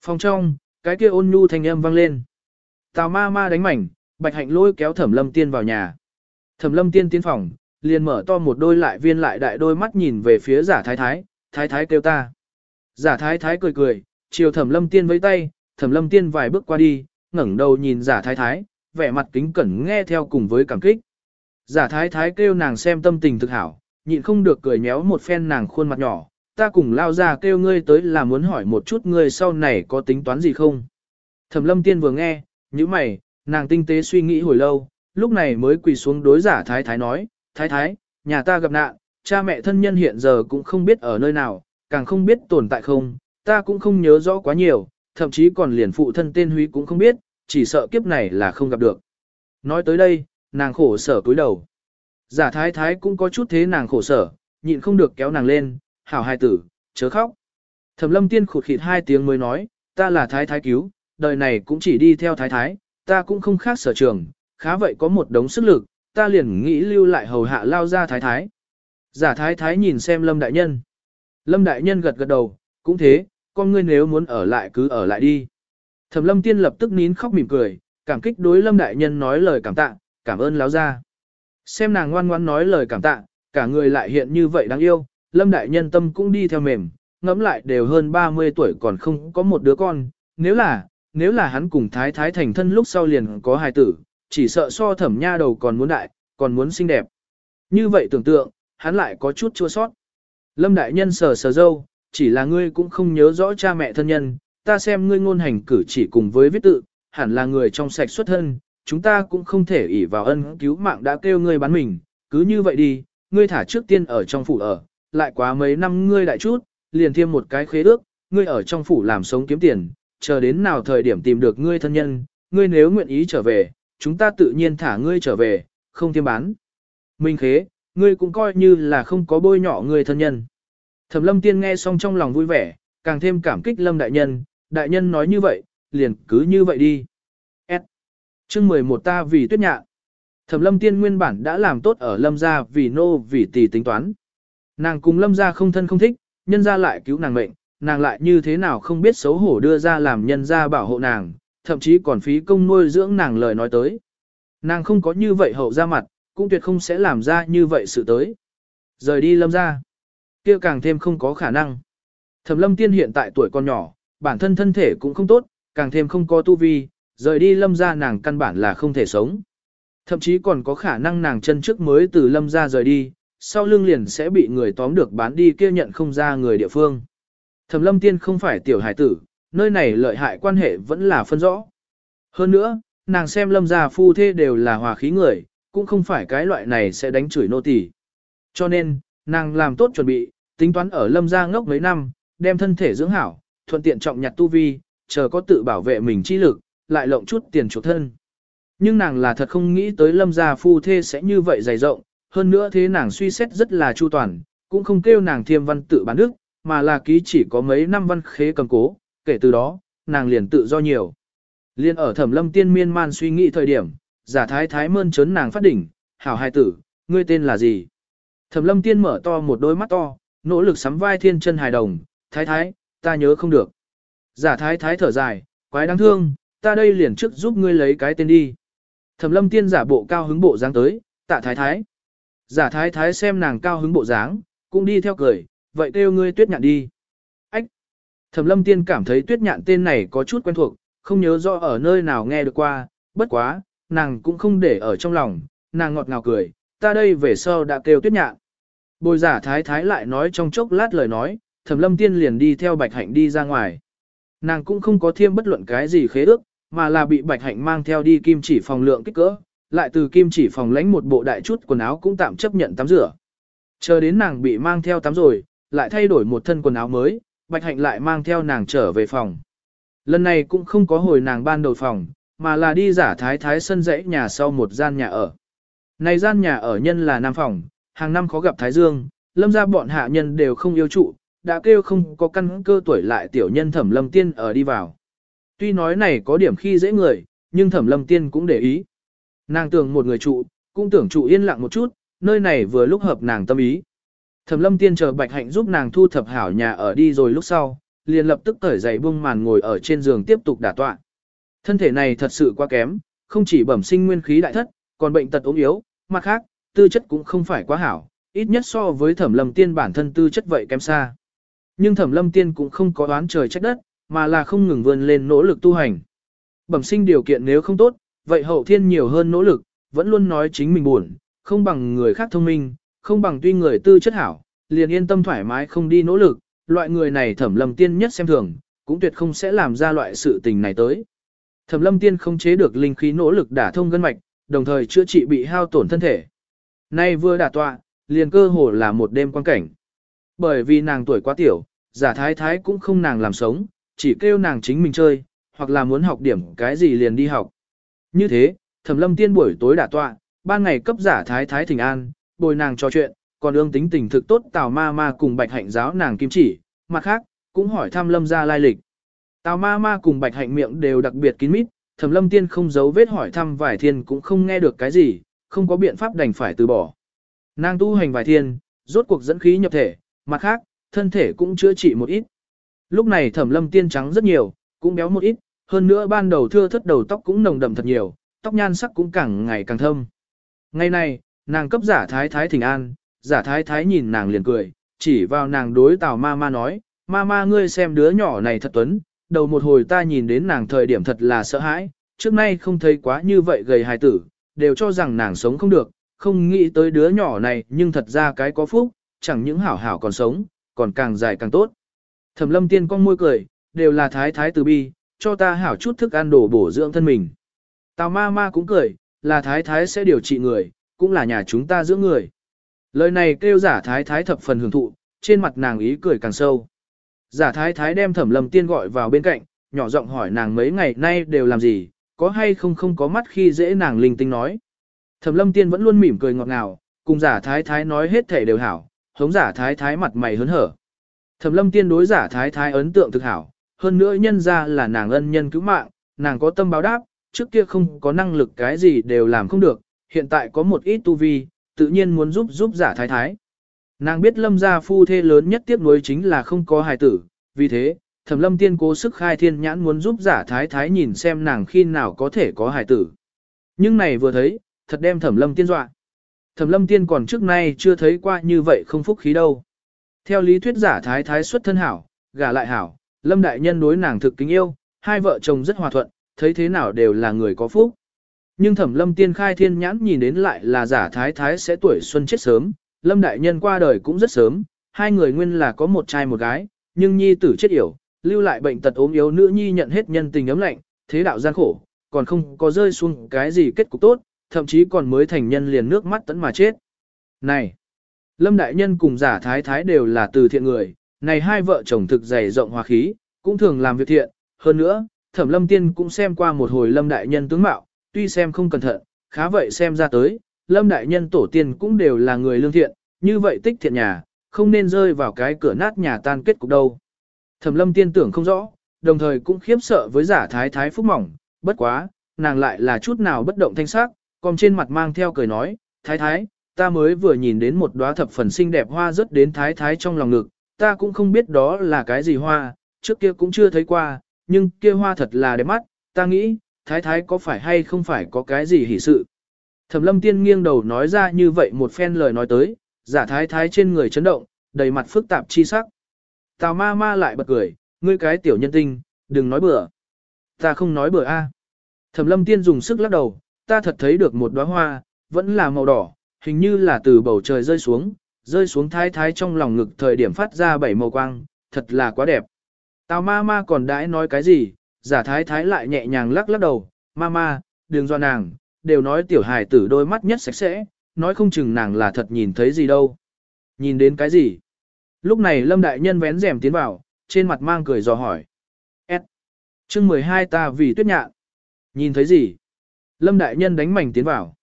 Phòng trong, cái kia ôn nhu thanh âm vang lên. Tào ma ma đánh mảnh, bạch hạnh lôi kéo thẩm lâm tiên vào nhà. Thẩm lâm tiên tiến phòng, liền mở to một đôi lại viên lại đại đôi mắt nhìn về phía giả thái thái, thái thái kêu ta. Giả thái thái cười cười, chiều thẩm lâm tiên với tay, thẩm lâm tiên vài bước qua đi, ngẩng đầu nhìn giả thái thái, vẻ mặt kính cẩn nghe theo cùng với cảm kích. Giả thái thái kêu nàng xem tâm tình thực hảo, nhịn không được cười méo một phen nàng khuôn mặt nhỏ, ta cùng lao ra kêu ngươi tới là muốn hỏi một chút ngươi sau này có tính toán gì không. Thẩm lâm tiên vừa nghe, như mày, nàng tinh tế suy nghĩ hồi lâu, lúc này mới quỳ xuống đối giả thái thái nói, thái thái, nhà ta gặp nạn, cha mẹ thân nhân hiện giờ cũng không biết ở nơi nào, càng không biết tồn tại không, ta cũng không nhớ rõ quá nhiều, thậm chí còn liền phụ thân tên Huy cũng không biết, chỉ sợ kiếp này là không gặp được. Nói tới đây, nàng khổ sở cúi đầu. Giả thái thái cũng có chút thế nàng khổ sở, nhịn không được kéo nàng lên, hảo hai tử, chớ khóc. Thẩm lâm tiên khụt khịt hai tiếng mới nói, ta là thái thái cứu, đời này cũng chỉ đi theo thái thái, ta cũng không khác sở trường, khá vậy có một đống sức lực, ta liền nghĩ lưu lại hầu hạ lao ra thái thái. Giả thái thái nhìn xem lâm đại nhân. Lâm đại nhân gật gật đầu, cũng thế, con ngươi nếu muốn ở lại cứ ở lại đi. Thẩm lâm tiên lập tức nín khóc mỉm cười, cảm kích đối lâm đại nhân nói lời cảm tạ, cảm ơn láo ra. Xem nàng ngoan ngoãn nói lời cảm tạ, cả người lại hiện như vậy đáng yêu, lâm đại nhân tâm cũng đi theo mềm, ngẫm lại đều hơn 30 tuổi còn không có một đứa con, nếu là, nếu là hắn cùng thái thái thành thân lúc sau liền có hài tử, chỉ sợ so thẩm nha đầu còn muốn đại, còn muốn xinh đẹp. Như vậy tưởng tượng, hắn lại có chút chua sót. Lâm đại nhân sờ sờ dâu, chỉ là ngươi cũng không nhớ rõ cha mẹ thân nhân, ta xem ngươi ngôn hành cử chỉ cùng với viết tự, hẳn là người trong sạch xuất thân, chúng ta cũng không thể ỷ vào ân cứu mạng đã kêu ngươi bán mình, cứ như vậy đi, ngươi thả trước tiên ở trong phủ ở, lại quá mấy năm ngươi đại chút, liền thêm một cái khế ước, ngươi ở trong phủ làm sống kiếm tiền, chờ đến nào thời điểm tìm được ngươi thân nhân, ngươi nếu nguyện ý trở về, chúng ta tự nhiên thả ngươi trở về, không thêm bán. Minh khế, ngươi cũng coi như là không có bôi nhỏ ngươi thân nhân. Thẩm lâm tiên nghe xong trong lòng vui vẻ, càng thêm cảm kích lâm đại nhân, đại nhân nói như vậy, liền cứ như vậy đi. S. Chương 11 ta vì tuyết nhạ. Thẩm lâm tiên nguyên bản đã làm tốt ở lâm gia vì nô vì tỷ tính toán. Nàng cùng lâm gia không thân không thích, nhân gia lại cứu nàng mệnh, nàng lại như thế nào không biết xấu hổ đưa ra làm nhân gia bảo hộ nàng, thậm chí còn phí công nuôi dưỡng nàng lời nói tới. Nàng không có như vậy hậu ra mặt, cũng tuyệt không sẽ làm ra như vậy sự tới. Rời đi lâm gia kia càng thêm không có khả năng. Thẩm lâm tiên hiện tại tuổi còn nhỏ, bản thân thân thể cũng không tốt, càng thêm không có tu vi, rời đi lâm gia nàng căn bản là không thể sống. Thậm chí còn có khả năng nàng chân trước mới từ lâm gia rời đi, sau lưng liền sẽ bị người tóm được bán đi kia nhận không ra người địa phương. Thẩm lâm tiên không phải tiểu hải tử, nơi này lợi hại quan hệ vẫn là phân rõ. Hơn nữa, nàng xem lâm gia phu thê đều là hòa khí người, cũng không phải cái loại này sẽ đánh chửi nô tỳ. Cho nên, nàng làm tốt chuẩn bị, tính toán ở lâm gia ngốc mấy năm, đem thân thể dưỡng hảo, thuận tiện trọng nhặt tu vi, chờ có tự bảo vệ mình chi lực, lại lộng chút tiền chuộc thân. Nhưng nàng là thật không nghĩ tới lâm gia phu thê sẽ như vậy dày rộng, hơn nữa thế nàng suy xét rất là chu toàn, cũng không kêu nàng thiêm văn tự bán đức, mà là ký chỉ có mấy năm văn khế cầm cố, kể từ đó, nàng liền tự do nhiều. Liên ở thẩm lâm tiên miên man suy nghĩ thời điểm, giả thái thái mơn trớn nàng phát đỉnh, hảo hai tử, ngươi tên là gì? Thẩm lâm tiên mở to một đôi mắt to, nỗ lực sắm vai thiên chân hài đồng, thái thái, ta nhớ không được. Giả thái thái thở dài, quái đáng thương, ta đây liền trước giúp ngươi lấy cái tên đi. Thẩm lâm tiên giả bộ cao hứng bộ dáng tới, tạ thái thái. Giả thái thái xem nàng cao hứng bộ dáng, cũng đi theo cười, vậy kêu ngươi tuyết nhạn đi. Ách! Thẩm lâm tiên cảm thấy tuyết nhạn tên này có chút quen thuộc, không nhớ rõ ở nơi nào nghe được qua, bất quá, nàng cũng không để ở trong lòng, nàng ngọt ngào cười, ta đây về sau đã kêu tuyết nhạn. Bồi giả thái thái lại nói trong chốc lát lời nói, thẩm lâm tiên liền đi theo bạch hạnh đi ra ngoài. Nàng cũng không có thêm bất luận cái gì khế ước, mà là bị bạch hạnh mang theo đi kim chỉ phòng lượng kích cỡ, lại từ kim chỉ phòng lãnh một bộ đại chút quần áo cũng tạm chấp nhận tắm rửa. Chờ đến nàng bị mang theo tắm rồi, lại thay đổi một thân quần áo mới, bạch hạnh lại mang theo nàng trở về phòng. Lần này cũng không có hồi nàng ban đầu phòng, mà là đi giả thái thái sân dãy nhà sau một gian nhà ở. Này gian nhà ở nhân là nam phòng, hàng năm khó gặp Thái Dương, lâm ra bọn hạ nhân đều không yêu trụ, đã kêu không có căn cơ tuổi lại tiểu nhân thẩm lâm tiên ở đi vào. Tuy nói này có điểm khi dễ người, nhưng thẩm lâm tiên cũng để ý. Nàng tưởng một người trụ, cũng tưởng trụ yên lặng một chút, nơi này vừa lúc hợp nàng tâm ý. Thẩm lâm tiên chờ bạch hạnh giúp nàng thu thập hảo nhà ở đi rồi lúc sau, liền lập tức cởi giày bung màn ngồi ở trên giường tiếp tục đả tọa. Thân thể này thật sự quá kém, không chỉ bẩm sinh nguyên khí đại thất, còn bệnh tật ốm yếu, mặt khác, tư chất cũng không phải quá hảo, ít nhất so với thẩm lâm tiên bản thân tư chất vậy kém xa. Nhưng thẩm lâm tiên cũng không có đoán trời trách đất, mà là không ngừng vươn lên nỗ lực tu hành. Bẩm sinh điều kiện nếu không tốt, vậy hậu thiên nhiều hơn nỗ lực, vẫn luôn nói chính mình buồn, không bằng người khác thông minh, không bằng tuy người tư chất hảo, liền yên tâm thoải mái không đi nỗ lực, loại người này thẩm lâm tiên nhất xem thường, cũng tuyệt không sẽ làm ra loại sự tình này tới. Thẩm lâm tiên không chế được linh khí nỗ lực đả thông gân mạch, đồng thời chữa trị bị hao tổn thân thể. Nay vừa đả tọa, liền cơ hồ là một đêm quan cảnh. Bởi vì nàng tuổi quá tiểu, giả thái thái cũng không nàng làm sống, chỉ kêu nàng chính mình chơi, hoặc là muốn học điểm cái gì liền đi học. Như thế, thẩm lâm tiên buổi tối đả tọa, ban ngày cấp giả thái thái thỉnh an, bồi nàng trò chuyện, còn ương tính tình thực tốt tào ma ma cùng bạch hạnh giáo nàng kim chỉ, mặt khác, cũng hỏi thăm lâm ra lai lịch. Tào ma ma cùng bạch hạnh miệng đều đặc biệt kín mít, thẩm lâm tiên không giấu vết hỏi thăm vài thiên cũng không nghe được cái gì, không có biện pháp đành phải từ bỏ. Nàng tu hành vài thiên, rốt cuộc dẫn khí nhập thể, mặt khác, thân thể cũng chữa trị một ít. Lúc này thẩm lâm tiên trắng rất nhiều, cũng béo một ít, hơn nữa ban đầu thưa thất đầu tóc cũng nồng đậm thật nhiều, tóc nhan sắc cũng càng ngày càng thâm. Ngày này, nàng cấp giả thái thái thỉnh an, giả thái thái nhìn nàng liền cười, chỉ vào nàng đối tào ma ma nói, ma ma ngươi xem đứa nhỏ này thật tuấn, đầu một hồi ta nhìn đến nàng thời điểm thật là sợ hãi, trước nay không thấy quá như vậy gầy hài tử, đều cho rằng nàng sống không được, không nghĩ tới đứa nhỏ này nhưng thật ra cái có phúc, chẳng những hảo hảo còn sống, còn càng dài càng tốt. Thẩm lâm tiên con môi cười, đều là thái thái từ bi, cho ta hảo chút thức ăn đổ bổ dưỡng thân mình. Tào ma ma cũng cười, là thái thái sẽ điều trị người, cũng là nhà chúng ta dưỡng người. Lời này kêu giả thái thái thập phần hưởng thụ, trên mặt nàng ý cười càng sâu. Giả thái thái đem thẩm lâm tiên gọi vào bên cạnh, nhỏ giọng hỏi nàng mấy ngày nay đều làm gì, có hay không không có mắt khi dễ nàng linh tinh nói. Thẩm lâm tiên vẫn luôn mỉm cười ngọt ngào, cùng giả thái thái nói hết thể đều hảo, hống giả thái thái mặt mày hớn hở. Thẩm lâm tiên đối giả thái thái ấn tượng thực hảo, hơn nữa nhân ra là nàng ân nhân cứu mạng, nàng có tâm báo đáp, trước kia không có năng lực cái gì đều làm không được, hiện tại có một ít tu vi, tự nhiên muốn giúp giúp giả thái thái. Nàng biết lâm gia phu thê lớn nhất tiếc nuối chính là không có hài tử, vì thế, thẩm lâm tiên cố sức khai thiên nhãn muốn giúp giả thái thái nhìn xem nàng khi nào có thể có hài tử. Nhưng này vừa thấy, thật đem thẩm lâm tiên dọa. Thẩm lâm tiên còn trước nay chưa thấy qua như vậy không phúc khí đâu. Theo lý thuyết giả thái thái xuất thân hảo, gả lại hảo, lâm đại nhân đối nàng thực kính yêu, hai vợ chồng rất hòa thuận, thấy thế nào đều là người có phúc. Nhưng thẩm lâm tiên khai thiên nhãn nhìn đến lại là giả thái thái sẽ tuổi xuân chết sớm, lâm đại nhân qua đời cũng rất sớm, hai người nguyên là có một trai một gái, nhưng nhi tử chết yểu, lưu lại bệnh tật ốm yếu nữ nhi nhận hết nhân tình ấm lạnh, thế đạo gian khổ, còn không có rơi xuống cái gì kết cục tốt, thậm chí còn mới thành nhân liền nước mắt tẫn mà chết. Này, lâm đại nhân cùng giả thái thái đều là từ thiện người, này hai vợ chồng thực dày rộng hòa khí, cũng thường làm việc thiện, hơn nữa, thẩm lâm tiên cũng xem qua một hồi lâm đại nhân tướng mạo, tuy xem không cẩn thận, khá vậy xem ra tới, lâm đại nhân tổ tiên cũng đều là người lương thiện, như vậy tích thiện nhà, không nên rơi vào cái cửa nát nhà tan kết cục đâu. Thẩm lâm tiên tưởng không rõ, đồng thời cũng khiếp sợ với giả thái thái phúc mỏng, bất quá, nàng lại là chút nào bất động thanh sắc, còn trên mặt mang theo cười nói, thái thái, ta mới vừa nhìn đến một đóa thập phần xinh đẹp hoa rớt đến thái thái trong lòng ngực, ta cũng không biết đó là cái gì hoa, trước kia cũng chưa thấy qua, nhưng kia hoa thật là đẹp mắt, ta nghĩ, thái thái có phải hay không phải có cái gì hỉ sự. Thẩm lâm tiên nghiêng đầu nói ra như vậy một phen lời nói tới, giả thái thái trên người chấn động, đầy mặt phức tạp chi sắc. Tào ma ma lại bật cười, ngươi cái tiểu nhân tinh, đừng nói bừa. Ta không nói bừa a. Thẩm lâm tiên dùng sức lắc đầu, ta thật thấy được một đóa hoa, vẫn là màu đỏ, hình như là từ bầu trời rơi xuống, rơi xuống thái thái trong lòng ngực thời điểm phát ra bảy màu quang, thật là quá đẹp. Tào ma ma còn đãi nói cái gì, giả thái thái lại nhẹ nhàng lắc lắc đầu, ma ma, đừng do nàng, đều nói tiểu hài tử đôi mắt nhất sạch sẽ, nói không chừng nàng là thật nhìn thấy gì đâu. Nhìn đến cái gì? Lúc này lâm đại nhân vén rèm tiến vào, trên mặt mang cười dò hỏi. S. chương 12 ta vì tuyết nhạn. Nhìn thấy gì? Lâm đại nhân đánh mảnh tiến vào.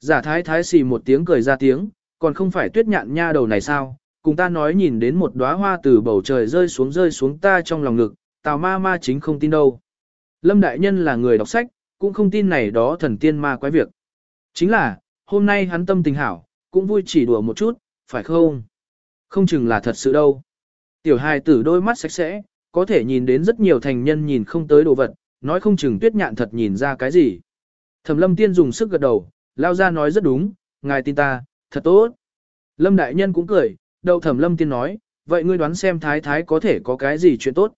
Giả thái thái xì một tiếng cười ra tiếng, còn không phải tuyết nhạn nha đầu này sao, cùng ta nói nhìn đến một đóa hoa từ bầu trời rơi xuống rơi xuống ta trong lòng ngực, tào ma ma chính không tin đâu. Lâm đại nhân là người đọc sách, cũng không tin này đó thần tiên ma quái việc. Chính là, hôm nay hắn tâm tình hảo, cũng vui chỉ đùa một chút, phải không? Không chừng là thật sự đâu. Tiểu hài tử đôi mắt sạch sẽ, có thể nhìn đến rất nhiều thành nhân nhìn không tới đồ vật, nói không chừng tuyết nhạn thật nhìn ra cái gì. Thẩm lâm tiên dùng sức gật đầu, lao ra nói rất đúng, ngài tin ta, thật tốt. Lâm đại nhân cũng cười, đầu thẩm lâm tiên nói, vậy ngươi đoán xem thái thái có thể có cái gì chuyện tốt.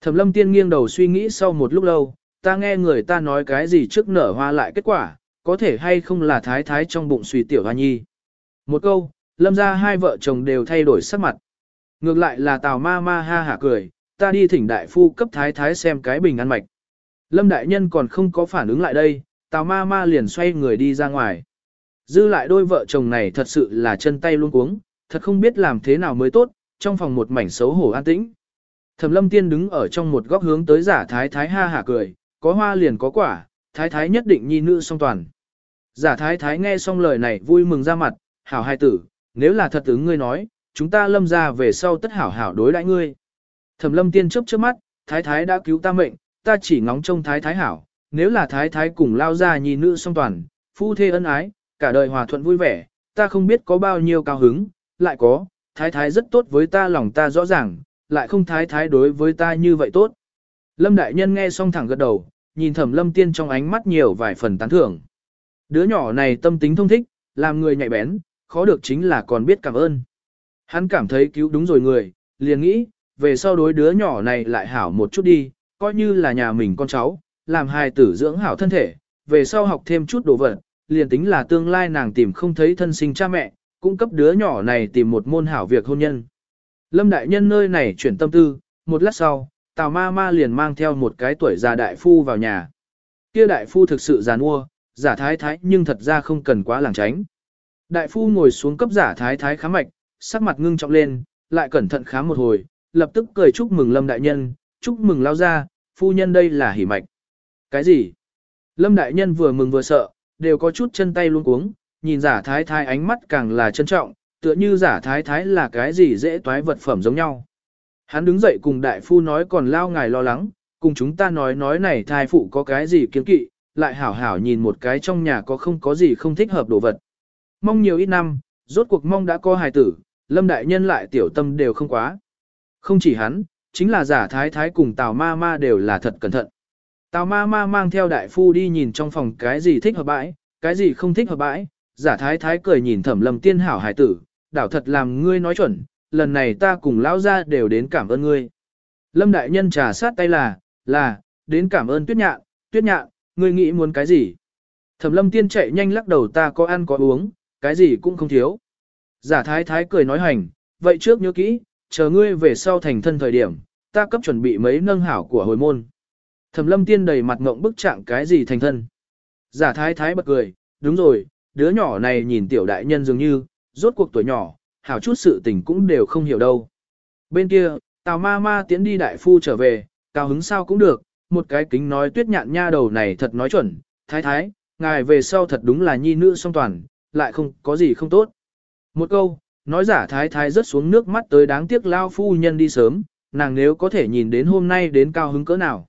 Thẩm lâm tiên nghiêng đầu suy nghĩ sau một lúc lâu, ta nghe người ta nói cái gì trước nở hoa lại kết quả, có thể hay không là thái thái trong bụng suy tiểu hoa nhi. Một câu, lâm ra hai vợ chồng đều thay đổi sắc mặt. Ngược lại là tào ma ma ha hả cười, ta đi thỉnh đại phu cấp thái thái xem cái bình ăn mạch. Lâm đại nhân còn không có phản ứng lại đây, tào ma ma liền xoay người đi ra ngoài. Dư lại đôi vợ chồng này thật sự là chân tay luôn cuống, thật không biết làm thế nào mới tốt, trong phòng một mảnh xấu hổ an tĩnh. Thẩm lâm tiên đứng ở trong một góc hướng tới giả thái thái ha hả cười, có hoa liền có quả, thái thái nhất định nhi nữ song toàn. Giả thái thái nghe xong lời này vui mừng ra mặt, hảo hai tử, nếu là thật ứng ngươi nói, chúng ta lâm ra về sau tất hảo hảo đối đãi ngươi. Thẩm lâm tiên chớp chớp mắt, thái thái đã cứu ta mệnh, ta chỉ ngóng trông thái thái hảo, nếu là thái thái cùng lao ra nhi nữ song toàn, phu thê ân ái, cả đời hòa thuận vui vẻ, ta không biết có bao nhiêu cao hứng, lại có, thái thái rất tốt với ta lòng ta rõ ràng, lại không thái thái đối với ta như vậy tốt. Lâm đại nhân nghe xong thẳng gật đầu, nhìn thẩm lâm tiên trong ánh mắt nhiều vài phần tán thưởng. Đứa nhỏ này tâm tính thông thích, làm người nhạy bén, khó được chính là còn biết cảm ơn. Hắn cảm thấy cứu đúng rồi người, liền nghĩ, về sau đối đứa nhỏ này lại hảo một chút đi, coi như là nhà mình con cháu, làm hài tử dưỡng hảo thân thể, về sau học thêm chút đồ vật, liền tính là tương lai nàng tìm không thấy thân sinh cha mẹ, cũng cấp đứa nhỏ này tìm một môn hảo việc hôn nhân. Lâm đại nhân nơi này chuyển tâm tư, một lát sau, Tào ma ma liền mang theo một cái tuổi già đại phu vào nhà. Kia đại phu thực sự già nua, giả thái thái nhưng thật ra không cần quá làng tránh. Đại phu ngồi xuống cấp giả thái thái khám mạch, sắc mặt ngưng trọng lên, lại cẩn thận khám một hồi, lập tức cười chúc mừng Lâm đại nhân, chúc mừng lao ra, phu nhân đây là hỉ mạch. Cái gì? Lâm đại nhân vừa mừng vừa sợ, đều có chút chân tay luôn cuống, nhìn giả thái thái ánh mắt càng là trân trọng, tựa như giả thái thái là cái gì dễ toái vật phẩm giống nhau. Hắn đứng dậy cùng đại phu nói còn lao ngài lo lắng, cùng chúng ta nói nói này thai phụ có cái gì kiên kỵ, lại hảo hảo nhìn một cái trong nhà có không có gì không thích hợp đồ vật. Mong nhiều ít năm, rốt cuộc mong đã có hài tử, lâm đại nhân lại tiểu tâm đều không quá. Không chỉ hắn, chính là giả thái thái cùng tào ma ma đều là thật cẩn thận. Tào ma ma mang theo đại phu đi nhìn trong phòng cái gì thích hợp bãi, cái gì không thích hợp bãi, giả thái thái cười nhìn thẩm lâm tiên hảo hài tử, đảo thật làm ngươi nói chuẩn, lần này ta cùng lão gia đều đến cảm ơn ngươi. Lâm đại nhân trà sát tay là, là, đến cảm ơn tuyết nhạn, tuyết nhạn, ngươi nghĩ muốn cái gì? Thẩm lâm tiên chạy nhanh lắc đầu ta có ăn có uống, cái gì cũng không thiếu. Giả thái thái cười nói hành, vậy trước nhớ kỹ, chờ ngươi về sau thành thân thời điểm, ta cấp chuẩn bị mấy nâng hảo của hồi môn. Thẩm lâm tiên đầy mặt ngộng bức trạng cái gì thành thân. Giả thái thái bật cười, đúng rồi, đứa nhỏ này nhìn tiểu đại nhân dường như, rốt cuộc tuổi nhỏ, hảo chút sự tình cũng đều không hiểu đâu. Bên kia, tào ma ma tiến đi đại phu trở về, cao hứng sao cũng được, một cái kính nói tuyết nhạn nha đầu này thật nói chuẩn, thái thái, ngài về sau thật đúng là nhi nữ song toàn, lại không có gì không tốt. Một câu, nói giả thái thái rớt xuống nước mắt tới đáng tiếc lao phu nhân đi sớm, nàng nếu có thể nhìn đến hôm nay đến cao hứng cỡ nào.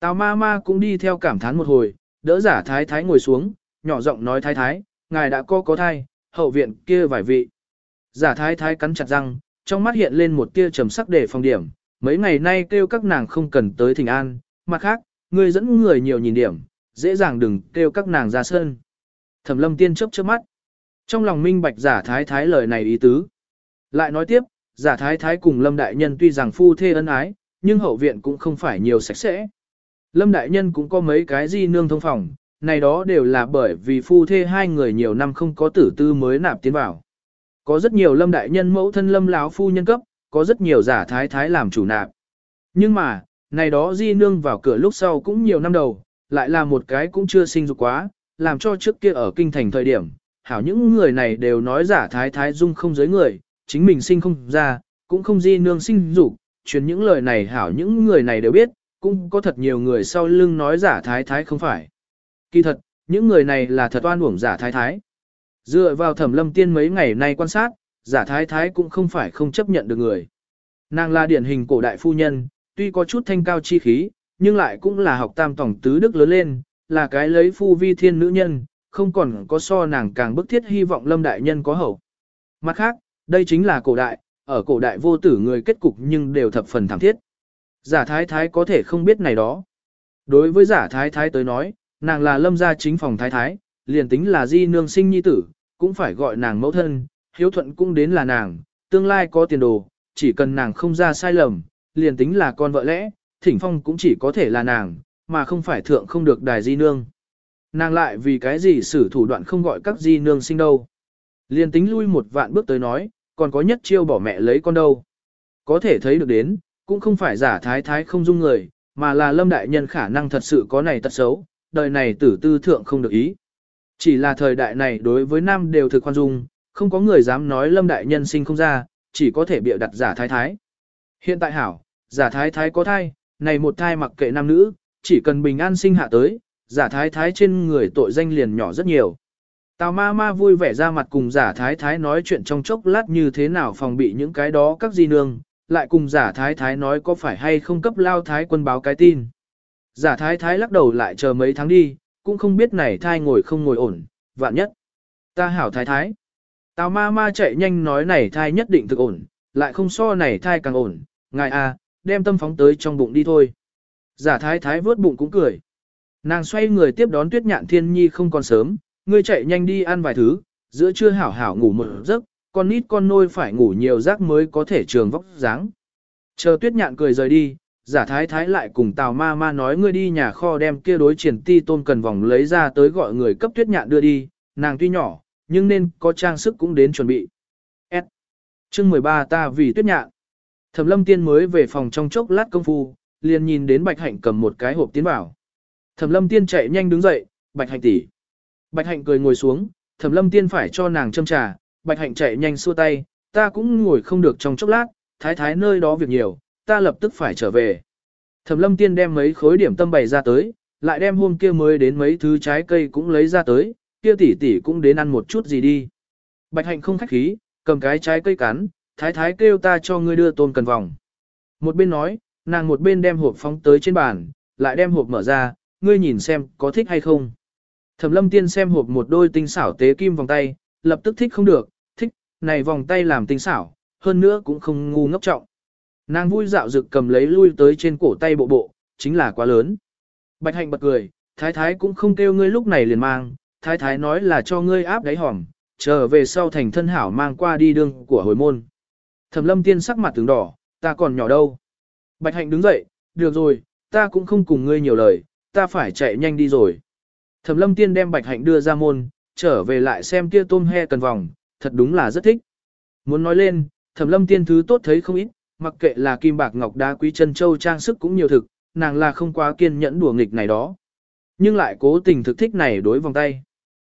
Tào ma ma cũng đi theo cảm thán một hồi, đỡ giả thái thái ngồi xuống, nhỏ giọng nói thái thái, ngài đã có có thai, hậu viện kia vài vị. Giả thái thái cắn chặt răng, trong mắt hiện lên một tia trầm sắc để phòng điểm, mấy ngày nay kêu các nàng không cần tới thỉnh an, mặt khác, người dẫn người nhiều nhìn điểm, dễ dàng đừng kêu các nàng ra sơn. Thẩm lâm tiên chớp chớp mắt. Trong lòng minh bạch giả thái thái lời này ý tứ. Lại nói tiếp, giả thái thái cùng lâm đại nhân tuy rằng phu thê ân ái, nhưng hậu viện cũng không phải nhiều sạch sẽ. Lâm đại nhân cũng có mấy cái di nương thông phòng, này đó đều là bởi vì phu thê hai người nhiều năm không có tử tư mới nạp tiến vào. Có rất nhiều lâm đại nhân mẫu thân lâm láo phu nhân cấp, có rất nhiều giả thái thái làm chủ nạp. Nhưng mà, này đó di nương vào cửa lúc sau cũng nhiều năm đầu, lại là một cái cũng chưa sinh dục quá, làm cho trước kia ở kinh thành thời điểm, hảo những người này đều nói giả thái thái dung không giới người, chính mình sinh không ra, cũng không di nương sinh dục, truyền những lời này hảo những người này đều biết, cũng có thật nhiều người sau lưng nói giả thái thái không phải. Kỳ thật, những người này là thật oan uổng giả thái thái. Dựa vào thẩm lâm tiên mấy ngày nay quan sát, giả thái thái cũng không phải không chấp nhận được người. Nàng là điển hình cổ đại phu nhân, tuy có chút thanh cao chi khí, nhưng lại cũng là học tam tổng tứ đức lớn lên, là cái lấy phu vi thiên nữ nhân, không còn có so nàng càng bức thiết hy vọng lâm đại nhân có hậu. Mặt khác, đây chính là cổ đại, ở cổ đại vô tử người kết cục nhưng đều thập phần thảm thiết. Giả thái thái có thể không biết này đó. Đối với giả thái thái tới nói, nàng là lâm gia chính phòng thái thái, liền tính là di nương sinh nhi tử, cũng phải gọi nàng mẫu thân, hiếu thuận cũng đến là nàng, tương lai có tiền đồ, chỉ cần nàng không ra sai lầm, liền tính là con vợ lẽ, thỉnh phong cũng chỉ có thể là nàng, mà không phải thượng không được đài di nương. Nàng lại vì cái gì xử thủ đoạn không gọi các di nương sinh đâu. Liên tính lui một vạn bước tới nói, còn có nhất chiêu bỏ mẹ lấy con đâu. Có thể thấy được đến, cũng không phải giả thái thái không dung người, mà là lâm đại nhân khả năng thật sự có này tật xấu, đời này tử tư thượng không được ý. Chỉ là thời đại này đối với nam đều thực khoan dung, không có người dám nói lâm đại nhân sinh không ra, chỉ có thể bịa đặt giả thái thái. Hiện tại hảo, giả thái thái có thai, này một thai mặc kệ nam nữ, chỉ cần bình an sinh hạ tới, giả thái thái trên người tội danh liền nhỏ rất nhiều. Tào ma ma vui vẻ ra mặt cùng giả thái thái nói chuyện trong chốc lát như thế nào phòng bị những cái đó các di nương, lại cùng giả thái thái nói có phải hay không cấp lao thái quân báo cái tin. Giả thái thái lắc đầu lại chờ mấy tháng đi, cũng không biết này thai ngồi không ngồi ổn, vạn nhất. Ta hảo thái thái. Tào ma ma chạy nhanh nói này thai nhất định thực ổn, lại không so này thai càng ổn, ngài a, à, đem tâm phóng tới trong bụng đi thôi. Giả thái thái vớt bụng cũng cười. Nàng xoay người tiếp đón tuyết nhạn thiên nhi không còn sớm, ngươi chạy nhanh đi ăn vài thứ, giữa trưa hảo hảo ngủ một giấc, con nít con nôi phải ngủ nhiều giấc mới có thể trường vóc dáng. Chờ tuyết nhạn cười rời đi, giả thái thái lại cùng tào ma ma nói ngươi đi nhà kho đem kia đối triển ti tôm cần vòng lấy ra tới gọi người cấp tuyết nhạn đưa đi, nàng tuy nhỏ, nhưng nên có trang sức cũng đến chuẩn bị. S. Chương 13 ta vì tuyết nhạn. Thẩm lâm tiên mới về phòng trong chốc lát công phu, liền nhìn đến bạch hạnh cầm một cái hộp tiến vào. Thẩm lâm tiên chạy nhanh đứng dậy, bạch hạnh tỷ. Bạch hạnh cười ngồi xuống, thẩm lâm tiên phải cho nàng châm trà, bạch hạnh chạy nhanh xua tay, ta cũng ngồi không được trong chốc lát, thái thái nơi đó việc nhiều, ta lập tức phải trở về. Thẩm lâm tiên đem mấy khối điểm tâm bày ra tới, lại đem hôm kia mới đến mấy thứ trái cây cũng lấy ra tới, kia tỷ tỷ cũng đến ăn một chút gì đi. Bạch hạnh không khách khí, cầm cái trái cây cắn, thái thái kêu ta cho ngươi đưa tôm cần vòng. Một bên nói, nàng một bên đem hộp phóng tới trên bàn, lại đem hộp mở ra, ngươi nhìn xem có thích hay không. Thẩm lâm tiên xem hộp một đôi tinh xảo tế kim vòng tay, lập tức thích không được, thích, này vòng tay làm tinh xảo, hơn nữa cũng không ngu ngốc trọng. Nàng vui dạo dực cầm lấy lui tới trên cổ tay bộ bộ, chính là quá lớn. Bạch hạnh bật cười, thái thái cũng không kêu ngươi lúc này liền mang, thái thái nói là cho ngươi áp đáy hỏng, trở về sau thành thân hảo mang qua đi đường của hồi môn. Thẩm lâm tiên sắc mặt tướng đỏ, ta còn nhỏ đâu. Bạch hạnh đứng dậy, được rồi, ta cũng không cùng ngươi nhiều lời, ta phải chạy nhanh đi rồi. Thẩm lâm tiên đem bạch hạnh đưa ra môn, trở về lại xem kia tôm he cần vòng, thật đúng là rất thích. Muốn nói lên, thẩm lâm tiên thứ tốt thấy không ít, mặc kệ là kim bạc ngọc đá quý chân châu trang sức cũng nhiều thực, nàng là không quá kiên nhẫn đùa nghịch này đó. Nhưng lại cố tình thực thích này đối vòng tay.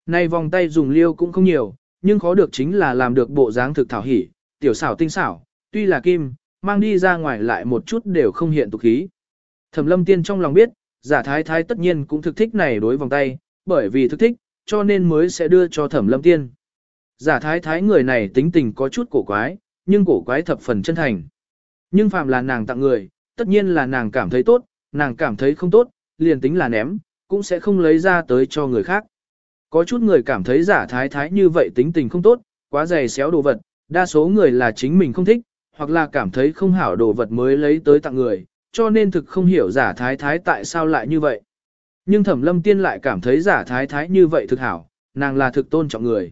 Nay vòng tay dùng liêu cũng không nhiều, nhưng khó được chính là làm được bộ dáng thực thảo hỉ, tiểu xảo tinh xảo, tuy là kim, mang đi ra ngoài lại một chút đều không hiện tục khí. Thẩm lâm tiên trong lòng biết, giả thái thái tất nhiên cũng thực thích này đối vòng tay, bởi vì thực thích, cho nên mới sẽ đưa cho thẩm lâm tiên. Giả thái thái người này tính tình có chút cổ quái, nhưng cổ quái thập phần chân thành. Nhưng phàm là nàng tặng người, tất nhiên là nàng cảm thấy tốt, nàng cảm thấy không tốt, liền tính là ném, cũng sẽ không lấy ra tới cho người khác. Có chút người cảm thấy giả thái thái như vậy tính tình không tốt, quá dày xéo đồ vật, đa số người là chính mình không thích, hoặc là cảm thấy không hảo đồ vật mới lấy tới tặng người, cho nên thực không hiểu giả thái thái tại sao lại như vậy. Nhưng thẩm lâm tiên lại cảm thấy giả thái thái như vậy thực hảo, nàng là thực tôn trọng người.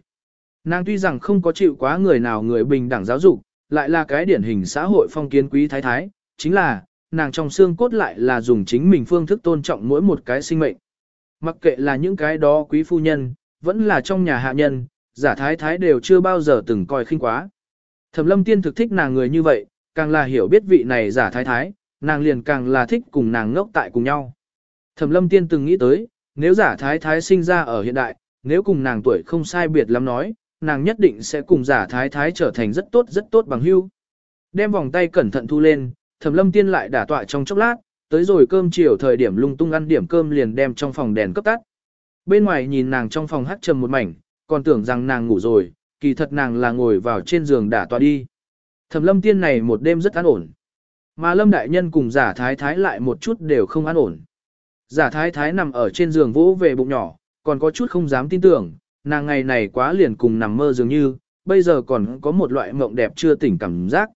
Nàng tuy rằng không có chịu quá người nào người bình đẳng giáo dục, lại là cái điển hình xã hội phong kiến quý thái thái, chính là, nàng trong xương cốt lại là dùng chính mình phương thức tôn trọng mỗi một cái sinh mệnh. Mặc kệ là những cái đó quý phu nhân, vẫn là trong nhà hạ nhân, giả thái thái đều chưa bao giờ từng coi khinh quá. Thẩm lâm tiên thực thích nàng người như vậy, càng là hiểu biết vị này giả thái thái, nàng liền càng là thích cùng nàng ngốc tại cùng nhau. Thẩm lâm tiên từng nghĩ tới, nếu giả thái thái sinh ra ở hiện đại, nếu cùng nàng tuổi không sai biệt lắm nói, nàng nhất định sẽ cùng giả thái thái trở thành rất tốt rất tốt bằng hưu. Đem vòng tay cẩn thận thu lên, thẩm lâm tiên lại đả tọa trong chốc lát, tới rồi cơm chiều thời điểm lung tung ăn điểm cơm liền đem trong phòng đèn cấp tắt. Bên ngoài nhìn nàng trong phòng hắt trầm một mảnh, còn tưởng rằng nàng ngủ rồi, kỳ thật nàng là ngồi vào trên giường đả tọa đi. Thẩm lâm tiên này một đêm rất an ổn. Mà lâm đại nhân cùng giả thái thái lại một chút đều không an ổn. Giả thái thái nằm ở trên giường vỗ về bụng nhỏ, còn có chút không dám tin tưởng, nàng ngày này quá liền cùng nằm mơ dường như, bây giờ còn có một loại mộng đẹp chưa tỉnh cảm giác.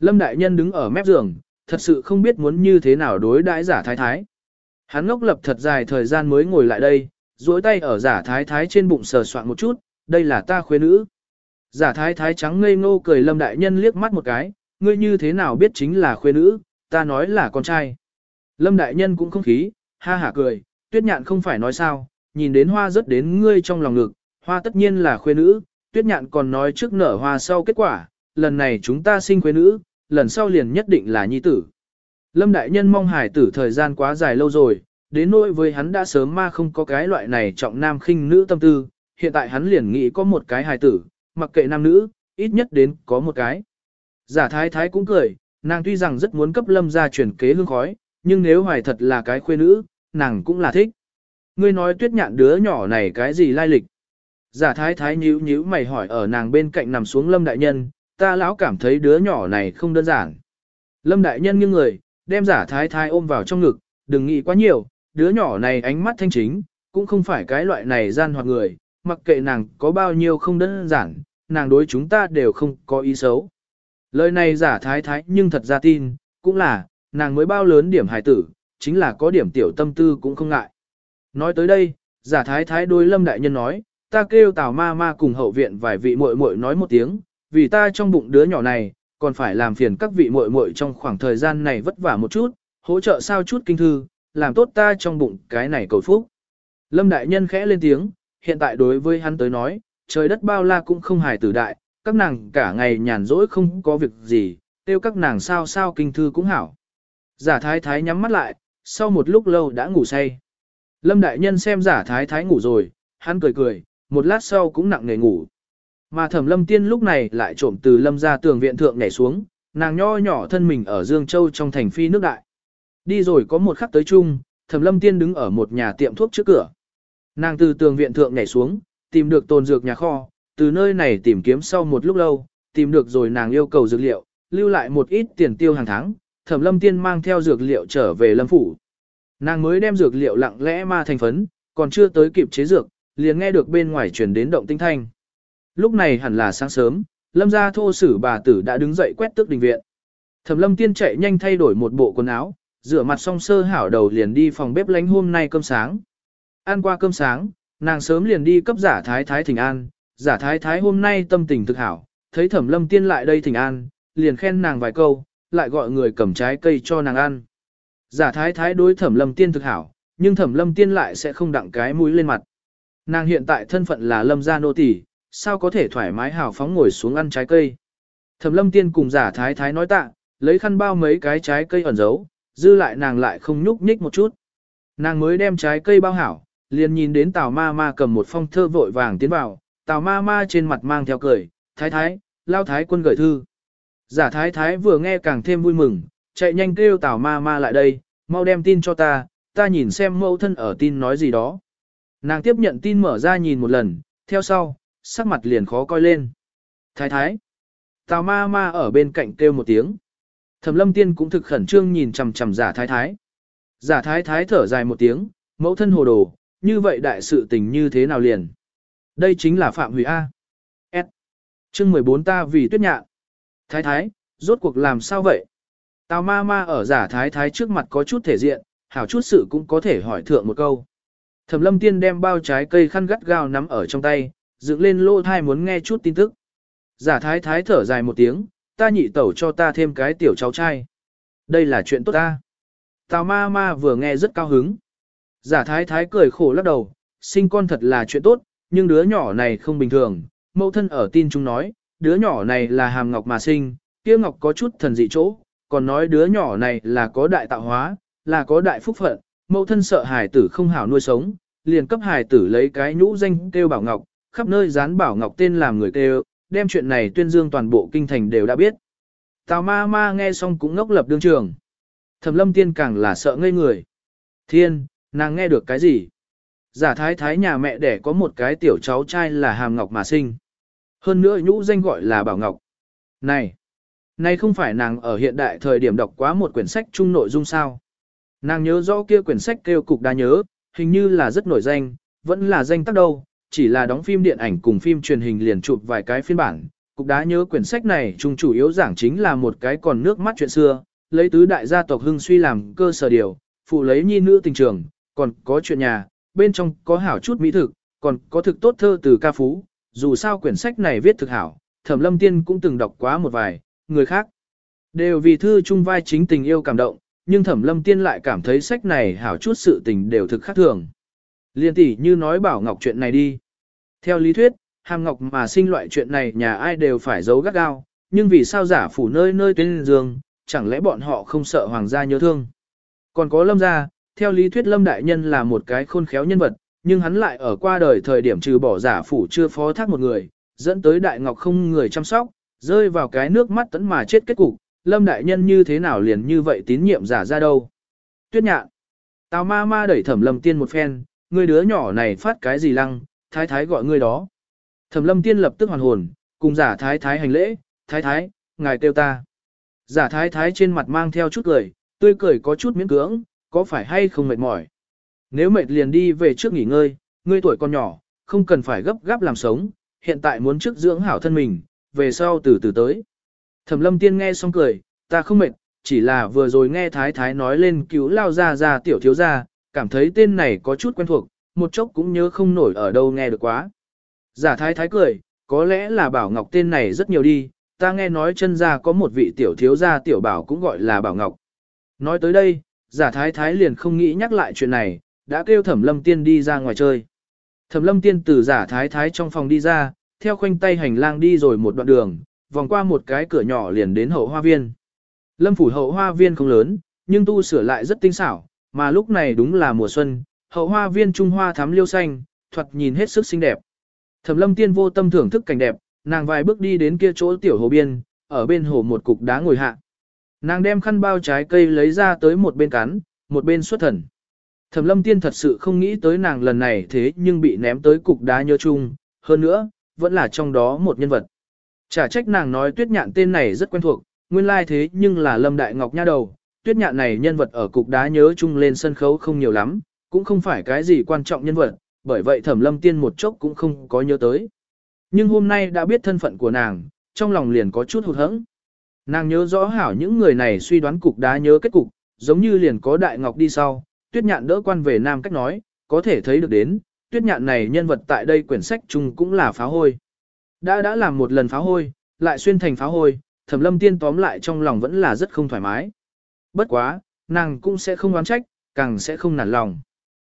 Lâm đại nhân đứng ở mép giường, thật sự không biết muốn như thế nào đối đãi giả thái thái. Hắn ngốc lập thật dài thời gian mới ngồi lại đây, duỗi tay ở giả thái thái trên bụng sờ soạn một chút, đây là ta khuê nữ. Giả thái thái trắng ngây ngô cười lâm đại nhân liếc mắt một cái, ngươi như thế nào biết chính là khuê nữ, ta nói là con trai. Lâm đại nhân cũng không khí, ha hả cười, tuyết nhạn không phải nói sao, nhìn đến hoa rất đến ngươi trong lòng ngực, hoa tất nhiên là khuê nữ, tuyết nhạn còn nói trước nở hoa sau kết quả, lần này chúng ta sinh khuê nữ, lần sau liền nhất định là nhi tử. Lâm đại nhân mong hải tử thời gian quá dài lâu rồi, đến nỗi với hắn đã sớm ma không có cái loại này trọng nam khinh nữ tâm tư, hiện tại hắn liền nghĩ có một cái hài tử, mặc kệ nam nữ, ít nhất đến có một cái. Giả thái thái cũng cười, nàng tuy rằng rất muốn cấp lâm ra chuyển kế hương khói, nhưng nếu hoài thật là cái khuê nữ, nàng cũng là thích. Ngươi nói tuyết nhạn đứa nhỏ này cái gì lai lịch? Giả thái thái nhíu nhíu mày hỏi ở nàng bên cạnh nằm xuống lâm đại nhân, ta lão cảm thấy đứa nhỏ này không đơn giản. Lâm đại nhân nghiêng người, đem giả thái thái ôm vào trong ngực, đừng nghĩ quá nhiều, đứa nhỏ này ánh mắt thanh chính, cũng không phải cái loại này gian hoặc người, mặc kệ nàng có bao nhiêu không đơn giản, nàng đối chúng ta đều không có ý xấu. Lời này giả thái thái nhưng thật ra tin, cũng là, nàng mới bao lớn điểm hài tử, chính là có điểm tiểu tâm tư cũng không ngại. Nói tới đây, giả thái thái đối lâm đại nhân nói, ta kêu tào ma ma cùng hậu viện vài vị muội muội nói một tiếng, vì ta trong bụng đứa nhỏ này, còn phải làm phiền các vị muội muội trong khoảng thời gian này vất vả một chút, hỗ trợ sao chút kinh thư, làm tốt ta trong bụng cái này cầu phúc. Lâm đại nhân khẽ lên tiếng, hiện tại đối với hắn tới nói, trời đất bao la cũng không hài tử đại, các nàng cả ngày nhàn rỗi không có việc gì, tiêu các nàng sao sao kinh thư cũng hảo. Giả thái thái nhắm mắt lại, sau một lúc lâu đã ngủ say. Lâm đại nhân xem giả thái thái ngủ rồi, hắn cười cười, một lát sau cũng nặng nề ngủ. Mà thẩm lâm tiên lúc này lại trộm từ lâm ra tường viện thượng nhảy xuống, nàng nho nhỏ thân mình ở Dương Châu trong thành phi nước đại. Đi rồi có một khắc tới chung, thẩm lâm tiên đứng ở một nhà tiệm thuốc trước cửa. Nàng từ tường viện thượng nhảy xuống, tìm được tồn dược nhà kho, từ nơi này tìm kiếm sau một lúc lâu, tìm được rồi nàng yêu cầu dược liệu, lưu lại một ít tiền tiêu hàng tháng, thẩm lâm tiên mang theo dược liệu trở về lâm phủ. Nàng mới đem dược liệu lặng lẽ ma thành phấn, còn chưa tới kịp chế dược, liền nghe được bên ngoài truyền đến động tinh thanh. Lúc này hẳn là sáng sớm, lâm gia thô sử bà tử đã đứng dậy quét tước đình viện. Thẩm lâm tiên chạy nhanh thay đổi một bộ quần áo, rửa mặt xong sơ hảo đầu liền đi phòng bếp lánh hôm nay cơm sáng. Ăn qua cơm sáng, nàng sớm liền đi cấp giả thái thái thỉnh an, giả thái thái hôm nay tâm tình thực hảo, thấy thẩm lâm tiên lại đây thỉnh an, liền khen nàng vài câu, lại gọi người cầm trái cây cho nàng ăn. Giả thái thái đối thẩm lâm tiên thực hảo, nhưng thẩm lâm tiên lại sẽ không đặng cái mũi lên mặt. Nàng hiện tại thân phận là lâm gia nô tỳ, sao có thể thoải mái hào phóng ngồi xuống ăn trái cây. Thẩm lâm tiên cùng giả thái thái nói tạ, lấy khăn bao mấy cái trái cây ẩn giấu, dư lại nàng lại không nhúc nhích một chút. Nàng mới đem trái cây bao hảo, liền nhìn đến tào ma ma cầm một phong thơ vội vàng tiến vào, tào ma ma trên mặt mang theo cười, thái thái, lao thái quân gửi thư. Giả thái thái vừa nghe càng thêm vui mừng, chạy nhanh kêu tào ma ma lại đây, mau đem tin cho ta, ta nhìn xem mẫu thân ở tin nói gì đó. Nàng tiếp nhận tin mở ra nhìn một lần, theo sau, sắc mặt liền khó coi lên. Thái thái. Tào ma ma ở bên cạnh kêu một tiếng. Thẩm lâm tiên cũng thực khẩn trương nhìn chằm chằm giả thái thái. Giả thái thái thở dài một tiếng, mẫu thân hồ đồ, như vậy đại sự tình như thế nào liền. Đây chính là phạm hủy A. S. chương 14 ta vì tuyết nhạ. Thái thái, rốt cuộc làm sao vậy? Tào ma ma ở giả thái thái trước mặt có chút thể diện, hảo chút sự cũng có thể hỏi thượng một câu. Thẩm lâm tiên đem bao trái cây khăn gắt gao nắm ở trong tay, dựng lên lô thai muốn nghe chút tin tức. Giả thái thái thở dài một tiếng, ta nhị tẩu cho ta thêm cái tiểu cháu trai. Đây là chuyện tốt ta. Tào ma ma vừa nghe rất cao hứng. Giả thái thái cười khổ lắc đầu, sinh con thật là chuyện tốt, nhưng đứa nhỏ này không bình thường. Mẫu thân ở tin chúng nói, đứa nhỏ này là hàm ngọc mà sinh, kia ngọc có chút thần dị chỗ, còn nói đứa nhỏ này là có đại tạo hóa, là có đại phúc phận, mẫu thân sợ hài tử không hảo nuôi sống, liền cấp hài tử lấy cái nhũ danh kêu bảo ngọc, khắp nơi dán bảo ngọc tên làm người kêu, đem chuyện này tuyên dương toàn bộ kinh thành đều đã biết. Tào ma ma nghe xong cũng ngốc lập đương trường. Thẩm lâm tiên càng là sợ ngây người. Thiên, nàng nghe được cái gì? Giả thái thái nhà mẹ đẻ có một cái tiểu cháu trai là hàm ngọc mà sinh. Hơn nữa nhũ danh gọi là bảo ngọc. Này, này không phải nàng ở hiện đại thời điểm đọc quá một quyển sách chung nội dung sao? Nàng nhớ rõ kia quyển sách kêu cục đa nhớ, hình như là rất nổi danh, vẫn là danh tác đâu, chỉ là đóng phim điện ảnh cùng phim truyền hình liền chụp vài cái phiên bản. Cục đá nhớ quyển sách này chung chủ yếu giảng chính là một cái còn nước mắt chuyện xưa, lấy tứ đại gia tộc hưng suy làm cơ sở điều, phụ lấy nhi nữ tình trường, còn có chuyện nhà, bên trong có hảo chút mỹ thực, còn có thực tốt thơ từ ca phú, dù sao quyển sách này viết thực hảo, Thẩm Lâm Tiên cũng từng đọc quá một vài, người khác đều vì thư chung vai chính tình yêu cảm động, nhưng Thẩm Lâm Tiên lại cảm thấy sách này hảo chút sự tình đều thực khác thường. Liên tỷ như nói bảo Ngọc chuyện này đi. Theo lý thuyết, hàm Ngọc mà sinh loại chuyện này nhà ai đều phải giấu gắt gao, nhưng vì sao giả phủ nơi nơi tuyến dương, chẳng lẽ bọn họ không sợ hoàng gia nhớ thương. Còn có lâm gia, theo lý thuyết lâm đại nhân là một cái khôn khéo nhân vật, nhưng hắn lại ở qua đời thời điểm trừ bỏ giả phủ chưa phó thác một người, dẫn tới đại ngọc không người chăm sóc, rơi vào cái nước mắt tẫn mà chết kết cục, lâm đại nhân như thế nào liền như vậy tín nhiệm giả ra đâu. Tuyết nhạn. Tào ma ma đẩy thẩm lâm tiên một phen, người đứa nhỏ này phát cái gì lăng, thái thái gọi ngươi đó. Thẩm lâm tiên lập tức hoàn hồn, cùng giả thái thái hành lễ, thái thái, ngài kêu ta. Giả thái thái trên mặt mang theo chút cười, tươi cười có chút miễn cưỡng, có phải hay không mệt mỏi. Nếu mệt liền đi về trước nghỉ ngơi, ngươi tuổi còn nhỏ, không cần phải gấp gáp làm sống, hiện tại muốn trước dưỡng hảo thân mình, về sau từ từ tới. Thẩm lâm tiên nghe xong cười, ta không mệt, chỉ là vừa rồi nghe thái thái nói lên cứu lao ra ra tiểu thiếu gia, cảm thấy tên này có chút quen thuộc, một chốc cũng nhớ không nổi ở đâu nghe được quá. Giả thái thái cười, có lẽ là bảo ngọc tên này rất nhiều đi, ta nghe nói chân gia có một vị tiểu thiếu gia tiểu bảo cũng gọi là bảo ngọc. Nói tới đây, giả thái thái liền không nghĩ nhắc lại chuyện này, đã kêu thẩm lâm tiên đi ra ngoài chơi. Thẩm lâm tiên từ giả thái thái trong phòng đi ra, theo khoanh tay hành lang đi rồi một đoạn đường, vòng qua một cái cửa nhỏ liền đến hậu hoa viên. Lâm phủ hậu hoa viên không lớn, nhưng tu sửa lại rất tinh xảo, mà lúc này đúng là mùa xuân, hậu hoa viên trung hoa thắm liêu xanh, thoạt nhìn hết sức xinh đẹp. Thẩm lâm tiên vô tâm thưởng thức cảnh đẹp, nàng vài bước đi đến kia chỗ tiểu hồ biên, ở bên hồ một cục đá ngồi hạ. Nàng đem khăn bao trái cây lấy ra tới một bên cắn, một bên xuất thần. Thẩm lâm tiên thật sự không nghĩ tới nàng lần này thế nhưng bị ném tới cục đá nhớ chung, hơn nữa, vẫn là trong đó một nhân vật. Chả trách nàng nói tuyết nhạn tên này rất quen thuộc, nguyên lai thế nhưng là lâm đại ngọc nha đầu, tuyết nhạn này nhân vật ở cục đá nhớ chung lên sân khấu không nhiều lắm, cũng không phải cái gì quan trọng nhân vật, bởi vậy thẩm lâm tiên một chốc cũng không có nhớ tới. Nhưng hôm nay đã biết thân phận của nàng, trong lòng liền có chút hụt hẫng. Nàng nhớ rõ hảo những người này suy đoán cục đá nhớ kết cục, giống như liền có đại ngọc đi sau, tuyết nhạn đỡ quan về nam cách nói, có thể thấy được đến, tuyết nhạn này nhân vật tại đây quyển sách chung cũng là phá hôi. Đã đã làm một lần phá hôi, lại xuyên thành phá hôi, thẩm lâm tiên tóm lại trong lòng vẫn là rất không thoải mái. Bất quá, nàng cũng sẽ không oán trách, càng sẽ không nản lòng.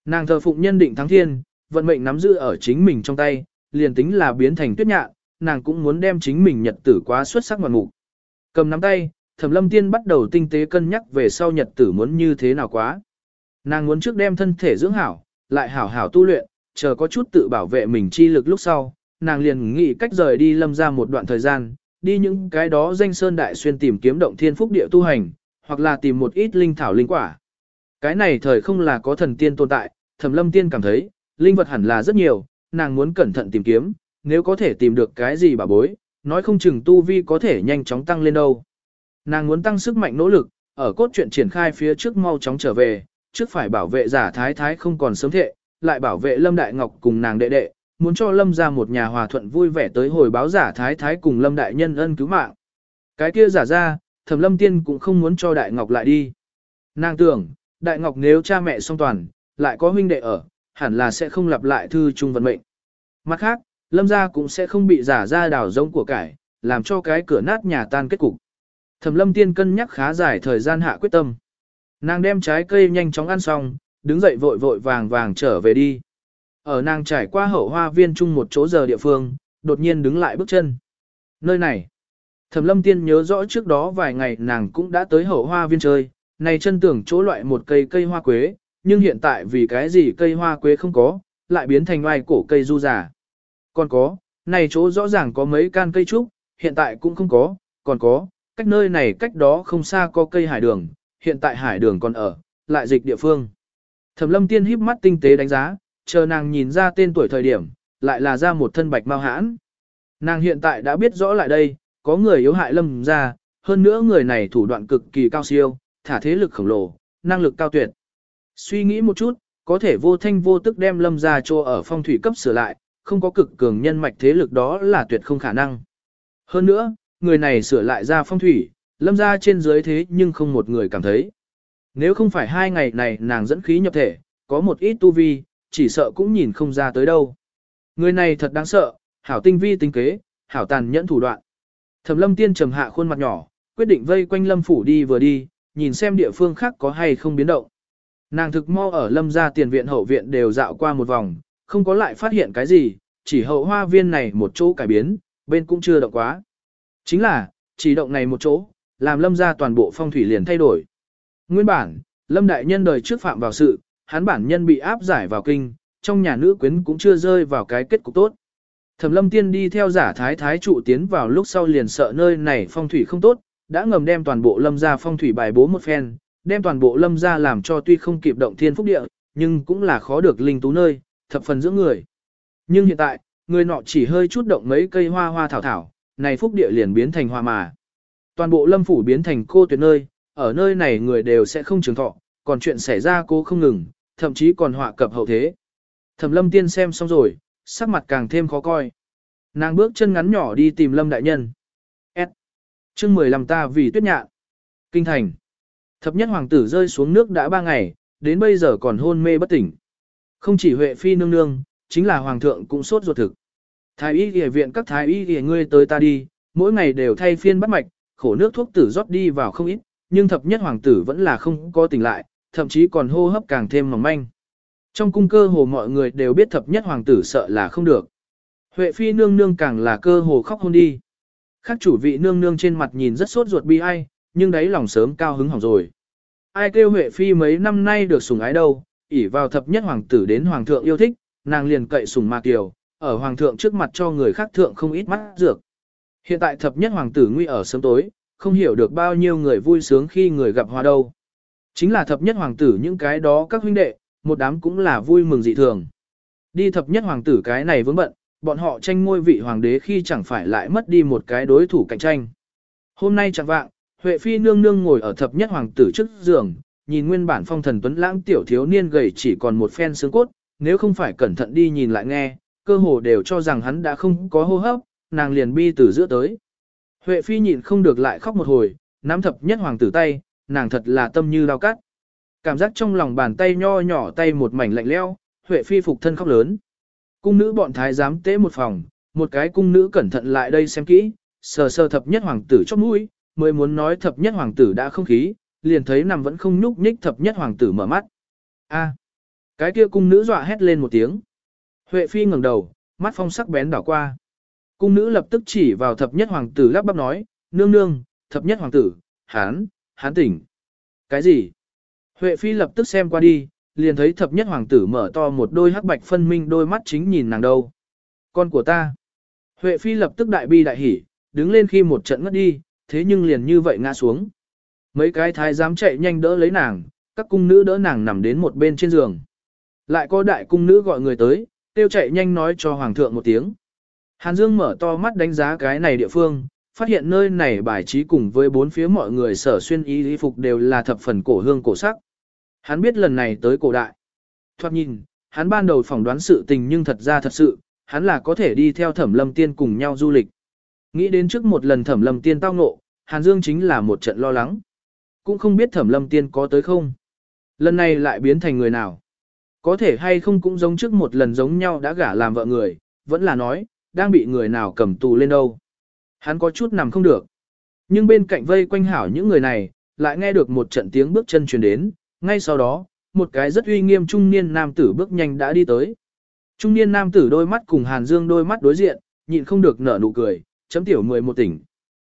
Nàng thờ phụng nhân định thắng thiên, vận mệnh nắm giữ ở chính mình trong tay, liền tính là biến thành tuyết nhạn, nàng cũng muốn đem chính mình nhật tử quá xuất sắc ngoạn mục. Cầm nắm tay, Thẩm Lâm Tiên bắt đầu tinh tế cân nhắc về sau nhật tử muốn như thế nào quá. Nàng muốn trước đem thân thể dưỡng hảo, lại hảo hảo tu luyện, chờ có chút tự bảo vệ mình chi lực lúc sau, nàng liền nghĩ cách rời đi lâm ra một đoạn thời gian, đi những cái đó danh sơn đại xuyên tìm kiếm động thiên phúc địa tu hành, hoặc là tìm một ít linh thảo linh quả. Cái này thời không là có thần tiên tồn tại, Thẩm Lâm Tiên cảm thấy, linh vật hẳn là rất nhiều, nàng muốn cẩn thận tìm kiếm, nếu có thể tìm được cái gì bà bối, nói không chừng tu vi có thể nhanh chóng tăng lên đâu. Nàng muốn tăng sức mạnh nỗ lực, ở cốt truyện triển khai phía trước mau chóng trở về, trước phải bảo vệ giả thái thái không còn sớm thệ, lại bảo vệ Lâm Đại Ngọc cùng nàng đệ đệ, muốn cho Lâm ra một nhà hòa thuận vui vẻ tới hồi báo giả thái thái cùng Lâm Đại Nhân ân cứu mạng. Cái kia giả ra, thẩm Lâm Tiên cũng không muốn cho Đại Ngọc lại đi. Nàng tưởng, Đại Ngọc nếu cha mẹ song toàn, lại có huynh đệ ở, hẳn là sẽ không lặp lại thư trung vận mệnh. Mặt khác, lâm gia cũng sẽ không bị giả ra đào giống của cải, làm cho cái cửa nát nhà tan kết cục. Thẩm lâm tiên cân nhắc khá dài thời gian hạ quyết tâm. Nàng đem trái cây nhanh chóng ăn xong, đứng dậy vội vội vàng vàng trở về đi. Ở nàng trải qua hậu hoa viên chung một chỗ giờ địa phương, đột nhiên đứng lại bước chân. Nơi này, Thẩm lâm tiên nhớ rõ trước đó vài ngày nàng cũng đã tới hậu hoa viên chơi, này chân tưởng chỗ loại một cây cây hoa quế, nhưng hiện tại vì cái gì cây hoa quế không có, lại biến thành ngoài cổ cây du giả. Còn có, này chỗ rõ ràng có mấy can cây trúc, hiện tại cũng không có, còn có, cách nơi này cách đó không xa có cây hải đường, hiện tại hải đường còn ở, lại dịch địa phương. Thẩm lâm tiên híp mắt tinh tế đánh giá, chờ nàng nhìn ra tên tuổi thời điểm, lại là ra một thân bạch mau hãn. Nàng hiện tại đã biết rõ lại đây, có người yếu hại lâm ra, hơn nữa người này thủ đoạn cực kỳ cao siêu, thả thế lực khổng lồ, năng lực cao tuyệt. Suy nghĩ một chút, có thể vô thanh vô tức đem lâm ra cho ở phong thủy cấp sửa lại, không có cực cường nhân mạch thế lực đó là tuyệt không khả năng. Hơn nữa, người này sửa lại ra phong thủy, lâm ra trên dưới thế nhưng không một người cảm thấy. Nếu không phải hai ngày này nàng dẫn khí nhập thể, có một ít tu vi, chỉ sợ cũng nhìn không ra tới đâu. Người này thật đáng sợ, hảo tinh vi tinh kế, hảo tàn nhẫn thủ đoạn. Thẩm lâm tiên trầm hạ khuôn mặt nhỏ, quyết định vây quanh lâm phủ đi vừa đi, nhìn xem địa phương khác có hay không biến động. Nàng thực mau ở lâm gia tiền viện hậu viện đều dạo qua một vòng, không có lại phát hiện cái gì, chỉ hậu hoa viên này một chỗ cải biến, bên cũng chưa động quá. Chính là, chỉ động này một chỗ, làm lâm gia toàn bộ phong thủy liền thay đổi. Nguyên bản, lâm đại nhân đời trước phạm vào sự, hắn bản nhân bị áp giải vào kinh, trong nhà nữ quyến cũng chưa rơi vào cái kết cục tốt. Thẩm lâm tiên đi theo giả thái thái trụ tiến vào lúc sau liền sợ nơi này phong thủy không tốt, đã ngầm đem toàn bộ lâm ra phong thủy bài bố một phen, đem toàn bộ lâm ra làm cho tuy không kịp động thiên phúc địa, nhưng cũng là khó được linh tú nơi, thập phần dưỡng người. Nhưng hiện tại, người nọ chỉ hơi chút động mấy cây hoa hoa thảo thảo, này phúc địa liền biến thành hoa mà. Toàn bộ lâm phủ biến thành cô tuyệt nơi, ở nơi này người đều sẽ không trường thọ, còn chuyện xảy ra cô không ngừng, thậm chí còn họa cập hậu thế. Thẩm lâm tiên xem xong rồi, sắc mặt càng thêm khó coi. Nàng bước chân ngắn nhỏ đi tìm lâm đại nhân. S. chương 15 ta vì tuyết nhạn. Kinh thành. Thập nhất hoàng tử rơi xuống nước đã ba ngày, đến bây giờ còn hôn mê bất tỉnh. Không chỉ Huệ Phi nương nương, chính là hoàng thượng cũng sốt ruột thực. Thái y y viện các thái y y ngươi tới ta đi, mỗi ngày đều thay phiên bắt mạch, khổ nước thuốc tử rót đi vào không ít, nhưng thập nhất hoàng tử vẫn là không có tỉnh lại, thậm chí còn hô hấp càng thêm mỏng manh. Trong cung cơ hồ mọi người đều biết thập nhất hoàng tử sợ là không được. Huệ phi nương nương càng là cơ hồ khóc hôn đi. Khác chủ vị nương nương trên mặt nhìn rất sốt ruột bi ai, nhưng đấy lòng sớm cao hứng hỏng rồi. Ai kêu Huệ phi mấy năm nay được sủng ái đâu, ỉ vào thập nhất hoàng tử đến hoàng thượng yêu thích, nàng liền cậy sùng ma kiều, ở hoàng thượng trước mặt cho người khác thượng không ít mắt dược. Hiện tại thập nhất hoàng tử nguy ở sớm tối, không hiểu được bao nhiêu người vui sướng khi người gặp hoa đâu. Chính là thập nhất hoàng tử những cái đó các huynh đệ, một đám cũng là vui mừng dị thường. Đi thập nhất hoàng tử cái này vướng bận, bọn họ tranh ngôi vị hoàng đế khi chẳng phải lại mất đi một cái đối thủ cạnh tranh. Hôm nay chẳng vạng, Huệ Phi nương nương ngồi ở thập nhất hoàng tử trước giường, nhìn nguyên bản phong thần tuấn lãng tiểu thiếu niên gầy chỉ còn một phen xương cốt, nếu không phải cẩn thận đi nhìn lại nghe, cơ hồ đều cho rằng hắn đã không có hô hấp, nàng liền bi từ giữa tới. Huệ Phi nhịn không được lại khóc một hồi, nắm thập nhất hoàng tử tay, nàng thật là tâm như lao cắt. Cảm giác trong lòng bàn tay nho nhỏ tay một mảnh lạnh leo, Huệ Phi phục thân khóc lớn. Cung nữ bọn thái giám tế một phòng, một cái cung nữ cẩn thận lại đây xem kỹ, sờ sờ thập nhất hoàng tử chóp mũi, mới muốn nói thập nhất hoàng tử đã không khí, liền thấy nằm vẫn không nhúc nhích thập nhất hoàng tử mở mắt. A, cái kia cung nữ dọa hét lên một tiếng. Huệ Phi ngẩng đầu, mắt phong sắc bén đảo qua. Cung nữ lập tức chỉ vào thập nhất hoàng tử lắp bắp nói, nương nương, thập nhất hoàng tử, hán, hán tỉnh. Cái gì? Huệ Phi lập tức xem qua đi, liền thấy thập nhất hoàng tử mở to một đôi hắc bạch phân minh đôi mắt chính nhìn nàng đâu. Con của ta. Huệ Phi lập tức đại bi đại hỉ, đứng lên khi một trận ngất đi, thế nhưng liền như vậy ngã xuống. Mấy cái thái giám chạy nhanh đỡ lấy nàng, các cung nữ đỡ nàng nằm đến một bên trên giường. Lại có đại cung nữ gọi người tới, tiêu chạy nhanh nói cho hoàng thượng một tiếng. Hàn Dương mở to mắt đánh giá cái này địa phương, phát hiện nơi này bài trí cùng với bốn phía mọi người sở xuyên y y phục đều là thập phần cổ hương cổ sắc. Hắn biết lần này tới cổ đại. Thoát nhìn, hắn ban đầu phỏng đoán sự tình nhưng thật ra thật sự, hắn là có thể đi theo thẩm lâm tiên cùng nhau du lịch. Nghĩ đến trước một lần thẩm lâm tiên tao ngộ, Hàn Dương chính là một trận lo lắng. Cũng không biết thẩm lâm tiên có tới không. Lần này lại biến thành người nào. Có thể hay không cũng giống trước một lần giống nhau đã gả làm vợ người, vẫn là nói, đang bị người nào cầm tù lên đâu. Hắn có chút nằm không được. Nhưng bên cạnh vây quanh hảo những người này, lại nghe được một trận tiếng bước chân truyền đến, ngay sau đó, một cái rất uy nghiêm trung niên nam tử bước nhanh đã đi tới. Trung niên nam tử đôi mắt cùng Hàn Dương đôi mắt đối diện, nhịn không được nở nụ cười, chấm tiểu mười một tỉnh.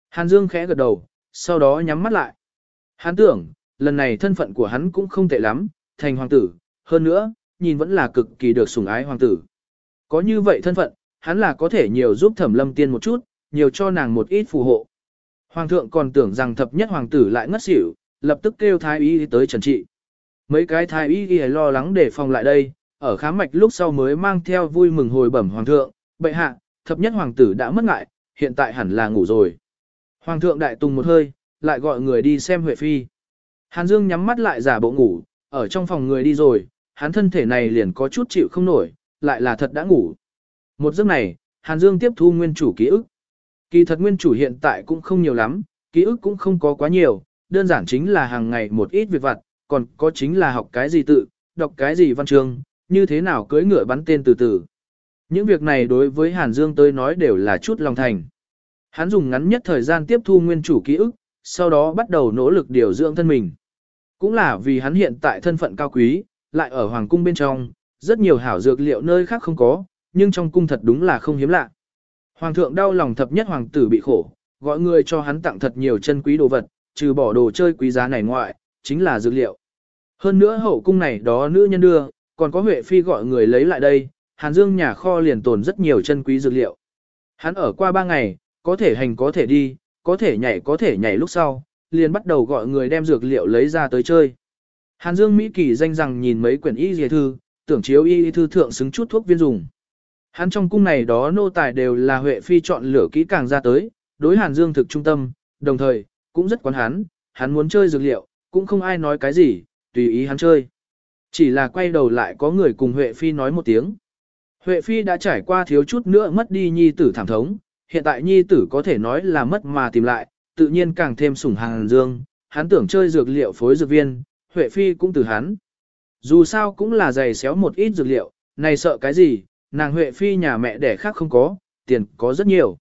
Hàn Dương khẽ gật đầu, sau đó nhắm mắt lại. Hắn tưởng, lần này thân phận của hắn cũng không tệ lắm, thành hoàng tử, hơn nữa, nhìn vẫn là cực kỳ được sủng ái hoàng tử. Có như vậy thân phận, hắn là có thể nhiều giúp thẩm lâm tiên một chút, nhiều cho nàng một ít phù hộ. Hoàng thượng còn tưởng rằng thập nhất hoàng tử lại ngất xỉu, lập tức kêu thái y tới trần trị. Mấy cái thái y ghi lo lắng để phòng lại đây, ở khám mạch lúc sau mới mang theo vui mừng hồi bẩm hoàng thượng, bệ hạ, thập nhất hoàng tử đã mất ngại, hiện tại hẳn là ngủ rồi. Hoàng thượng đại tùng một hơi, lại gọi người đi xem Huệ Phi. Hàn Dương nhắm mắt lại giả bộ ngủ, ở trong phòng người đi rồi, hắn thân thể này liền có chút chịu không nổi, lại là thật đã ngủ. Một giấc này, Hàn Dương tiếp thu nguyên chủ ký ức. Kỳ thật nguyên chủ hiện tại cũng không nhiều lắm, ký ức cũng không có quá nhiều, đơn giản chính là hàng ngày một ít việc vặt, còn có chính là học cái gì tự, đọc cái gì văn chương, như thế nào cưỡi ngựa bắn tên từ từ. Những việc này đối với Hàn Dương tới nói đều là chút lòng thành. Hắn dùng ngắn nhất thời gian tiếp thu nguyên chủ ký ức, sau đó bắt đầu nỗ lực điều dưỡng thân mình. Cũng là vì hắn hiện tại thân phận cao quý, lại ở hoàng cung bên trong, rất nhiều hảo dược liệu nơi khác không có, nhưng trong cung thật đúng là không hiếm lạ. Hoàng thượng đau lòng thập nhất hoàng tử bị khổ, gọi người cho hắn tặng thật nhiều chân quý đồ vật, trừ bỏ đồ chơi quý giá này ngoại, chính là dược liệu. Hơn nữa hậu cung này đó nữ nhân đưa, còn có Huệ Phi gọi người lấy lại đây, Hàn Dương nhà kho liền tồn rất nhiều chân quý dược liệu. Hắn ở qua ba ngày, có thể hành có thể đi, có thể nhảy có thể nhảy lúc sau, liền bắt đầu gọi người đem dược liệu lấy ra tới chơi. Hàn Dương Mỹ Kỳ danh rằng nhìn mấy quyển y dề thư, tưởng chiếu y thư thượng xứng chút thuốc viên dùng. Hắn trong cung này đó nô tài đều là Huệ Phi chọn lửa kỹ càng ra tới, đối Hàn Dương thực trung tâm, đồng thời, cũng rất quán hắn, hắn muốn chơi dược liệu, cũng không ai nói cái gì, tùy ý hắn chơi. Chỉ là quay đầu lại có người cùng Huệ Phi nói một tiếng. Huệ Phi đã trải qua thiếu chút nữa mất đi nhi tử thảm thống, hiện tại nhi tử có thể nói là mất mà tìm lại, tự nhiên càng thêm sủng hàng dương, hắn tưởng chơi dược liệu phối dược viên, Huệ Phi cũng từ hắn. Dù sao cũng là giày xéo một ít dược liệu, này sợ cái gì, nàng Huệ Phi nhà mẹ đẻ khác không có, tiền có rất nhiều.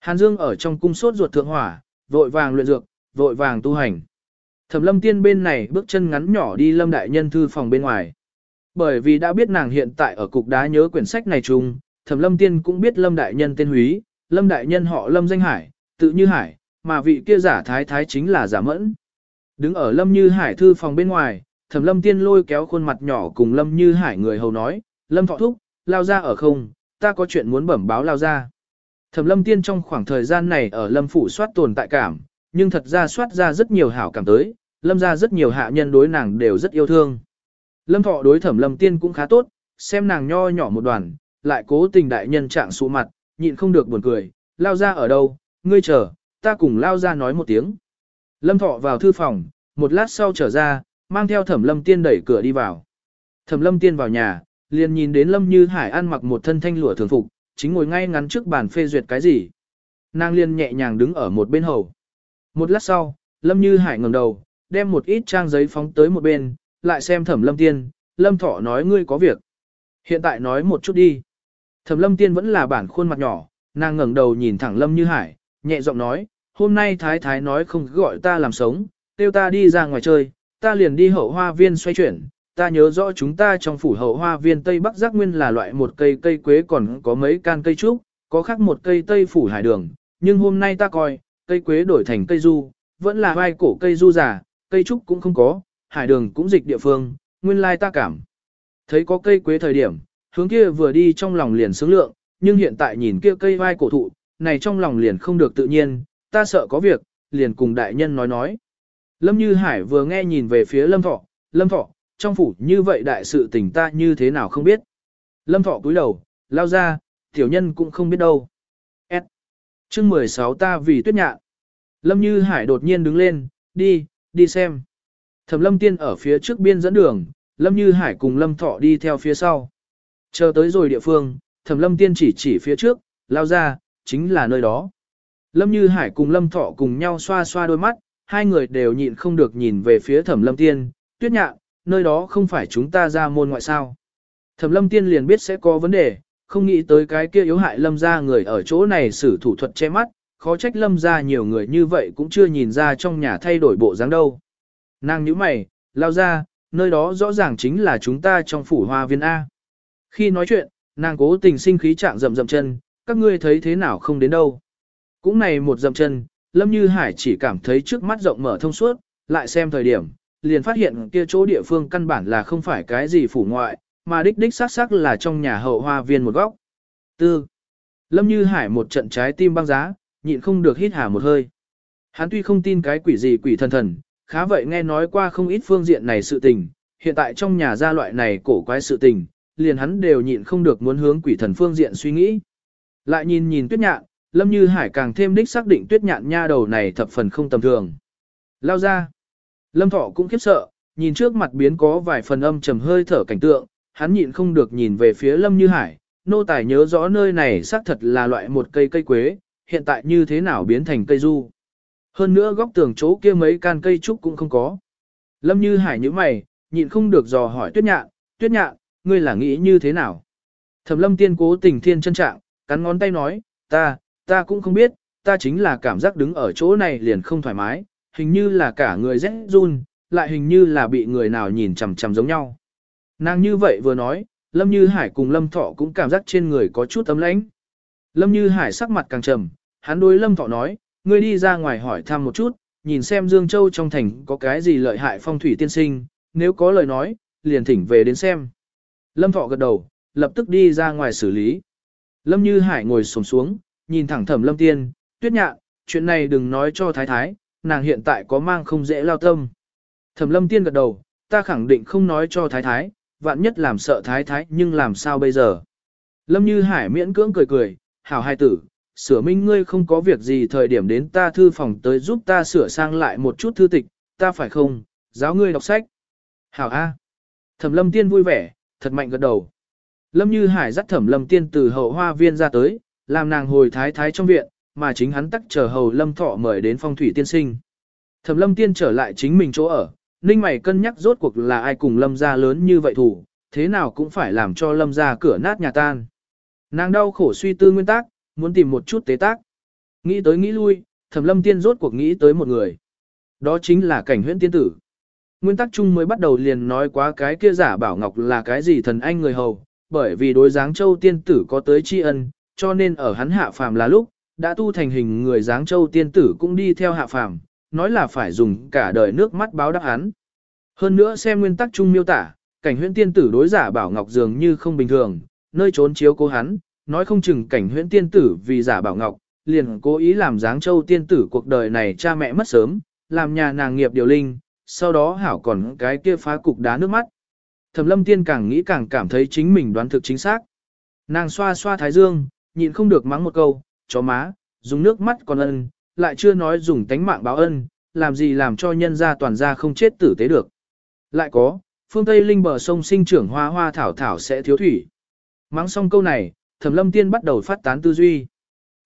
Hàn Dương ở trong cung sốt ruột thượng hỏa, vội vàng luyện dược, vội vàng tu hành. Thẩm lâm tiên bên này bước chân ngắn nhỏ đi lâm đại nhân thư phòng bên ngoài. Bởi vì đã biết nàng hiện tại ở cục đá nhớ quyển sách này chung, thẩm lâm tiên cũng biết lâm đại nhân tên húy, lâm đại nhân họ lâm danh hải, tự như hải, mà vị kia giả thái thái chính là giả mẫn. Đứng ở lâm như hải thư phòng bên ngoài, thẩm lâm tiên lôi kéo khuôn mặt nhỏ cùng lâm như hải người hầu nói, lâm thọ thúc, lao ra ở không, ta có chuyện muốn bẩm báo lao ra. Thẩm lâm tiên trong khoảng thời gian này ở lâm phủ soát tồn tại cảm, nhưng thật ra soát ra rất nhiều hảo cảm tới, lâm ra rất nhiều hạ nhân đối nàng đều rất yêu thương. Lâm thọ đối thẩm lâm tiên cũng khá tốt, xem nàng nho nhỏ một đoàn, lại cố tình đại nhân trạng sụ mặt, nhịn không được buồn cười, lao ra ở đâu, ngươi chờ, ta cùng lao ra nói một tiếng. Lâm thọ vào thư phòng, một lát sau trở ra, mang theo thẩm lâm tiên đẩy cửa đi vào. Thẩm lâm tiên vào nhà, liền nhìn đến lâm như hải ăn mặc một thân thanh lụa thường phục, chính ngồi ngay ngắn trước bàn phê duyệt cái gì. Nàng liên nhẹ nhàng đứng ở một bên hầu. Một lát sau, lâm như hải ngẩng đầu, đem một ít trang giấy phóng tới một bên, lại xem thẩm lâm tiên, lâm thọ nói ngươi có việc. Hiện tại nói một chút đi. Thẩm lâm tiên vẫn là bản khuôn mặt nhỏ, nàng ngẩng đầu nhìn thẳng lâm như hải, nhẹ giọng nói, hôm nay thái thái nói không gọi ta làm sống, kêu ta đi ra ngoài chơi, ta liền đi hậu hoa viên xoay chuyển. Ta nhớ rõ chúng ta trong phủ hậu hoa viên Tây Bắc Giác Nguyên là loại một cây cây quế còn có mấy can cây trúc, có khác một cây Tây phủ hải đường, nhưng hôm nay ta coi, cây quế đổi thành cây du, vẫn là vai cổ cây du già, cây trúc cũng không có, hải đường cũng dịch địa phương, nguyên lai ta cảm. Thấy có cây quế thời điểm, hướng kia vừa đi trong lòng liền sướng lượng, nhưng hiện tại nhìn kia cây vai cổ thụ, này trong lòng liền không được tự nhiên, ta sợ có việc, liền cùng đại nhân nói nói. Lâm Như Hải vừa nghe nhìn về phía Lâm Thọ, Lâm Thọ, trong phủ như vậy đại sự tình ta như thế nào không biết. Lâm Thọ cúi đầu, lao ra, tiểu nhân cũng không biết đâu. S. chương 16 ta vì tuyết nhạ. Lâm Như Hải đột nhiên đứng lên, đi, đi xem. Thẩm Lâm Tiên ở phía trước biên dẫn đường, Lâm Như Hải cùng Lâm Thọ đi theo phía sau. Chờ tới rồi địa phương, Thẩm Lâm Tiên chỉ chỉ phía trước, lao ra, chính là nơi đó. Lâm Như Hải cùng Lâm Thọ cùng nhau xoa xoa đôi mắt, hai người đều nhịn không được nhìn về phía Thẩm Lâm Tiên, tuyết nhạ, nơi đó không phải chúng ta ra môn ngoại sao. Thẩm Lâm Tiên liền biết sẽ có vấn đề, không nghĩ tới cái kia yếu hại Lâm ra người ở chỗ này xử thủ thuật che mắt, khó trách Lâm ra nhiều người như vậy cũng chưa nhìn ra trong nhà thay đổi bộ dáng đâu. Nàng nhíu mày, lao ra, nơi đó rõ ràng chính là chúng ta trong phủ hoa viên A. Khi nói chuyện, nàng cố tình sinh khí trạng rậm rậm chân, các ngươi thấy thế nào không đến đâu. Cũng này một dậm chân, Lâm Như Hải chỉ cảm thấy trước mắt rộng mở thông suốt, lại xem thời điểm, liền phát hiện kia chỗ địa phương căn bản là không phải cái gì phủ ngoại, mà đích đích xác xác là trong nhà hậu hoa viên một góc. Tư. Lâm Như Hải một trận trái tim băng giá, nhịn không được hít hà một hơi. Hắn tuy không tin cái quỷ gì quỷ thần thần, khá vậy nghe nói qua không ít phương diện này sự tình, hiện tại trong nhà gia loại này cổ quái sự tình, liền hắn đều nhịn không được muốn hướng quỷ thần phương diện suy nghĩ. Lại nhìn nhìn tuyết nhạn, Lâm Như Hải càng thêm đích xác định tuyết nhạn nha đầu này thập phần không tầm thường. Lao ra. Lâm Thọ cũng khiếp sợ, nhìn trước mặt biến có vài phần âm trầm hơi thở cảnh tượng, hắn nhịn không được nhìn về phía Lâm Như Hải, nô tài nhớ rõ nơi này xác thật là loại một cây cây quế, hiện tại như thế nào biến thành cây du. Hơn nữa góc tường chỗ kia mấy can cây trúc cũng không có. Lâm Như Hải như mày, nhịn không được dò hỏi tuyết nhạn, tuyết nhạn, ngươi là nghĩ như thế nào? Thẩm lâm tiên cố tình thiên chân trạng, cắn ngón tay nói, ta, ta cũng không biết, ta chính là cảm giác đứng ở chỗ này liền không thoải mái, hình như là cả người rét run, lại hình như là bị người nào nhìn chằm chằm giống nhau. Nàng như vậy vừa nói, Lâm Như Hải cùng Lâm Thọ cũng cảm giác trên người có chút ấm lãnh. Lâm Như Hải sắc mặt càng trầm, hắn đối Lâm Thọ nói, ngươi đi ra ngoài hỏi thăm một chút, nhìn xem Dương Châu trong thành có cái gì lợi hại phong thủy tiên sinh, nếu có lời nói, liền thỉnh về đến xem. Lâm Thọ gật đầu, lập tức đi ra ngoài xử lý. Lâm Như Hải ngồi xổm xuống, nhìn thẳng thẩm Lâm Tiên, tuyết nhạn, chuyện này đừng nói cho thái thái, nàng hiện tại có mang không dễ lao tâm. Thẩm Lâm Tiên gật đầu, ta khẳng định không nói cho thái thái, vạn nhất làm sợ thái thái nhưng làm sao bây giờ. Lâm Như Hải miễn cưỡng cười cười, hảo hai tử, sửa minh ngươi không có việc gì thời điểm đến ta thư phòng tới giúp ta sửa sang lại một chút thư tịch, ta phải không, giáo ngươi đọc sách. Hảo A. Thẩm lâm tiên vui vẻ, thật mạnh gật đầu. Lâm Như Hải dắt thẩm lâm tiên từ hậu hoa viên ra tới, làm nàng hồi thái thái trong viện, mà chính hắn tắc chờ hầu lâm thọ mời đến phong thủy tiên sinh. Thẩm lâm tiên trở lại chính mình chỗ ở, ninh mày cân nhắc rốt cuộc là ai cùng lâm gia lớn như vậy thủ, thế nào cũng phải làm cho lâm gia cửa nát nhà tan. Nàng đau khổ suy tư nguyên tắc, muốn tìm một chút tế tác. Nghĩ tới nghĩ lui, thẩm lâm tiên rốt cuộc nghĩ tới một người. Đó chính là cảnh huyễn tiên tử. Nguyên tắc chung mới bắt đầu liền nói quá cái kia giả bảo ngọc là cái gì thần anh người hầu, bởi vì đối dáng châu tiên tử có tới tri ân, cho nên ở hắn hạ phàm là lúc, đã tu thành hình người dáng châu tiên tử cũng đi theo hạ phàm, nói là phải dùng cả đời nước mắt báo đáp hắn. Hơn nữa xem nguyên tắc chung miêu tả, cảnh huyễn tiên tử đối giả bảo ngọc dường như không bình thường, nơi trốn chiếu cố hắn, nói không chừng cảnh huyễn tiên tử vì giả bảo ngọc, liền cố ý làm dáng châu tiên tử cuộc đời này cha mẹ mất sớm, làm nhà nàng nghiệp điều linh, sau đó hảo còn cái kia phá cục đá nước mắt. Thẩm lâm tiên càng nghĩ càng cảm thấy chính mình đoán thực chính xác. Nàng xoa xoa thái dương, nhịn không được mắng một câu, chó má, dùng nước mắt còn ân, lại chưa nói dùng tánh mạng báo ân, làm gì làm cho nhân gia toàn gia không chết tử tế được. Lại có, phương Tây Linh bờ sông sinh trưởng hoa hoa thảo thảo sẽ thiếu thủy. Mắng xong câu này, Thẩm Lâm Tiên bắt đầu phát tán tư duy.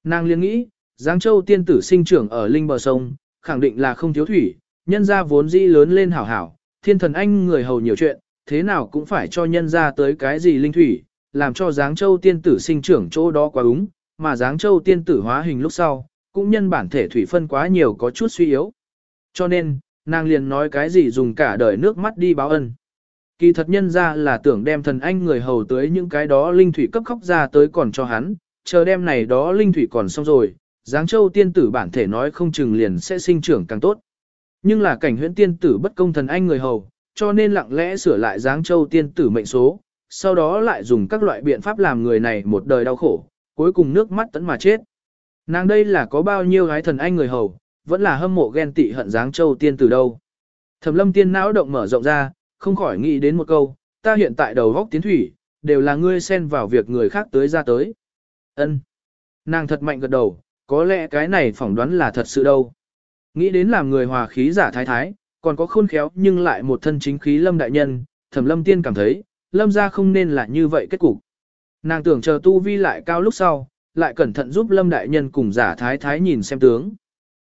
Nàng liên nghĩ, Giáng Châu tiên tử sinh trưởng ở linh bờ sông, khẳng định là không thiếu thủy, nhân gia vốn dĩ lớn lên hảo hảo, thiên thần anh người hầu nhiều chuyện, thế nào cũng phải cho nhân gia tới cái gì linh thủy, làm cho Giáng Châu tiên tử sinh trưởng chỗ đó quá úng, mà Giáng Châu tiên tử hóa hình lúc sau, cũng nhân bản thể thủy phân quá nhiều có chút suy yếu. Cho nên, nàng liền nói cái gì dùng cả đời nước mắt đi báo ân. Kỳ thật nhân ra là tưởng đem thần anh người hầu tới những cái đó linh thủy cấp khóc ra tới còn cho hắn, chờ đem này đó linh thủy còn xong rồi, Giáng Châu tiên tử bản thể nói không chừng liền sẽ sinh trưởng càng tốt. Nhưng là cảnh huyễn tiên tử bất công thần anh người hầu, cho nên lặng lẽ sửa lại Giáng Châu tiên tử mệnh số, sau đó lại dùng các loại biện pháp làm người này một đời đau khổ, cuối cùng nước mắt tẫn mà chết. Nàng đây là có bao nhiêu gái thần anh người hầu, vẫn là hâm mộ ghen tị hận Giáng Châu tiên tử đâu. Thẩm lâm tiên não động mở rộng ra, không khỏi nghĩ đến một câu, ta hiện tại đầu góc tiến thủy, đều là ngươi xen vào việc người khác tới ra tới. Ân. Nàng thật mạnh gật đầu, có lẽ cái này phỏng đoán là thật sự đâu. Nghĩ đến làm người hòa khí giả thái thái, còn có khôn khéo nhưng lại một thân chính khí lâm đại nhân, thẩm lâm tiên cảm thấy, lâm ra không nên là như vậy kết cục. Nàng tưởng chờ tu vi lại cao lúc sau, lại cẩn thận giúp lâm đại nhân cùng giả thái thái nhìn xem tướng.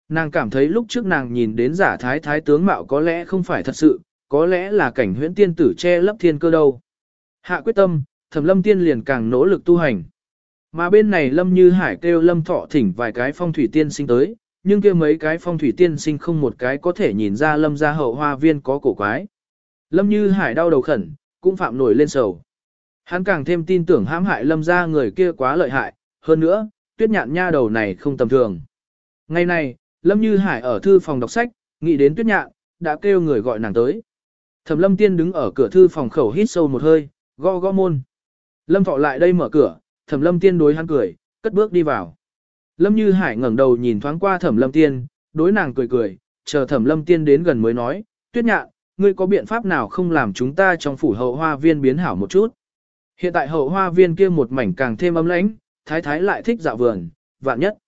Nàng cảm thấy lúc trước nàng nhìn đến giả thái thái tướng mạo có lẽ không phải thật sự, có lẽ là cảnh huyễn tiên tử che lấp thiên cơ đâu. Hạ quyết tâm, thẩm lâm tiên liền càng nỗ lực tu hành. Mà bên này lâm như hải kêu lâm thọ thỉnh vài cái phong thủy tiên sinh tới, nhưng kia mấy cái phong thủy tiên sinh không một cái có thể nhìn ra lâm gia hậu hoa viên có cổ quái. Lâm như hải đau đầu khẩn, cũng phạm nổi lên sầu. Hắn càng thêm tin tưởng hãm hại lâm gia người kia quá lợi hại, hơn nữa, tuyết nhạn nha đầu này không tầm thường. Ngày này, lâm như hải ở thư phòng đọc sách, nghĩ đến tuyết nhạn, đã kêu người gọi nàng tới. Thẩm lâm tiên đứng ở cửa thư phòng khẩu hít sâu một hơi, gõ gõ môn. Lâm thọ lại đây mở cửa, thẩm lâm tiên đối hắn cười, cất bước đi vào. Lâm như hải ngẩng đầu nhìn thoáng qua thẩm lâm tiên, đối nàng cười cười, chờ thẩm lâm tiên đến gần mới nói, tuyết nhạn, ngươi có biện pháp nào không làm chúng ta trong phủ hậu hoa viên biến hảo một chút. Hiện tại hậu hoa viên kia một mảnh càng thêm ấm lãnh, thái thái lại thích dạo vườn, vạn nhất.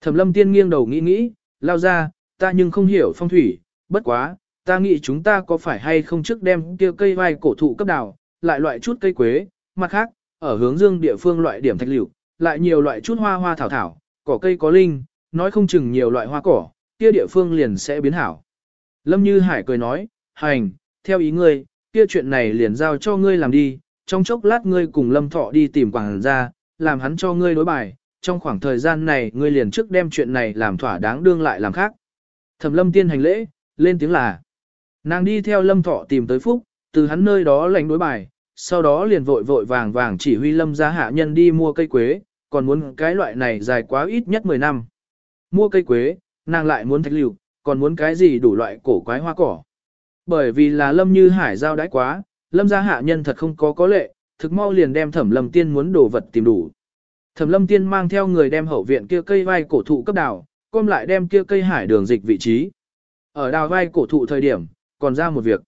Thẩm lâm tiên nghiêng đầu nghĩ nghĩ, lao ra, ta nhưng không hiểu phong thủy, bất quá, ta nghĩ chúng ta có phải hay không trước đem kia cây vai cổ thụ cấp đào, lại loại chút cây quế, mặt khác, ở hướng dương địa phương loại điểm thạch liệu, lại nhiều loại chút hoa hoa thảo thảo, cỏ cây có linh, nói không chừng nhiều loại hoa cỏ, kia địa phương liền sẽ biến hảo. Lâm Như Hải cười nói, hành, theo ý ngươi, kia chuyện này liền giao cho ngươi làm đi, trong chốc lát ngươi cùng Lâm Thọ đi tìm quảng ra, làm hắn cho ngươi đối bài, trong khoảng thời gian này ngươi liền trước đem chuyện này làm thỏa đáng đương lại làm khác. Thẩm Lâm tiên hành lễ, lên tiếng là, Nàng đi theo lâm thọ tìm tới phúc, từ hắn nơi đó lãnh đối bài, sau đó liền vội vội vàng vàng chỉ huy lâm gia hạ nhân đi mua cây quế, còn muốn cái loại này dài quá ít nhất 10 năm. Mua cây quế, nàng lại muốn thạch liều, còn muốn cái gì đủ loại cổ quái hoa cỏ. Bởi vì là lâm như hải giao đãi quá, lâm gia hạ nhân thật không có có lệ, thực mau liền đem thẩm lâm tiên muốn đồ vật tìm đủ. Thẩm lâm tiên mang theo người đem hậu viện kia cây vai cổ thụ cấp đào, com lại đem kia cây hải đường dịch vị trí. Ở đào vai cổ thụ thời điểm, còn ra một việc.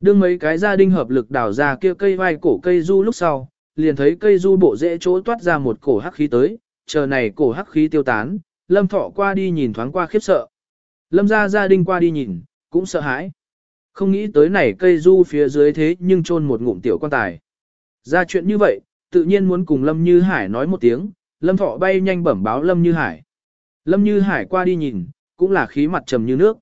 Đương mấy cái gia đình hợp lực đào ra kia cây vai cổ cây du lúc sau, liền thấy cây du bộ dễ chỗ toát ra một cổ hắc khí tới, chờ này cổ hắc khí tiêu tán, lâm thọ qua đi nhìn thoáng qua khiếp sợ. Lâm ra gia đình qua đi nhìn, cũng sợ hãi. Không nghĩ tới này cây du phía dưới thế nhưng chôn một ngụm tiểu quan tài. Ra chuyện như vậy, tự nhiên muốn cùng Lâm Như Hải nói một tiếng, Lâm Thọ bay nhanh bẩm báo Lâm Như Hải. Lâm Như Hải qua đi nhìn, cũng là khí mặt trầm như nước.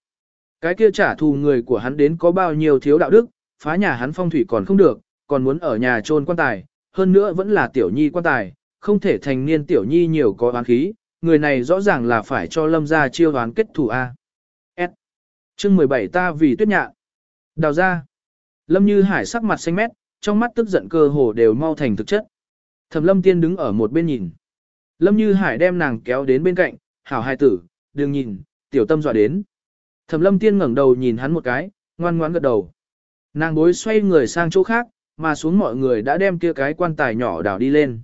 Cái kia trả thù người của hắn đến có bao nhiêu thiếu đạo đức, phá nhà hắn phong thủy còn không được, còn muốn ở nhà trôn quan tài, hơn nữa vẫn là tiểu nhi quan tài, không thể thành niên tiểu nhi nhiều có oán khí, người này rõ ràng là phải cho Lâm ra chiêu đoán kết thủ A. S. Chương 17 ta vì tuyết nhạ. Đào ra. Lâm Như Hải sắc mặt xanh mét, trong mắt tức giận cơ hồ đều mau thành thực chất. Thẩm Lâm Tiên đứng ở một bên nhìn. Lâm Như Hải đem nàng kéo đến bên cạnh, hảo hai tử, đừng nhìn, tiểu tâm dọa đến. Thẩm Lâm Tiên ngẩng đầu nhìn hắn một cái, ngoan ngoãn gật đầu. Nàng bối xoay người sang chỗ khác, mà xuống mọi người đã đem kia cái quan tài nhỏ đào đi lên.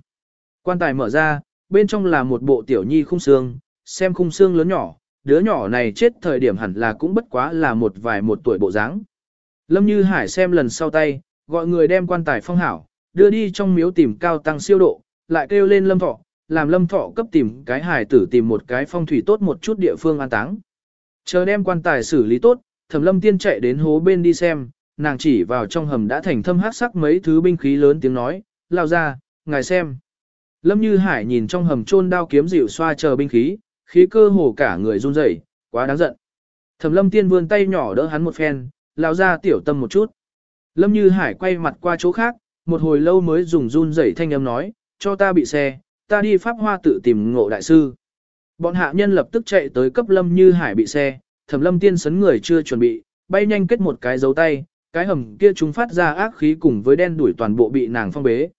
Quan tài mở ra, bên trong là một bộ tiểu nhi khung xương, xem khung xương lớn nhỏ, đứa nhỏ này chết thời điểm hẳn là cũng bất quá là một vài một tuổi bộ dáng. Lâm Như Hải xem lần sau tay, gọi người đem quan tài phong hảo, đưa đi trong miếu tìm cao tăng siêu độ, lại kêu lên lâm thọ, làm lâm thọ cấp tìm cái hải tử tìm một cái phong thủy tốt một chút địa phương an táng. Chờ đem quan tài xử lý tốt, thẩm lâm tiên chạy đến hố bên đi xem, nàng chỉ vào trong hầm đã thành thâm hát sắc mấy thứ binh khí lớn tiếng nói, lao ra, ngài xem. Lâm Như Hải nhìn trong hầm chôn đao kiếm dịu xoa chờ binh khí, khí cơ hồ cả người run rẩy, quá đáng giận. Thẩm Lâm Tiên vươn tay nhỏ đỡ hắn một phen, lao ra tiểu tâm một chút. Lâm Như Hải quay mặt qua chỗ khác, một hồi lâu mới dùng run rẩy thanh âm nói, cho ta bị xe, ta đi pháp hoa tự tìm ngộ đại sư. Bọn hạ nhân lập tức chạy tới cấp Lâm Như Hải bị xe, thẩm lâm tiên sấn người chưa chuẩn bị, bay nhanh kết một cái dấu tay, cái hầm kia chúng phát ra ác khí cùng với đen đuổi toàn bộ bị nàng phong bế.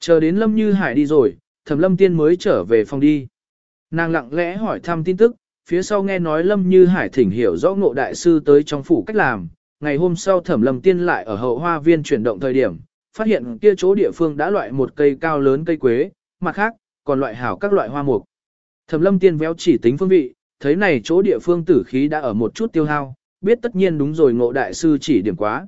Chờ đến Lâm Như Hải đi rồi, thẩm lâm tiên mới trở về phòng đi. Nàng lặng lẽ hỏi thăm tin tức, phía sau nghe nói Lâm Như Hải thỉnh hiểu rõ ngộ đại sư tới trong phủ cách làm, ngày hôm sau thẩm lâm tiên lại ở hậu hoa viên chuyển động thời điểm, phát hiện kia chỗ địa phương đã loại một cây cao lớn cây quế, mặt khác, còn loại hảo các loại hoa mục. Thẩm lâm tiên véo chỉ tính phương vị, thấy này chỗ địa phương tử khí đã ở một chút tiêu hao, biết tất nhiên đúng rồi ngộ đại sư chỉ điểm quá.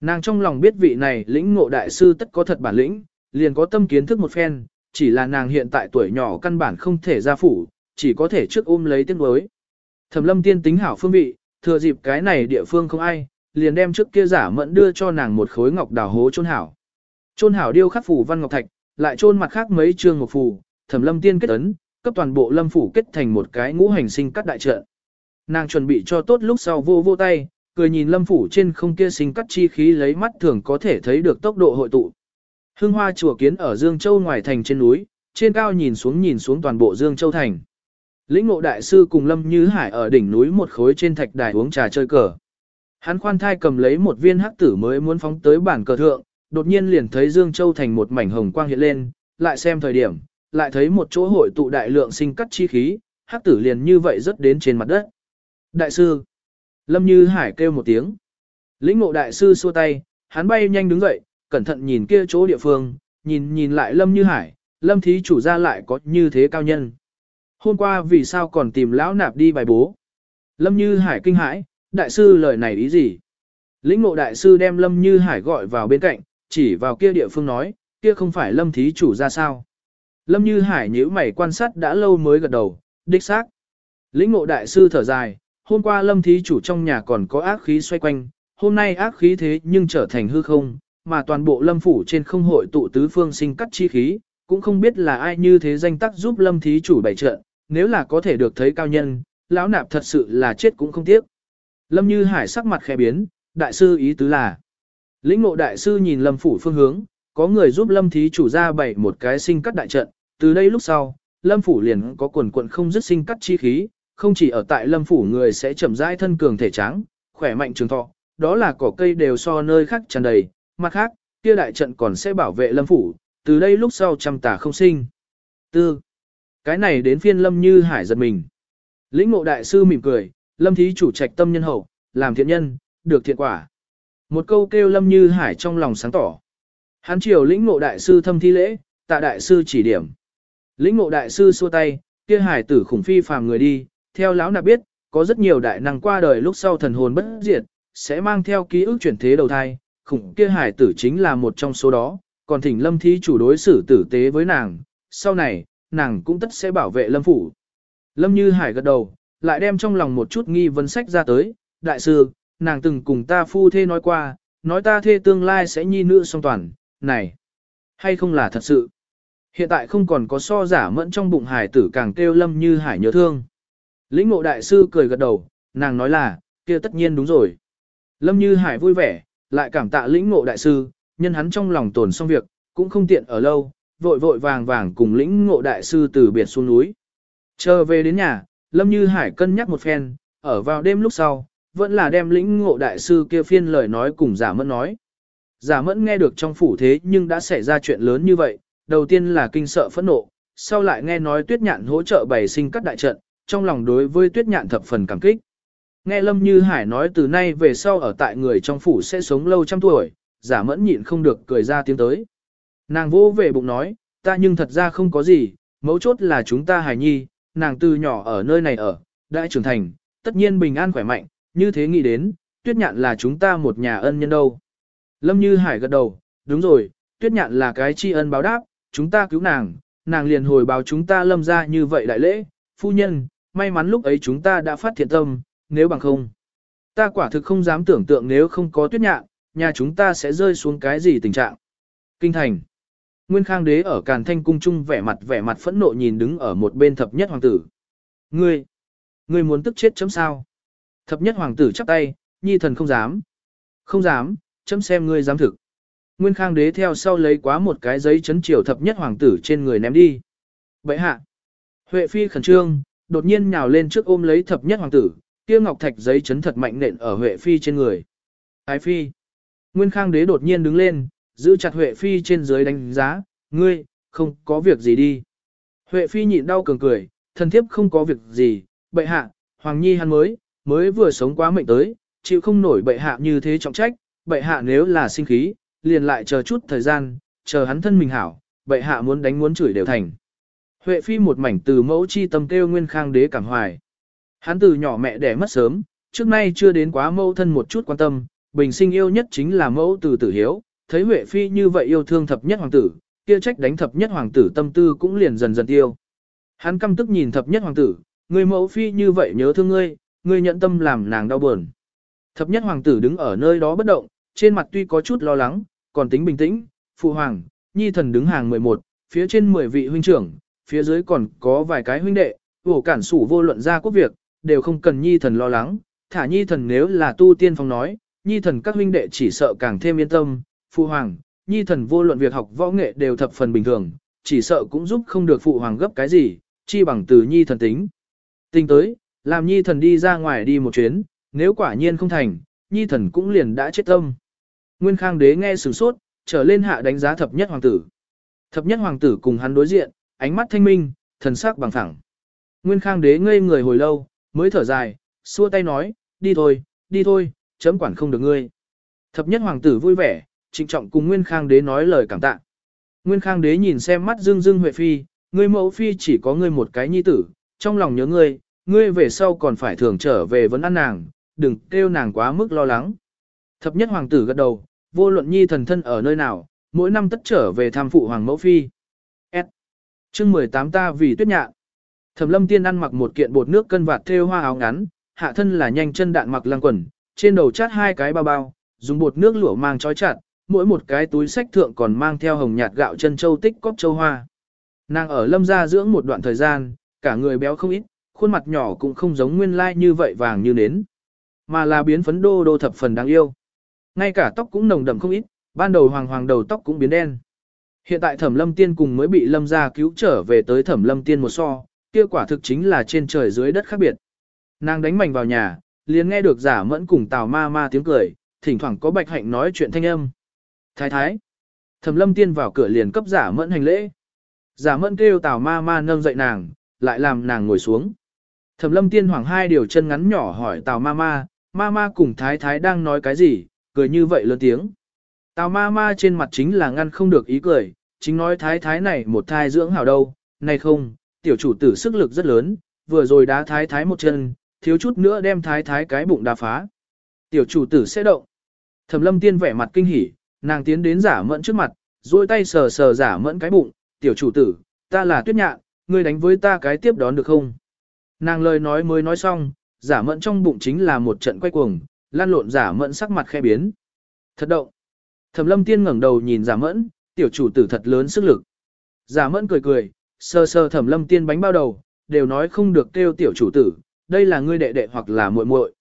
Nàng trong lòng biết vị này lĩnh ngộ đại sư tất có thật bản lĩnh, liền có tâm kiến thức một phen, chỉ là nàng hiện tại tuổi nhỏ căn bản không thể ra phủ, chỉ có thể trước ôm lấy tiếng đối. Thẩm lâm tiên tính hảo phương vị, thừa dịp cái này địa phương không ai, liền đem trước kia giả mẫn đưa cho nàng một khối ngọc đào hố trôn hảo. trôn hảo điêu khắc phủ văn ngọc thạch, lại trôn mặt khác mấy chương ngọc phù, thẩm lâm tiên kết ấn, cấp toàn bộ lâm phủ kết thành một cái ngũ hành sinh cắt đại trận. Nàng chuẩn bị cho tốt lúc sau vô vô tay, cười nhìn lâm phủ trên không kia sinh cắt chi khí lấy mắt thường có thể thấy được tốc độ hội tụ. Hương hoa chùa kiến ở Dương Châu ngoài thành trên núi, trên cao nhìn xuống nhìn xuống toàn bộ Dương Châu thành. Lĩnh ngộ đại sư cùng Lâm Như Hải ở đỉnh núi một khối trên thạch đài uống trà chơi cờ. Hắn khoan thai cầm lấy một viên hắc tử mới muốn phóng tới bản cờ thượng, đột nhiên liền thấy Dương Châu thành một mảnh hồng quang hiện lên, lại xem thời điểm, lại thấy một chỗ hội tụ đại lượng sinh cắt chi khí, hắc tử liền như vậy rớt đến trên mặt đất. Đại sư, Lâm Như Hải kêu một tiếng. Lĩnh ngộ đại sư xua tay, hắn bay nhanh đứng dậy, cẩn thận nhìn kia chỗ địa phương, nhìn nhìn lại Lâm Như Hải, Lâm thí chủ ra lại có như thế cao nhân. Hôm qua vì sao còn tìm lão nạp đi bài bố? Lâm Như Hải kinh hãi, đại sư lời này ý gì? Lĩnh ngộ đại sư đem Lâm Như Hải gọi vào bên cạnh, chỉ vào kia địa phương nói, kia không phải Lâm thí chủ ra sao? Lâm Như Hải nhíu mày quan sát đã lâu mới gật đầu, đích xác. Lĩnh ngộ đại sư thở dài, hôm qua Lâm thí chủ trong nhà còn có ác khí xoay quanh, hôm nay ác khí thế nhưng trở thành hư không, mà toàn bộ Lâm phủ trên không hội tụ tứ phương sinh cắt chi khí, cũng không biết là ai như thế danh tắc giúp Lâm thí chủ bày trận, nếu là có thể được thấy cao nhân, lão nạp thật sự là chết cũng không tiếc. Lâm Như Hải sắc mặt khẽ biến, đại sư ý tứ là. Lĩnh ngộ đại sư nhìn Lâm phủ phương hướng, có người giúp Lâm thí chủ ra bày một cái sinh cắt đại trận, từ đây lúc sau, Lâm phủ liền có quần quận không dứt sinh cắt chi khí, không chỉ ở tại Lâm phủ người sẽ chậm rãi thân cường thể trắng, khỏe mạnh trường thọ, đó là cỏ cây đều so nơi khác tràn đầy, mặt khác, kia đại trận còn sẽ bảo vệ Lâm phủ, từ đây lúc sau trăm tà không sinh. Tư. Cái này đến phiên Lâm Như Hải giật mình. Lĩnh ngộ đại sư mỉm cười, Lâm thí chủ trạch tâm nhân hậu, làm thiện nhân, được thiện quả. Một câu kêu Lâm Như Hải trong lòng sáng tỏ. Hán triều lĩnh ngộ đại sư thâm thi lễ, tạ đại sư chỉ điểm. Lĩnh ngộ đại sư xua tay, kia hải tử khủng phi phàm người đi, theo lão nạp biết, có rất nhiều đại năng qua đời lúc sau thần hồn bất diệt, sẽ mang theo ký ức chuyển thế đầu thai, khủng kia hải tử chính là một trong số đó, còn thỉnh lâm thí chủ đối xử tử tế với nàng, sau này, nàng cũng tất sẽ bảo vệ lâm phủ. Lâm như hải gật đầu, lại đem trong lòng một chút nghi vấn sách ra tới, đại sư, nàng từng cùng ta phu thê nói qua, nói ta thê tương lai sẽ nhi nữ song toàn, này, hay không là thật sự. Hiện tại không còn có so giả mẫn trong bụng hải tử càng kêu lâm như hải nhớ thương. Lĩnh ngộ đại sư cười gật đầu, nàng nói là, kia tất nhiên đúng rồi. Lâm như hải vui vẻ, lại cảm tạ lĩnh ngộ đại sư, nhân hắn trong lòng tồn xong việc, cũng không tiện ở lâu, vội vội vàng vàng cùng lĩnh ngộ đại sư từ biệt xuống núi. Trở về đến nhà, Lâm Như Hải cân nhắc một phen, ở vào đêm lúc sau, vẫn là đem lĩnh ngộ đại sư kia phiên lời nói cùng giả mẫn nói. Giả mẫn nghe được trong phủ thế nhưng đã xảy ra chuyện lớn như vậy, đầu tiên là kinh sợ phẫn nộ, sau lại nghe nói tuyết nhạn hỗ trợ bày sinh các đại trận, trong lòng đối với tuyết nhạn thập phần cảm kích. Nghe Lâm Như Hải nói từ nay về sau ở tại người trong phủ sẽ sống lâu trăm tuổi, giả mẫn nhịn không được cười ra tiếng tới. Nàng vô về bụng nói, ta nhưng thật ra không có gì, mấu chốt là chúng ta hài nhi, nàng từ nhỏ ở nơi này ở, đã trưởng thành, tất nhiên bình an khỏe mạnh, như thế nghĩ đến, tuyết nhạn là chúng ta một nhà ân nhân đâu. Lâm Như Hải gật đầu, đúng rồi, tuyết nhạn là cái tri ân báo đáp, chúng ta cứu nàng, nàng liền hồi báo chúng ta lâm ra như vậy đại lễ, phu nhân, may mắn lúc ấy chúng ta đã phát thiện tâm, nếu bằng không. Ta quả thực không dám tưởng tượng nếu không có tuyết nhạn, nhà chúng ta sẽ rơi xuống cái gì tình trạng. Kinh thành. Nguyên Khang đế ở Càn Thanh cung trung vẻ mặt vẻ mặt phẫn nộ nhìn đứng ở một bên thập nhất hoàng tử. Ngươi, ngươi muốn tức chết chấm sao? Thập nhất hoàng tử chắp tay, nhi thần không dám. Không dám, chấm xem ngươi dám thực. Nguyên Khang đế theo sau lấy quá một cái giấy chấn triều thập nhất hoàng tử trên người ném đi. Vậy hạ. Huệ phi khẩn trương, đột nhiên nhào lên trước ôm lấy thập nhất hoàng tử, kia ngọc thạch giấy chấn thật mạnh nện ở Huệ phi trên người. Ái phi. Nguyên Khang đế đột nhiên đứng lên, giữ chặt Huệ Phi trên dưới đánh giá, ngươi, không có việc gì đi. Huệ Phi nhịn đau cường cười, thần thiếp không có việc gì, bệ hạ, Hoàng Nhi hắn mới, mới vừa sống quá mệnh tới, chịu không nổi bệ hạ như thế trọng trách, bệ hạ nếu là sinh khí, liền lại chờ chút thời gian, chờ hắn thân mình hảo, bệ hạ muốn đánh muốn chửi đều thành. Huệ Phi một mảnh từ mẫu chi tâm kêu nguyên khang đế cảm hoài. Hắn từ nhỏ mẹ đẻ mất sớm, trước nay chưa đến quá mẫu thân một chút quan tâm, bình sinh yêu nhất chính là mẫu từ tử hiếu, thấy Huệ Phi như vậy yêu thương thập nhất hoàng tử, kia trách đánh thập nhất hoàng tử tâm tư cũng liền dần dần tiêu. Hắn căm tức nhìn thập nhất hoàng tử, người mẫu phi như vậy nhớ thương ngươi, ngươi nhận tâm làm nàng đau buồn. Thập nhất hoàng tử đứng ở nơi đó bất động, trên mặt tuy có chút lo lắng, còn tính bình tĩnh, phụ hoàng, nhi thần đứng hàng 11, phía trên 10 vị huynh trưởng, phía dưới còn có vài cái huynh đệ, vổ cản sủ vô luận ra quốc việc, đều không cần nhi thần lo lắng, thả nhi thần nếu là tu tiên phong nói, nhi thần các huynh đệ chỉ sợ càng thêm yên tâm, phụ hoàng, nhi thần vô luận việc học võ nghệ đều thập phần bình thường, chỉ sợ cũng giúp không được phụ hoàng gấp cái gì, chi bằng từ nhi thần tính. Tính tới, làm nhi thần đi ra ngoài đi một chuyến, nếu quả nhiên không thành, nhi thần cũng liền đã chết tâm. Nguyên khang đế nghe sửng sốt, trở lên hạ đánh giá thập nhất hoàng tử. Thập nhất hoàng tử cùng hắn đối diện, ánh mắt thanh minh, thần sắc bằng thẳng. Nguyên khang đế ngây người hồi lâu, mới thở dài, xua tay nói, đi thôi, đi thôi, chấm quản không được ngươi. Thập nhất hoàng tử vui vẻ, trịnh trọng cùng Nguyên Khang đế nói lời cảm tạ. Nguyên Khang đế nhìn xem mắt dương dương Huệ Phi, ngươi mẫu Phi chỉ có ngươi một cái nhi tử, trong lòng nhớ ngươi, ngươi về sau còn phải thường trở về vấn ăn nàng, đừng kêu nàng quá mức lo lắng. Thập nhất hoàng tử gật đầu, vô luận nhi thần thân ở nơi nào, mỗi năm tất trở về thăm phụ hoàng mẫu Phi. Chương 18 ta vì tuyết nhạn. Thẩm lâm tiên ăn mặc một kiện bột nước cân vạt thêu hoa áo ngắn, hạ thân là nhanh chân đạn mặc lăng quần, trên đầu chát hai cái bao bao, dùng bột nước lụa mang trói chặt, mỗi một cái túi sách thượng còn mang theo hồng nhạt gạo chân châu tích cóp châu hoa. Nàng ở lâm gia dưỡng một đoạn thời gian, cả người béo không ít, khuôn mặt nhỏ cũng không giống nguyên lai như vậy vàng như nến, mà là biến phấn đô đô thập phần đáng yêu. Ngay cả tóc cũng nồng đậm không ít, ban đầu hoàng hoàng đầu tóc cũng biến đen. Hiện tại thẩm lâm tiên cùng mới bị lâm gia cứu trở về tới thẩm lâm tiên một so, kia quả thực chính là trên trời dưới đất khác biệt. Nàng đánh mảnh vào nhà, liền nghe được giả mẫn cùng tào ma ma tiếng cười, thỉnh thoảng có bạch hạnh nói chuyện thanh âm. Thái thái. Thẩm lâm tiên vào cửa liền cấp giả mẫn hành lễ. Giả mẫn kêu tào ma ma nâng dậy nàng, lại làm nàng ngồi xuống. Thẩm lâm tiên hoảng hai điều chân ngắn nhỏ hỏi tào ma ma, ma ma cùng thái thái đang nói cái gì, cười như vậy lớn tiếng. Tào ma ma trên mặt chính là ngăn không được ý cười, chính nói thái thái này một thai dưỡng hảo đâu, này không, tiểu chủ tử sức lực rất lớn, vừa rồi đá thái thái một chân, thiếu chút nữa đem thái thái cái bụng đá phá. Tiểu chủ tử sẽ động. Thẩm lâm tiên vẻ mặt kinh hỉ, nàng tiến đến giả mẫn trước mặt, duỗi tay sờ sờ giả mẫn cái bụng, tiểu chủ tử, ta là tuyết nhạn, ngươi đánh với ta cái tiếp đón được không? Nàng lời nói mới nói xong, giả mẫn trong bụng chính là một trận quay cuồng, lan lộn giả mẫn sắc mặt khe biến. Thật động. Thẩm lâm tiên ngẩng đầu nhìn giả mẫn, tiểu chủ tử thật lớn sức lực. Giả mẫn cười cười, sờ sờ thẩm lâm tiên bánh bao đầu, đều nói không được kêu tiểu chủ tử, đây là ngươi đệ đệ hoặc là muội muội.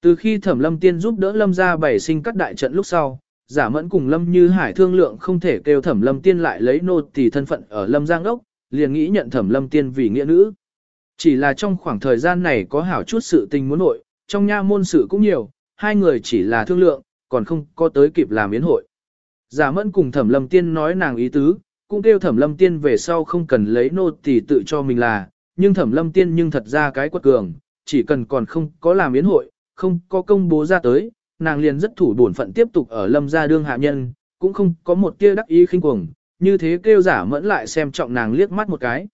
Từ khi thẩm lâm tiên giúp đỡ lâm ra bảy sinh cắt đại trận lúc sau, giả mẫn cùng lâm như hải thương lượng không thể kêu thẩm lâm tiên lại lấy nô tỳ thân phận ở lâm giang ốc, liền nghĩ nhận thẩm lâm tiên vì nghĩa nữ. Chỉ là trong khoảng thời gian này có hảo chút sự tình muốn nội, trong nha môn sự cũng nhiều, hai người chỉ là thương lượng, còn không có tới kịp làm yến hội. Giả mẫn cùng thẩm lâm tiên nói nàng ý tứ, cũng kêu thẩm lâm tiên về sau không cần lấy nô tỳ tự cho mình là, nhưng thẩm lâm tiên nhưng thật ra cái quật cường, chỉ cần còn không có làm yến hội, không có công bố ra tới, nàng liền rất thủ bổn phận tiếp tục ở lâm gia đương hạ nhân, cũng không có một tia đắc ý khinh cuồng, như thế kêu giả mẫn lại xem trọng nàng liếc mắt một cái.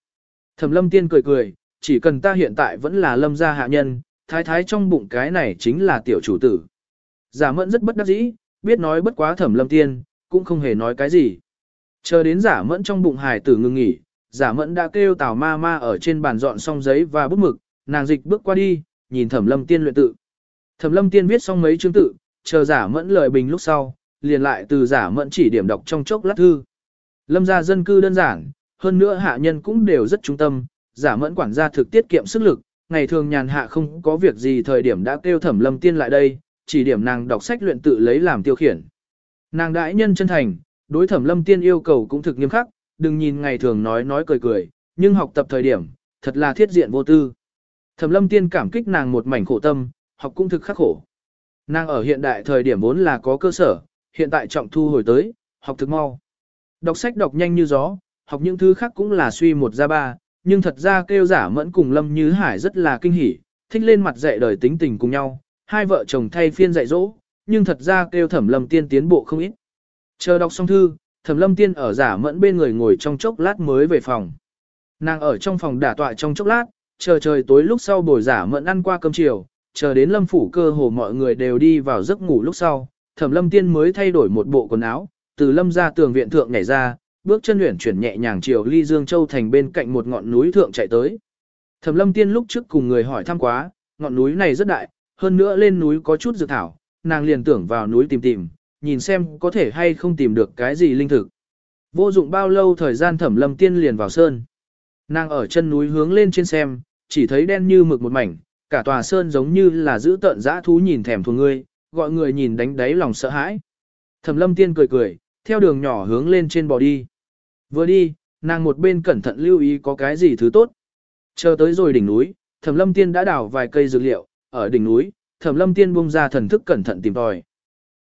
Thẩm lâm tiên cười cười, chỉ cần ta hiện tại vẫn là lâm gia hạ nhân, thái thái trong bụng cái này chính là tiểu chủ tử. Giả mẫn rất bất đắc dĩ, biết nói bất quá thẩm lâm tiên, cũng không hề nói cái gì. Chờ đến giả mẫn trong bụng hài tử ngừng nghỉ, giả mẫn đã kêu tào ma ma ở trên bàn dọn xong giấy và bút mực, nàng dịch bước qua đi, nhìn thẩm lâm tiên luyện tự. Thẩm lâm tiên viết xong mấy chương tự, chờ giả mẫn lời bình lúc sau, liền lại từ giả mẫn chỉ điểm đọc trong chốc lát thư. Lâm gia dân cư đơn giản, hơn nữa hạ nhân cũng đều rất trung tâm, giả mẫn quản gia thực tiết kiệm sức lực, ngày thường nhàn hạ không có việc gì thời điểm đã kêu thẩm lâm tiên lại đây, chỉ điểm nàng đọc sách luyện tự lấy làm tiêu khiển. Nàng đãi nhân chân thành, đối thẩm lâm tiên yêu cầu cũng thực nghiêm khắc, đừng nhìn ngày thường nói nói cười cười, nhưng học tập thời điểm, thật là thiết diện vô tư. Thẩm lâm tiên cảm kích nàng một mảnh khổ tâm, học cũng thực khắc khổ. Nàng ở hiện đại thời điểm vốn là có cơ sở, hiện tại trọng thu hồi tới, học thực mau. Đọc sách đọc nhanh như gió, học những thứ khác cũng là suy một ra ba, nhưng thật ra kêu giả mẫn cùng Lâm Như Hải rất là kinh hỉ, thích lên mặt dạy đời tính tình cùng nhau, hai vợ chồng thay phiên dạy dỗ, nhưng thật ra kêu thẩm lâm tiên tiến bộ không ít. Chờ đọc xong thư, thẩm lâm tiên ở giả mẫn bên người ngồi trong chốc lát mới về phòng. Nàng ở trong phòng đả tọa trong chốc lát, chờ trời tối lúc sau bồi giả mẫn ăn qua cơm chiều, chờ đến lâm phủ cơ hồ mọi người đều đi vào giấc ngủ lúc sau, thẩm lâm tiên mới thay đổi một bộ quần áo, từ lâm ra tường viện thượng nhảy ra, bước chân luyện chuyển nhẹ nhàng chiều ly dương châu thành bên cạnh một ngọn núi thượng chạy tới. Thẩm lâm tiên lúc trước cùng người hỏi thăm quá, ngọn núi này rất đại, hơn nữa lên núi có chút dược thảo, nàng liền tưởng vào núi tìm tìm, nhìn xem có thể hay không tìm được cái gì linh thực. Vô dụng bao lâu thời gian thẩm lâm tiên liền vào sơn. Nàng ở chân núi hướng lên trên xem, chỉ thấy đen như mực một mảnh, cả tòa sơn giống như là giữ tợn dã thú nhìn thèm thuồng ngươi, gọi người nhìn đánh đáy lòng sợ hãi. Thẩm lâm tiên cười cười, theo đường nhỏ hướng lên trên bò đi. Vừa đi, nàng một bên cẩn thận lưu ý có cái gì thứ tốt. Chờ tới rồi đỉnh núi, thẩm lâm tiên đã đào vài cây dược liệu, ở đỉnh núi, thẩm lâm tiên bung ra thần thức cẩn thận tìm tòi.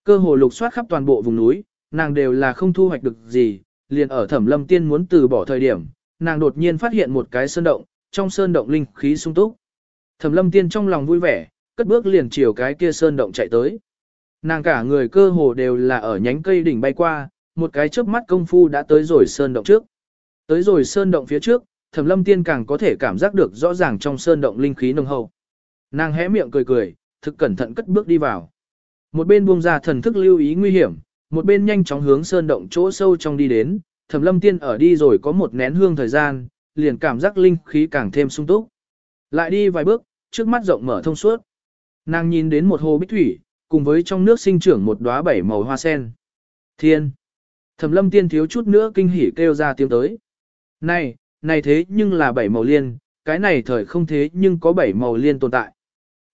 Cơ hồ lục soát khắp toàn bộ vùng núi, nàng đều là không thu hoạch được gì, liền ở thẩm lâm tiên muốn từ bỏ thời điểm, nàng đột nhiên phát hiện một cái sơn động, trong sơn động linh khí sung túc. Thẩm lâm tiên trong lòng vui vẻ, cất bước liền chiều cái kia sơn động chạy tới. Nàng cả người cơ hồ đều là ở nhánh cây đỉnh bay qua, một cái chớp mắt công phu đã tới rồi sơn động trước. Tới rồi sơn động phía trước, Thẩm Lâm Tiên càng có thể cảm giác được rõ ràng trong sơn động linh khí nồng hậu. Nàng hé miệng cười cười, thực cẩn thận cất bước đi vào. Một bên buông ra thần thức lưu ý nguy hiểm, một bên nhanh chóng hướng sơn động chỗ sâu trong đi đến, Thẩm Lâm Tiên ở đi rồi có một nén hương thời gian, liền cảm giác linh khí càng thêm sung túc. Lại đi vài bước, trước mắt rộng mở thông suốt. Nàng nhìn đến một hồ bích thủy, cùng với trong nước sinh trưởng một đóa bảy màu hoa sen. Thiên! Thẩm lâm tiên thiếu chút nữa kinh hỉ kêu ra tiếng tới. Này, này thế nhưng là bảy màu liên, cái này thời không thế nhưng có bảy màu liên tồn tại.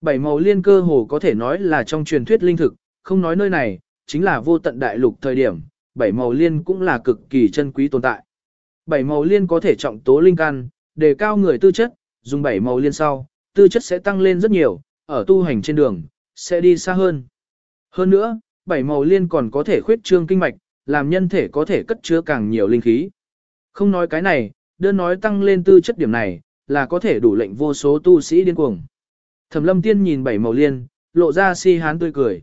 Bảy màu liên cơ hồ có thể nói là trong truyền thuyết linh thực, không nói nơi này, chính là vô tận đại lục thời điểm, bảy màu liên cũng là cực kỳ chân quý tồn tại. Bảy màu liên có thể trọng tố linh căn, đề cao người tư chất, dùng bảy màu liên sau, tư chất sẽ tăng lên rất nhiều, ở tu hành trên đường, sẽ đi xa hơn. Hơn nữa, bảy màu liên còn có thể khuyết trương kinh mạch, làm nhân thể có thể cất chứa càng nhiều linh khí. Không nói cái này, đơn nói tăng lên tư chất điểm này, là có thể đủ lệnh vô số tu sĩ điên cuồng. Thẩm lâm tiên nhìn bảy màu liên, lộ ra si hán tươi cười.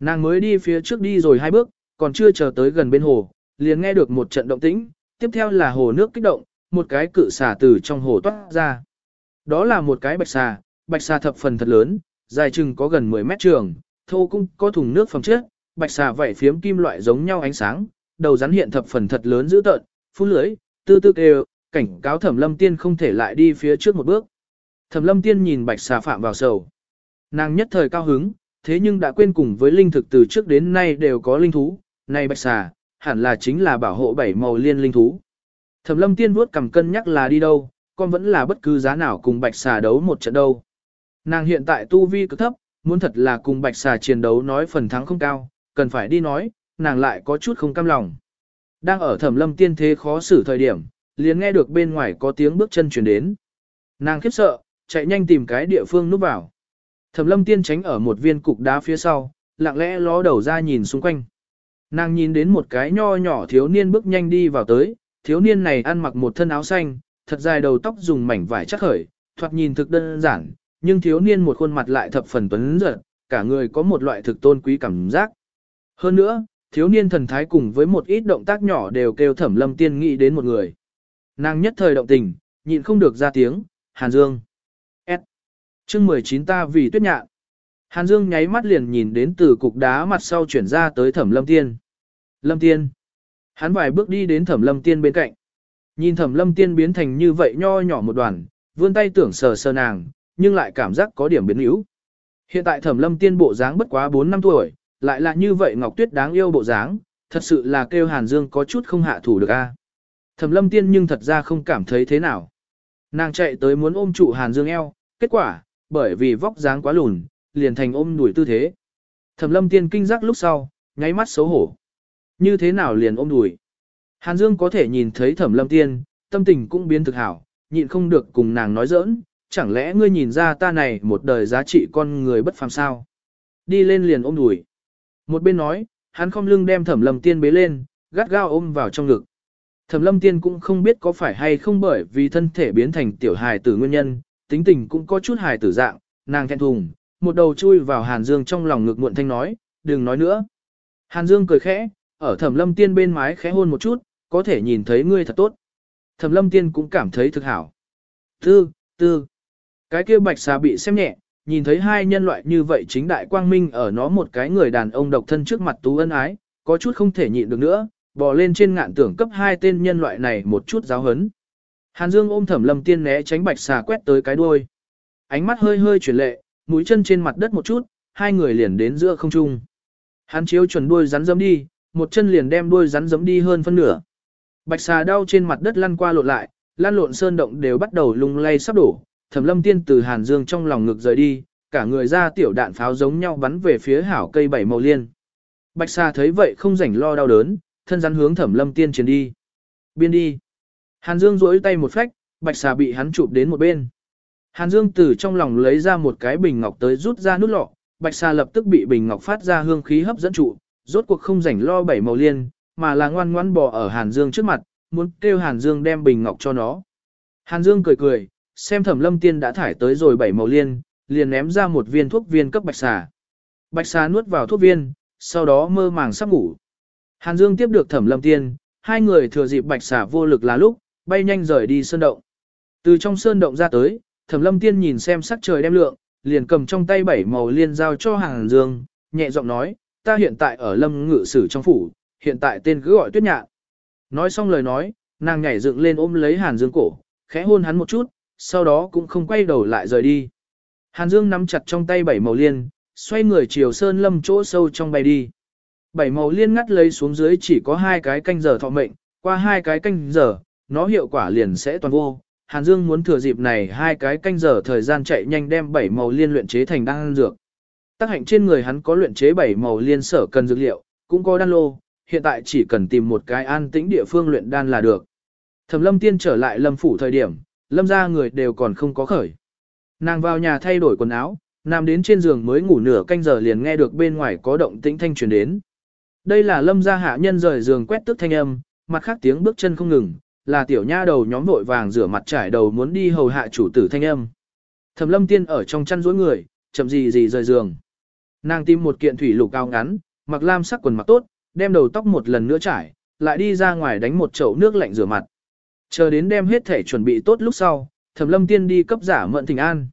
Nàng mới đi phía trước đi rồi hai bước, còn chưa chờ tới gần bên hồ, liền nghe được một trận động tĩnh, tiếp theo là hồ nước kích động, một cái cự xà từ trong hồ toát ra. Đó là một cái bạch xà, bạch xà thập phần thật lớn, dài chừng có gần 10 mét trường, thô cũng có thùng nước phòng trước, bạch xà vảy phiếm kim loại giống nhau ánh sáng, đầu rắn hiện thập phần thật lớn dữ tợn, phun lưới, tư tư kêu, cảnh cáo thẩm lâm tiên không thể lại đi phía trước một bước. Thẩm lâm tiên nhìn bạch xà phạm vào sầu. Nàng nhất thời cao hứng, thế nhưng đã quên cùng với linh thực từ trước đến nay đều có linh thú, này bạch xà, hẳn là chính là bảo hộ bảy màu liên linh thú. Thẩm lâm tiên vuốt cầm cân nhắc là đi đâu, con vẫn là bất cứ giá nào cùng bạch xà đấu một trận đâu. Nàng hiện tại tu vi cực thấp, muốn thật là cùng bạch xà chiến đấu nói phần thắng không cao, cần phải đi nói, nàng lại có chút không cam lòng. Đang ở thẩm lâm tiên thế khó xử thời điểm, liền nghe được bên ngoài có tiếng bước chân chuyển đến. Nàng khiếp sợ, chạy nhanh tìm cái địa phương núp vào. Thẩm lâm tiên tránh ở một viên cục đá phía sau, lặng lẽ ló đầu ra nhìn xung quanh. Nàng nhìn đến một cái nho nhỏ thiếu niên bước nhanh đi vào tới, thiếu niên này ăn mặc một thân áo xanh, thật dài đầu tóc dùng mảnh vải chắc khởi, thoạt nhìn thực đơn giản, nhưng thiếu niên một khuôn mặt lại thập phần tuấn giật, cả người có một loại thực tôn quý cảm giác. Hơn nữa, thiếu niên thần thái cùng với một ít động tác nhỏ đều kêu thẩm lâm tiên nghĩ đến một người. Nàng nhất thời động tình, nhịn không được ra tiếng, Hàn Dương. Chương 19 ta vì tuyết nhạn. Hàn Dương nháy mắt liền nhìn đến từ cục đá mặt sau chuyển ra tới thẩm lâm tiên. Lâm tiên. Hắn vài bước đi đến thẩm lâm tiên bên cạnh. Nhìn thẩm lâm tiên biến thành như vậy nho nhỏ một đoàn, vươn tay tưởng sờ sờ nàng, nhưng lại cảm giác có điểm biến yếu. Hiện tại thẩm lâm tiên bộ dáng bất quá 4 năm tuổi, lại là như vậy Ngọc Tuyết đáng yêu bộ dáng, thật sự là kêu Hàn Dương có chút không hạ thủ được a. Thẩm lâm tiên nhưng thật ra không cảm thấy thế nào. Nàng chạy tới muốn ôm trụ Hàn Dương eo, kết quả, bởi vì vóc dáng quá lùn, liền thành ôm đuổi tư thế. Thẩm lâm tiên kinh giác lúc sau, nháy mắt xấu hổ. Như thế nào liền ôm đuổi. Hàn Dương có thể nhìn thấy thẩm lâm tiên, tâm tình cũng biến thực hảo, nhịn không được cùng nàng nói giỡn, chẳng lẽ ngươi nhìn ra ta này một đời giá trị con người bất phàm sao? Đi lên liền ôm đùi. Một bên nói, hắn không lưng đem thẩm lâm tiên bế lên, gắt gao ôm vào trong ngực. Thẩm lâm tiên cũng không biết có phải hay không bởi vì thân thể biến thành tiểu hài tử nguyên nhân, tính tình cũng có chút hài tử dạng, nàng thẹn thùng, một đầu chui vào Hàn Dương trong lòng ngực muộn thanh nói, đừng nói nữa. Hàn Dương cười khẽ, ở thẩm lâm tiên bên mái khẽ hôn một chút, có thể nhìn thấy ngươi thật tốt. Thẩm lâm tiên cũng cảm thấy thực hảo. Tư, tư. Cái kia bạch xà bị xem nhẹ, nhìn thấy hai nhân loại như vậy chính đại quang minh ở nó một cái người đàn ông độc thân trước mặt tú ân ái, có chút không thể nhịn được nữa, bò lên trên ngạn tưởng cấp hai tên nhân loại này một chút giáo hấn. Hàn Dương ôm thẩm lâm tiên né tránh bạch xà quét tới cái đuôi. Ánh mắt hơi hơi chuyển lệ, mũi chân trên mặt đất một chút, hai người liền đến giữa không trung. Hắn chiếu chuẩn đuôi rắn dấm đi, một chân liền đem đuôi rắn dấm đi hơn phân nửa. Bạch xà đau trên mặt đất lăn qua lộn lại, lăn lộn sơn động đều bắt đầu lung lay sắp đổ, thẩm lâm tiên từ hàn dương trong lòng ngực rời đi, cả người ra tiểu đạn pháo giống nhau bắn về phía hảo cây bảy màu liên. Bạch xà thấy vậy không rảnh lo đau đớn, thân rắn hướng thẩm lâm tiên chiến đi. Biên đi. Hàn dương duỗi tay một phách, bạch xà bị hắn chụp đến một bên. Hàn dương từ trong lòng lấy ra một cái bình ngọc tới rút ra nút lọ, bạch xà lập tức bị bình ngọc phát ra hương khí hấp dẫn trụ, rốt cuộc không rảnh lo bảy màu liên, mà là ngoan ngoãn bò ở Hàn Dương trước mặt, muốn kêu Hàn Dương đem bình ngọc cho nó. Hàn Dương cười cười, xem thẩm lâm tiên đã thải tới rồi bảy màu liên, liền ném ra một viên thuốc viên cấp bạch xà. Bạch xà nuốt vào thuốc viên, sau đó mơ màng sắp ngủ. Hàn Dương tiếp được thẩm lâm tiên, hai người thừa dịp bạch xà vô lực là lúc, bay nhanh rời đi sơn động. Từ trong sơn động ra tới, thẩm lâm tiên nhìn xem sắc trời đem lượng, liền cầm trong tay bảy màu liên giao cho Hàn Dương, nhẹ giọng nói, ta hiện tại ở lâm ngự sử trong phủ, hiện tại tên cứ gọi tuyết nhạn. Nói xong lời nói, nàng nhảy dựng lên ôm lấy Hàn Dương cổ, khẽ hôn hắn một chút, sau đó cũng không quay đầu lại rời đi. Hàn Dương nắm chặt trong tay bảy màu liên, xoay người chiều sơn lâm chỗ sâu trong bay đi. Bảy màu liên ngắt lấy xuống dưới chỉ có hai cái canh giờ thọ mệnh, qua hai cái canh giờ, nó hiệu quả liền sẽ toàn vô. Hàn Dương muốn thừa dịp này hai cái canh giờ thời gian chạy nhanh đem bảy màu liên luyện chế thành đan dược. Tác hạnh trên người hắn có luyện chế bảy màu liên sở cần dược liệu, cũng có đan lô, hiện tại chỉ cần tìm một cái an tĩnh địa phương luyện đan là được. Thẩm lâm tiên trở lại lâm phủ thời điểm, lâm gia người đều còn không có khởi. Nàng vào nhà thay đổi quần áo, nằm đến trên giường mới ngủ nửa canh giờ liền nghe được bên ngoài có động tĩnh thanh truyền đến. Đây là lâm gia hạ nhân rời giường quét tước thanh âm, mặt khác tiếng bước chân không ngừng, là tiểu nha đầu nhóm vội vàng rửa mặt trải đầu muốn đi hầu hạ chủ tử thanh âm. Thẩm lâm tiên ở trong chăn rối người, chậm gì gì rời giường. Nàng tìm một kiện thủy lục cao ngắn, mặc lam sắc quần mặc tốt, đem đầu tóc một lần nữa trải, lại đi ra ngoài đánh một chậu nước lạnh rửa mặt. Chờ đến đem hết thể chuẩn bị tốt lúc sau, Thẩm Lâm Tiên đi cấp giả mận thỉnh an.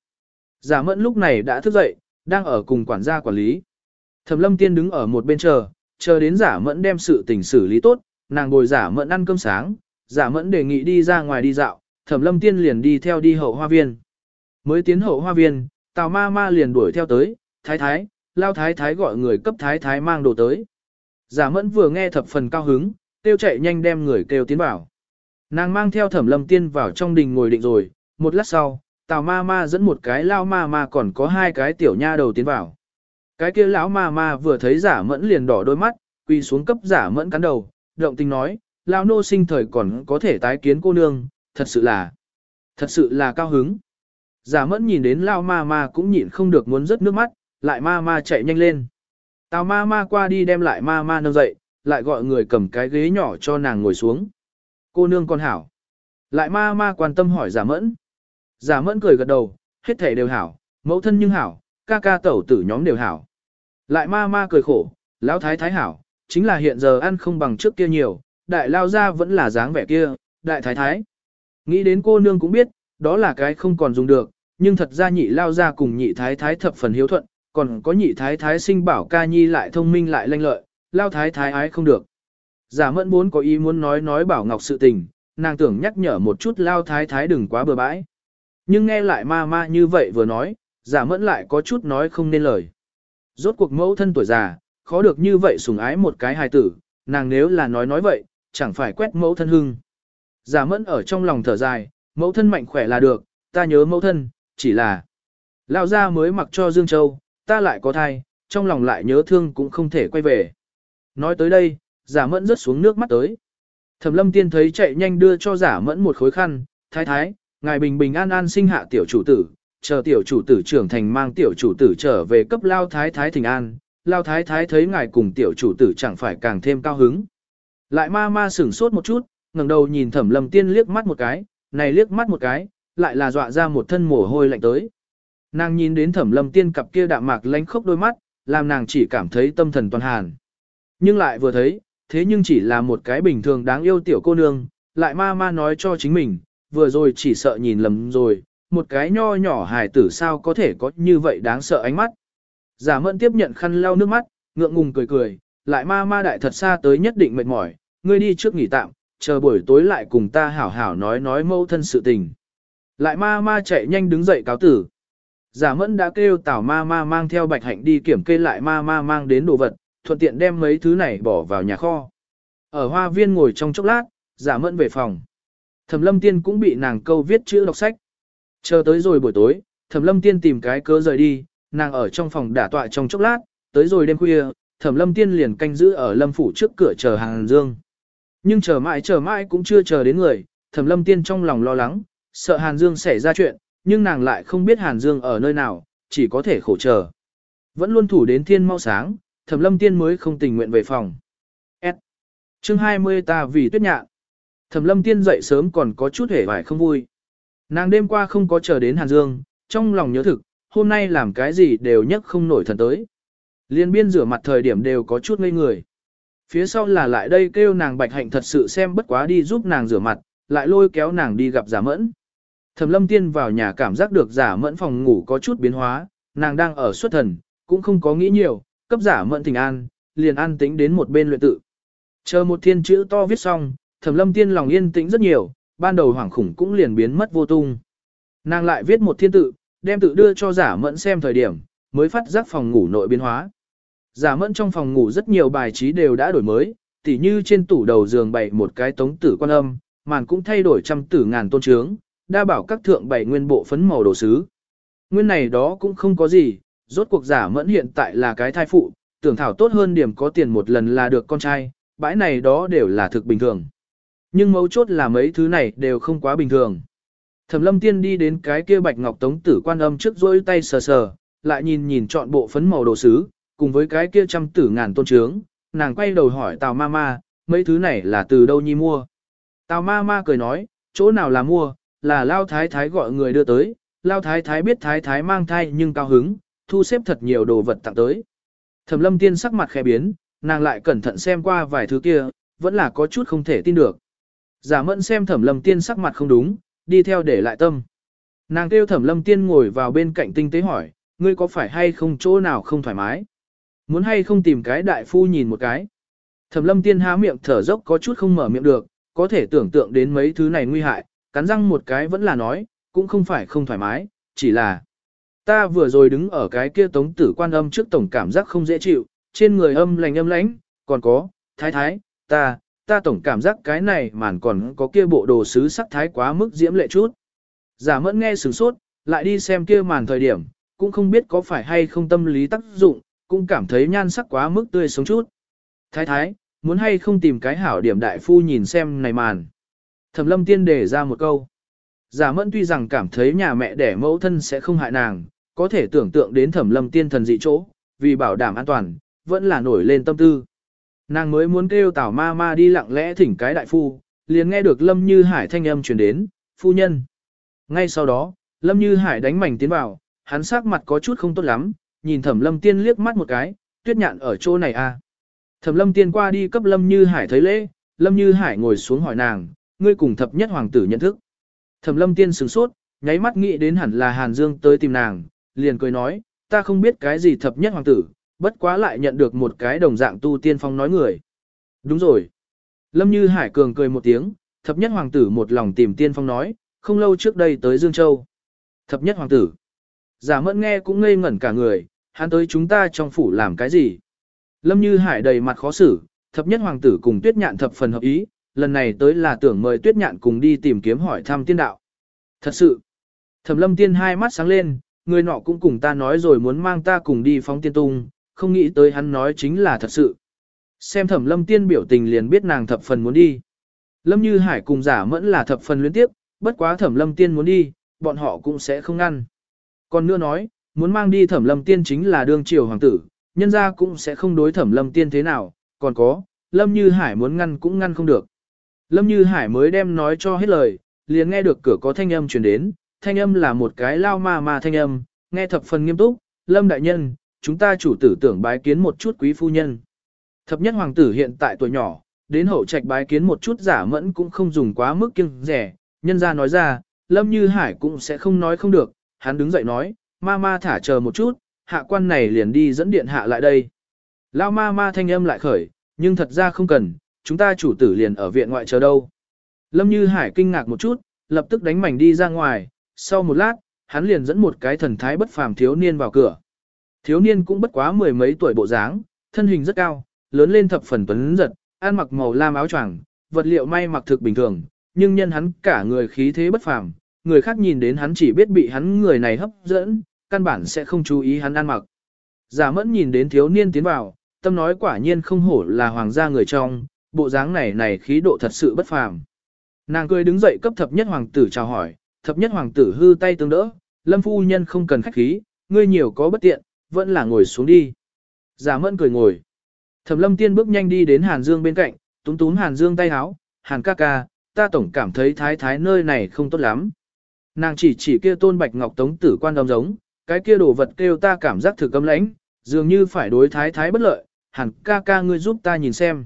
Giả mận lúc này đã thức dậy, đang ở cùng quản gia quản lý. Thẩm Lâm Tiên đứng ở một bên chờ, chờ đến giả mẫn đem sự tình xử lý tốt, nàng ngồi giả mẫn ăn cơm sáng, giả mẫn đề nghị đi ra ngoài đi dạo, Thẩm Lâm Tiên liền đi theo đi hậu hoa viên. Mới tiến hậu hoa viên, Tào ma ma liền đuổi theo tới, thái thái, lao thái thái gọi người cấp thái thái mang đồ tới. Giả mẫn vừa nghe thập phần cao hứng, kêu chạy nhanh đem người kêu tiến vào. Nàng mang theo thẩm lâm tiên vào trong đình ngồi định rồi, một lát sau, tào ma ma dẫn một cái lao ma ma còn có hai cái tiểu nha đầu tiến vào. Cái kia lão ma ma vừa thấy giả mẫn liền đỏ đôi mắt, quỳ xuống cấp giả mẫn cắn đầu, động tình nói, lao nô sinh thời còn có thể tái kiến cô nương, thật sự là, thật sự là cao hứng. Giả mẫn nhìn đến lao ma ma cũng nhịn không được muốn rớt nước mắt, lại ma ma chạy nhanh lên. Tào ma ma qua đi đem lại ma ma nâng dậy, lại gọi người cầm cái ghế nhỏ cho nàng ngồi xuống. Cô nương con hảo. Lại ma ma quan tâm hỏi giả mẫn. Giả mẫn cười gật đầu, hết thể đều hảo, mẫu thân nhưng hảo, ca ca tẩu tử nhóm đều hảo. Lại ma ma cười khổ, lão thái thái hảo, chính là hiện giờ ăn không bằng trước kia nhiều, đại lao ra vẫn là dáng vẻ kia, đại thái thái. Nghĩ đến cô nương cũng biết, đó là cái không còn dùng được, nhưng thật ra nhị lao ra cùng nhị thái thái thập phần hiếu thuận, còn có nhị thái thái sinh bảo ca nhi lại thông minh lại lanh lợi, lao thái thái ái không được. Giả mẫn muốn có ý muốn nói nói bảo ngọc sự tình, nàng tưởng nhắc nhở một chút lao thái thái đừng quá bừa bãi. Nhưng nghe lại ma ma như vậy vừa nói, giả mẫn lại có chút nói không nên lời. Rốt cuộc mẫu thân tuổi già, khó được như vậy sủng ái một cái hài tử, nàng nếu là nói nói vậy, chẳng phải quét mẫu thân hưng. Giả mẫn ở trong lòng thở dài, mẫu thân mạnh khỏe là được, ta nhớ mẫu thân, chỉ là lao ra mới mặc cho Dương Châu, ta lại có thai, trong lòng lại nhớ thương cũng không thể quay về. Nói tới đây, giả mẫn rớt xuống nước mắt tới. Thẩm lâm tiên thấy chạy nhanh đưa cho giả mẫn một khối khăn, thái thái, ngài bình bình an an sinh hạ tiểu chủ tử, chờ tiểu chủ tử trưởng thành mang tiểu chủ tử trở về cấp lao thái thái thình an, lao thái thái thấy ngài cùng tiểu chủ tử chẳng phải càng thêm cao hứng. Lại ma ma sửng sốt một chút, ngẩng đầu nhìn thẩm lâm tiên liếc mắt một cái, này liếc mắt một cái, lại là dọa ra một thân mồ hôi lạnh tới. Nàng nhìn đến thẩm lâm tiên cặp kia đạm mạc lánh khốc đôi mắt, làm nàng chỉ cảm thấy tâm thần toàn hàn. Nhưng lại vừa thấy, thế nhưng chỉ là một cái bình thường đáng yêu tiểu cô nương, lại ma ma nói cho chính mình, vừa rồi chỉ sợ nhìn lầm rồi, một cái nho nhỏ hài tử sao có thể có như vậy đáng sợ ánh mắt. Giả mẫn tiếp nhận khăn lau nước mắt, ngượng ngùng cười cười, lại ma ma đại thật xa tới nhất định mệt mỏi, ngươi đi trước nghỉ tạm, chờ buổi tối lại cùng ta hảo hảo nói nói mâu thân sự tình. Lại ma ma chạy nhanh đứng dậy cáo tử. Giả mẫn đã kêu tảo ma ma mang theo bạch hạnh đi kiểm kê lại ma ma mang đến đồ vật, thuận tiện đem mấy thứ này bỏ vào nhà kho. Ở hoa viên ngồi trong chốc lát, giả mẫn về phòng. Thẩm lâm tiên cũng bị nàng câu viết chữ đọc sách. Chờ tới rồi buổi tối, thẩm lâm tiên tìm cái cớ rời đi, nàng ở trong phòng đả tọa trong chốc lát, tới rồi đêm khuya, thẩm lâm tiên liền canh giữ ở lâm phủ trước cửa chờ hàng dương. Nhưng chờ mãi chờ mãi cũng chưa chờ đến người, thẩm lâm tiên trong lòng lo lắng, sợ Hàn Dương xảy ra chuyện, nhưng nàng lại không biết Hàn Dương ở nơi nào, chỉ có thể khổ chờ. Vẫn luôn thủ đến thiên mau sáng, thẩm lâm tiên mới không tình nguyện về phòng. S. Chương 20 ta vì tuyết nhạ. Thẩm lâm tiên dậy sớm còn có chút hề vải không vui. Nàng đêm qua không có chờ đến Hàn Dương, trong lòng nhớ thực, hôm nay làm cái gì đều nhất không nổi thần tới. Liên biên rửa mặt thời điểm đều có chút ngây người. Phía sau là lại đây kêu nàng bạch hạnh thật sự xem bất quá đi giúp nàng rửa mặt, lại lôi kéo nàng đi gặp giả mẫn. Thẩm lâm tiên vào nhà cảm giác được giả mẫn phòng ngủ có chút biến hóa, nàng đang ở xuất thần, cũng không có nghĩ nhiều, cấp giả mẫn tình an, liền an tĩnh đến một bên luyện tự. Chờ một thiên chữ to viết xong, thẩm lâm tiên lòng yên tĩnh rất nhiều, ban đầu hoảng khủng cũng liền biến mất vô tung. Nàng lại viết một thiên tự, đem tự đưa cho giả mẫn xem thời điểm, mới phát giác phòng ngủ nội biến hóa. Giả mẫn trong phòng ngủ rất nhiều bài trí đều đã đổi mới, tỉ như trên tủ đầu giường bày một cái tống tử quan âm, màn cũng thay đổi trăm tử ngàn tôn trướng, đa bảo các thượng bày nguyên bộ phấn màu đồ sứ. Nguyên này đó cũng không có gì, rốt cuộc giả mẫn hiện tại là cái thai phụ, tưởng thảo tốt hơn điểm có tiền một lần là được con trai, bãi này đó đều là thực bình thường. Nhưng mấu chốt là mấy thứ này đều không quá bình thường. Thẩm lâm tiên đi đến cái kia bạch ngọc tống tử quan âm trước rôi tay sờ sờ, lại nhìn nhìn chọn bộ phấn màu đồ sứ, cùng với cái kia trăm tử ngàn tôn trướng, nàng quay đầu hỏi tào ma ma, mấy thứ này là từ đâu nhi mua. Tào ma ma cười nói, chỗ nào là mua, là Lao Thái Thái gọi người đưa tới, Lao Thái Thái biết Thái Thái mang thai nhưng cao hứng, thu xếp thật nhiều đồ vật tặng tới. Thẩm lâm tiên sắc mặt khẽ biến, nàng lại cẩn thận xem qua vài thứ kia, vẫn là có chút không thể tin được. Giả mẫn xem thẩm lâm tiên sắc mặt không đúng, đi theo để lại tâm. Nàng kêu thẩm lâm tiên ngồi vào bên cạnh tinh tế hỏi, ngươi có phải hay không chỗ nào không thoải mái? Muốn hay không tìm cái đại phu nhìn một cái? Thẩm lâm tiên há miệng thở dốc có chút không mở miệng được, có thể tưởng tượng đến mấy thứ này nguy hại, cắn răng một cái vẫn là nói, cũng không phải không thoải mái, chỉ là ta vừa rồi đứng ở cái kia tống tử quan âm trước tổng cảm giác không dễ chịu, trên người âm lành âm lãnh, còn có, thái thái, ta, ta tổng cảm giác cái này màn còn có kia bộ đồ sứ sắc thái quá mức diễm lệ chút. Giả mẫn nghe sửng sốt, lại đi xem kia màn thời điểm, cũng không biết có phải hay không tâm lý tác dụng, cũng cảm thấy nhan sắc quá mức tươi sống chút. Thái thái, muốn hay không tìm cái hảo điểm đại phu nhìn xem này màn. Thẩm lâm tiên đề ra một câu. Giả mẫn tuy rằng cảm thấy nhà mẹ đẻ mẫu thân sẽ không hại nàng, có thể tưởng tượng đến thẩm lâm tiên thần dị chỗ, vì bảo đảm an toàn, vẫn là nổi lên tâm tư. Nàng mới muốn kêu tảo ma ma đi lặng lẽ thỉnh cái đại phu, liền nghe được lâm như hải thanh âm truyền đến, phu nhân. Ngay sau đó, lâm như hải đánh mảnh tiến vào, hắn sắc mặt có chút không tốt lắm, nhìn thẩm lâm tiên liếc mắt một cái, tuyết nhạn ở chỗ này à. Thẩm lâm tiên qua đi cấp lâm như hải thấy lễ, lâm như hải ngồi xuống hỏi nàng, ngươi cùng thập nhất hoàng tử nhận thức. Thẩm lâm tiên sửng sốt, nháy mắt nghĩ đến hẳn là Hàn Dương tới tìm nàng, liền cười nói, ta không biết cái gì thập nhất hoàng tử, bất quá lại nhận được một cái đồng dạng tu tiên phong nói người. Đúng rồi. Lâm Như Hải cường cười một tiếng, thập nhất hoàng tử một lòng tìm tiên phong nói, không lâu trước đây tới Dương Châu. Thập nhất hoàng tử. Giả mẫn nghe cũng ngây ngẩn cả người, hắn tới chúng ta trong phủ làm cái gì. Lâm Như Hải đầy mặt khó xử, thập nhất hoàng tử cùng tuyết nhạn thập phần hợp ý, lần này tới là tưởng mời tuyết nhạn cùng đi tìm kiếm hỏi thăm tiên đạo. Thật sự, thẩm lâm tiên hai mắt sáng lên, người nọ cũng cùng ta nói rồi muốn mang ta cùng đi phóng tiên tung, không nghĩ tới hắn nói chính là thật sự. Xem thẩm lâm tiên biểu tình liền biết nàng thập phần muốn đi. Lâm Như Hải cùng giả mẫn là thập phần luyến tiếp, bất quá thẩm lâm tiên muốn đi, bọn họ cũng sẽ không ngăn. Còn nữa nói, muốn mang đi thẩm lâm tiên chính là đương triều hoàng tử, nhân ra cũng sẽ không đối thẩm lâm tiên thế nào, còn có, Lâm Như Hải muốn ngăn cũng ngăn không được. Lâm Như Hải mới đem nói cho hết lời, liền nghe được cửa có thanh âm truyền đến, thanh âm là một cái lao ma ma thanh âm, nghe thập phần nghiêm túc, Lâm Đại Nhân, chúng ta chủ tử tưởng bái kiến một chút quý phu nhân. Thập nhất hoàng tử hiện tại tuổi nhỏ, đến hậu trạch bái kiến một chút giả mẫn cũng không dùng quá mức kiêng rẻ, nhân ra nói ra, Lâm Như Hải cũng sẽ không nói không được, hắn đứng dậy nói, ma ma thả chờ một chút, hạ quan này liền đi dẫn điện hạ lại đây. Lao ma ma thanh âm lại khởi, nhưng thật ra không cần, chúng ta chủ tử liền ở viện ngoại chờ đâu. Lâm Như Hải kinh ngạc một chút, lập tức đánh mảnh đi ra ngoài, sau một lát, hắn liền dẫn một cái thần thái bất phàm thiếu niên vào cửa. Thiếu niên cũng bất quá mười mấy tuổi bộ dáng, thân hình rất cao, lớn lên thập phần tuấn giật, ăn mặc màu lam áo choàng, vật liệu may mặc thực bình thường, nhưng nhân hắn cả người khí thế bất phàm, người khác nhìn đến hắn chỉ biết bị hắn người này hấp dẫn, căn bản sẽ không chú ý hắn ăn mặc. Giả mẫn nhìn đến thiếu niên tiến vào, tâm nói quả nhiên không hổ là hoàng gia người trong, bộ dáng này này khí độ thật sự bất phàm. Nàng cười đứng dậy cấp thập nhất hoàng tử chào hỏi, thập nhất hoàng tử hư tay tương đỡ, lâm phu nhân không cần khách khí, ngươi nhiều có bất tiện, vẫn là ngồi xuống đi. Giả mẫn cười ngồi. Thẩm lâm tiên bước nhanh đi đến Hàn Dương bên cạnh, túm túm Hàn Dương tay háo, Hàn ca ca, ta tổng cảm thấy thái thái nơi này không tốt lắm. Nàng chỉ chỉ kia tôn bạch ngọc tống tử quan đồng giống, cái kia đồ vật kêu ta cảm giác thử cấm lãnh, dường như phải đối thái thái bất lợi, hẳn ca ca ngươi giúp ta nhìn xem.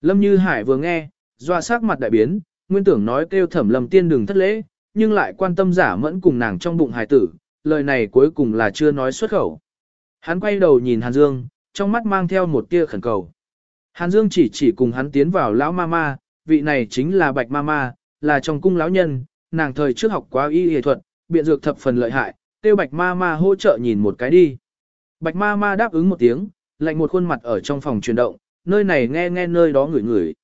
Lâm Như Hải vừa nghe, doa sắc mặt đại biến, nguyên tưởng nói kêu thẩm lâm tiên đừng thất lễ, nhưng lại quan tâm giả mẫn cùng nàng trong bụng hải tử, lời này cuối cùng là chưa nói xuất khẩu. Hắn quay đầu nhìn Hàn Dương, trong mắt mang theo một tia khẩn cầu. Hàn Dương chỉ chỉ cùng hắn tiến vào lão ma ma, vị này chính là bạch ma ma, là trong cung lão nhân, nàng thời trước học quá y y thuật, biện dược thập phần lợi hại, tiêu bạch ma ma hỗ trợ nhìn một cái đi. Bạch ma ma đáp ứng một tiếng, lạnh một khuôn mặt ở trong phòng chuyển động, nơi này nghe nghe nơi đó ngửi ngửi.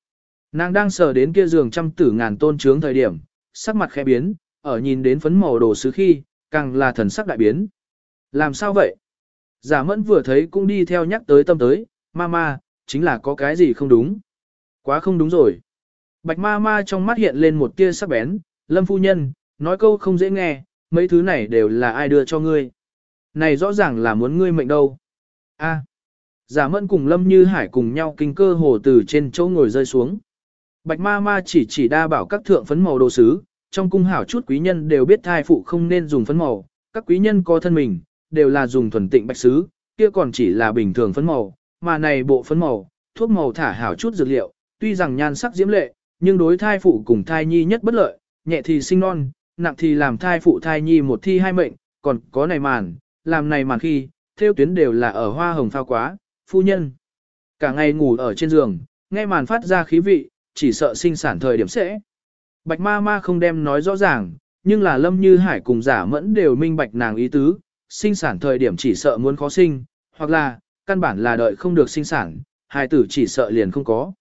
Nàng đang sờ đến kia giường trăm tử ngàn tôn trướng thời điểm, sắc mặt khẽ biến, ở nhìn đến phấn màu đồ sứ khi, càng là thần sắc đại biến. Làm sao vậy? Giả mẫn vừa thấy cũng đi theo nhắc tới tâm tới, ma ma, chính là có cái gì không đúng. Quá không đúng rồi. Bạch ma ma trong mắt hiện lên một tia sắc bén, lâm phu nhân, nói câu không dễ nghe, mấy thứ này đều là ai đưa cho ngươi. Này rõ ràng là muốn ngươi mệnh đâu. A. Giả mẫn cùng Lâm Như Hải cùng nhau kinh cơ hồ từ trên chỗ ngồi rơi xuống. Bạch ma ma chỉ chỉ đa bảo các thượng phấn màu đồ sứ, trong cung hảo chút quý nhân đều biết thai phụ không nên dùng phấn màu, các quý nhân có thân mình, đều là dùng thuần tịnh bạch sứ, kia còn chỉ là bình thường phấn màu, mà này bộ phấn màu, thuốc màu thả hảo chút dược liệu, tuy rằng nhan sắc diễm lệ, nhưng đối thai phụ cùng thai nhi nhất bất lợi, nhẹ thì sinh non, nặng thì làm thai phụ thai nhi một thi hai mệnh, còn có này màn, làm này màn khi, theo tuyến đều là ở hoa hồng phao quá, phu nhân. Cả ngày ngủ ở trên giường, nghe màn phát ra khí vị, chỉ sợ sinh sản thời điểm sẽ. Bạch ma ma không đem nói rõ ràng, nhưng là lâm như hải cùng giả mẫn đều minh bạch nàng ý tứ, sinh sản thời điểm chỉ sợ muốn khó sinh, hoặc là, căn bản là đợi không được sinh sản, hài tử chỉ sợ liền không có.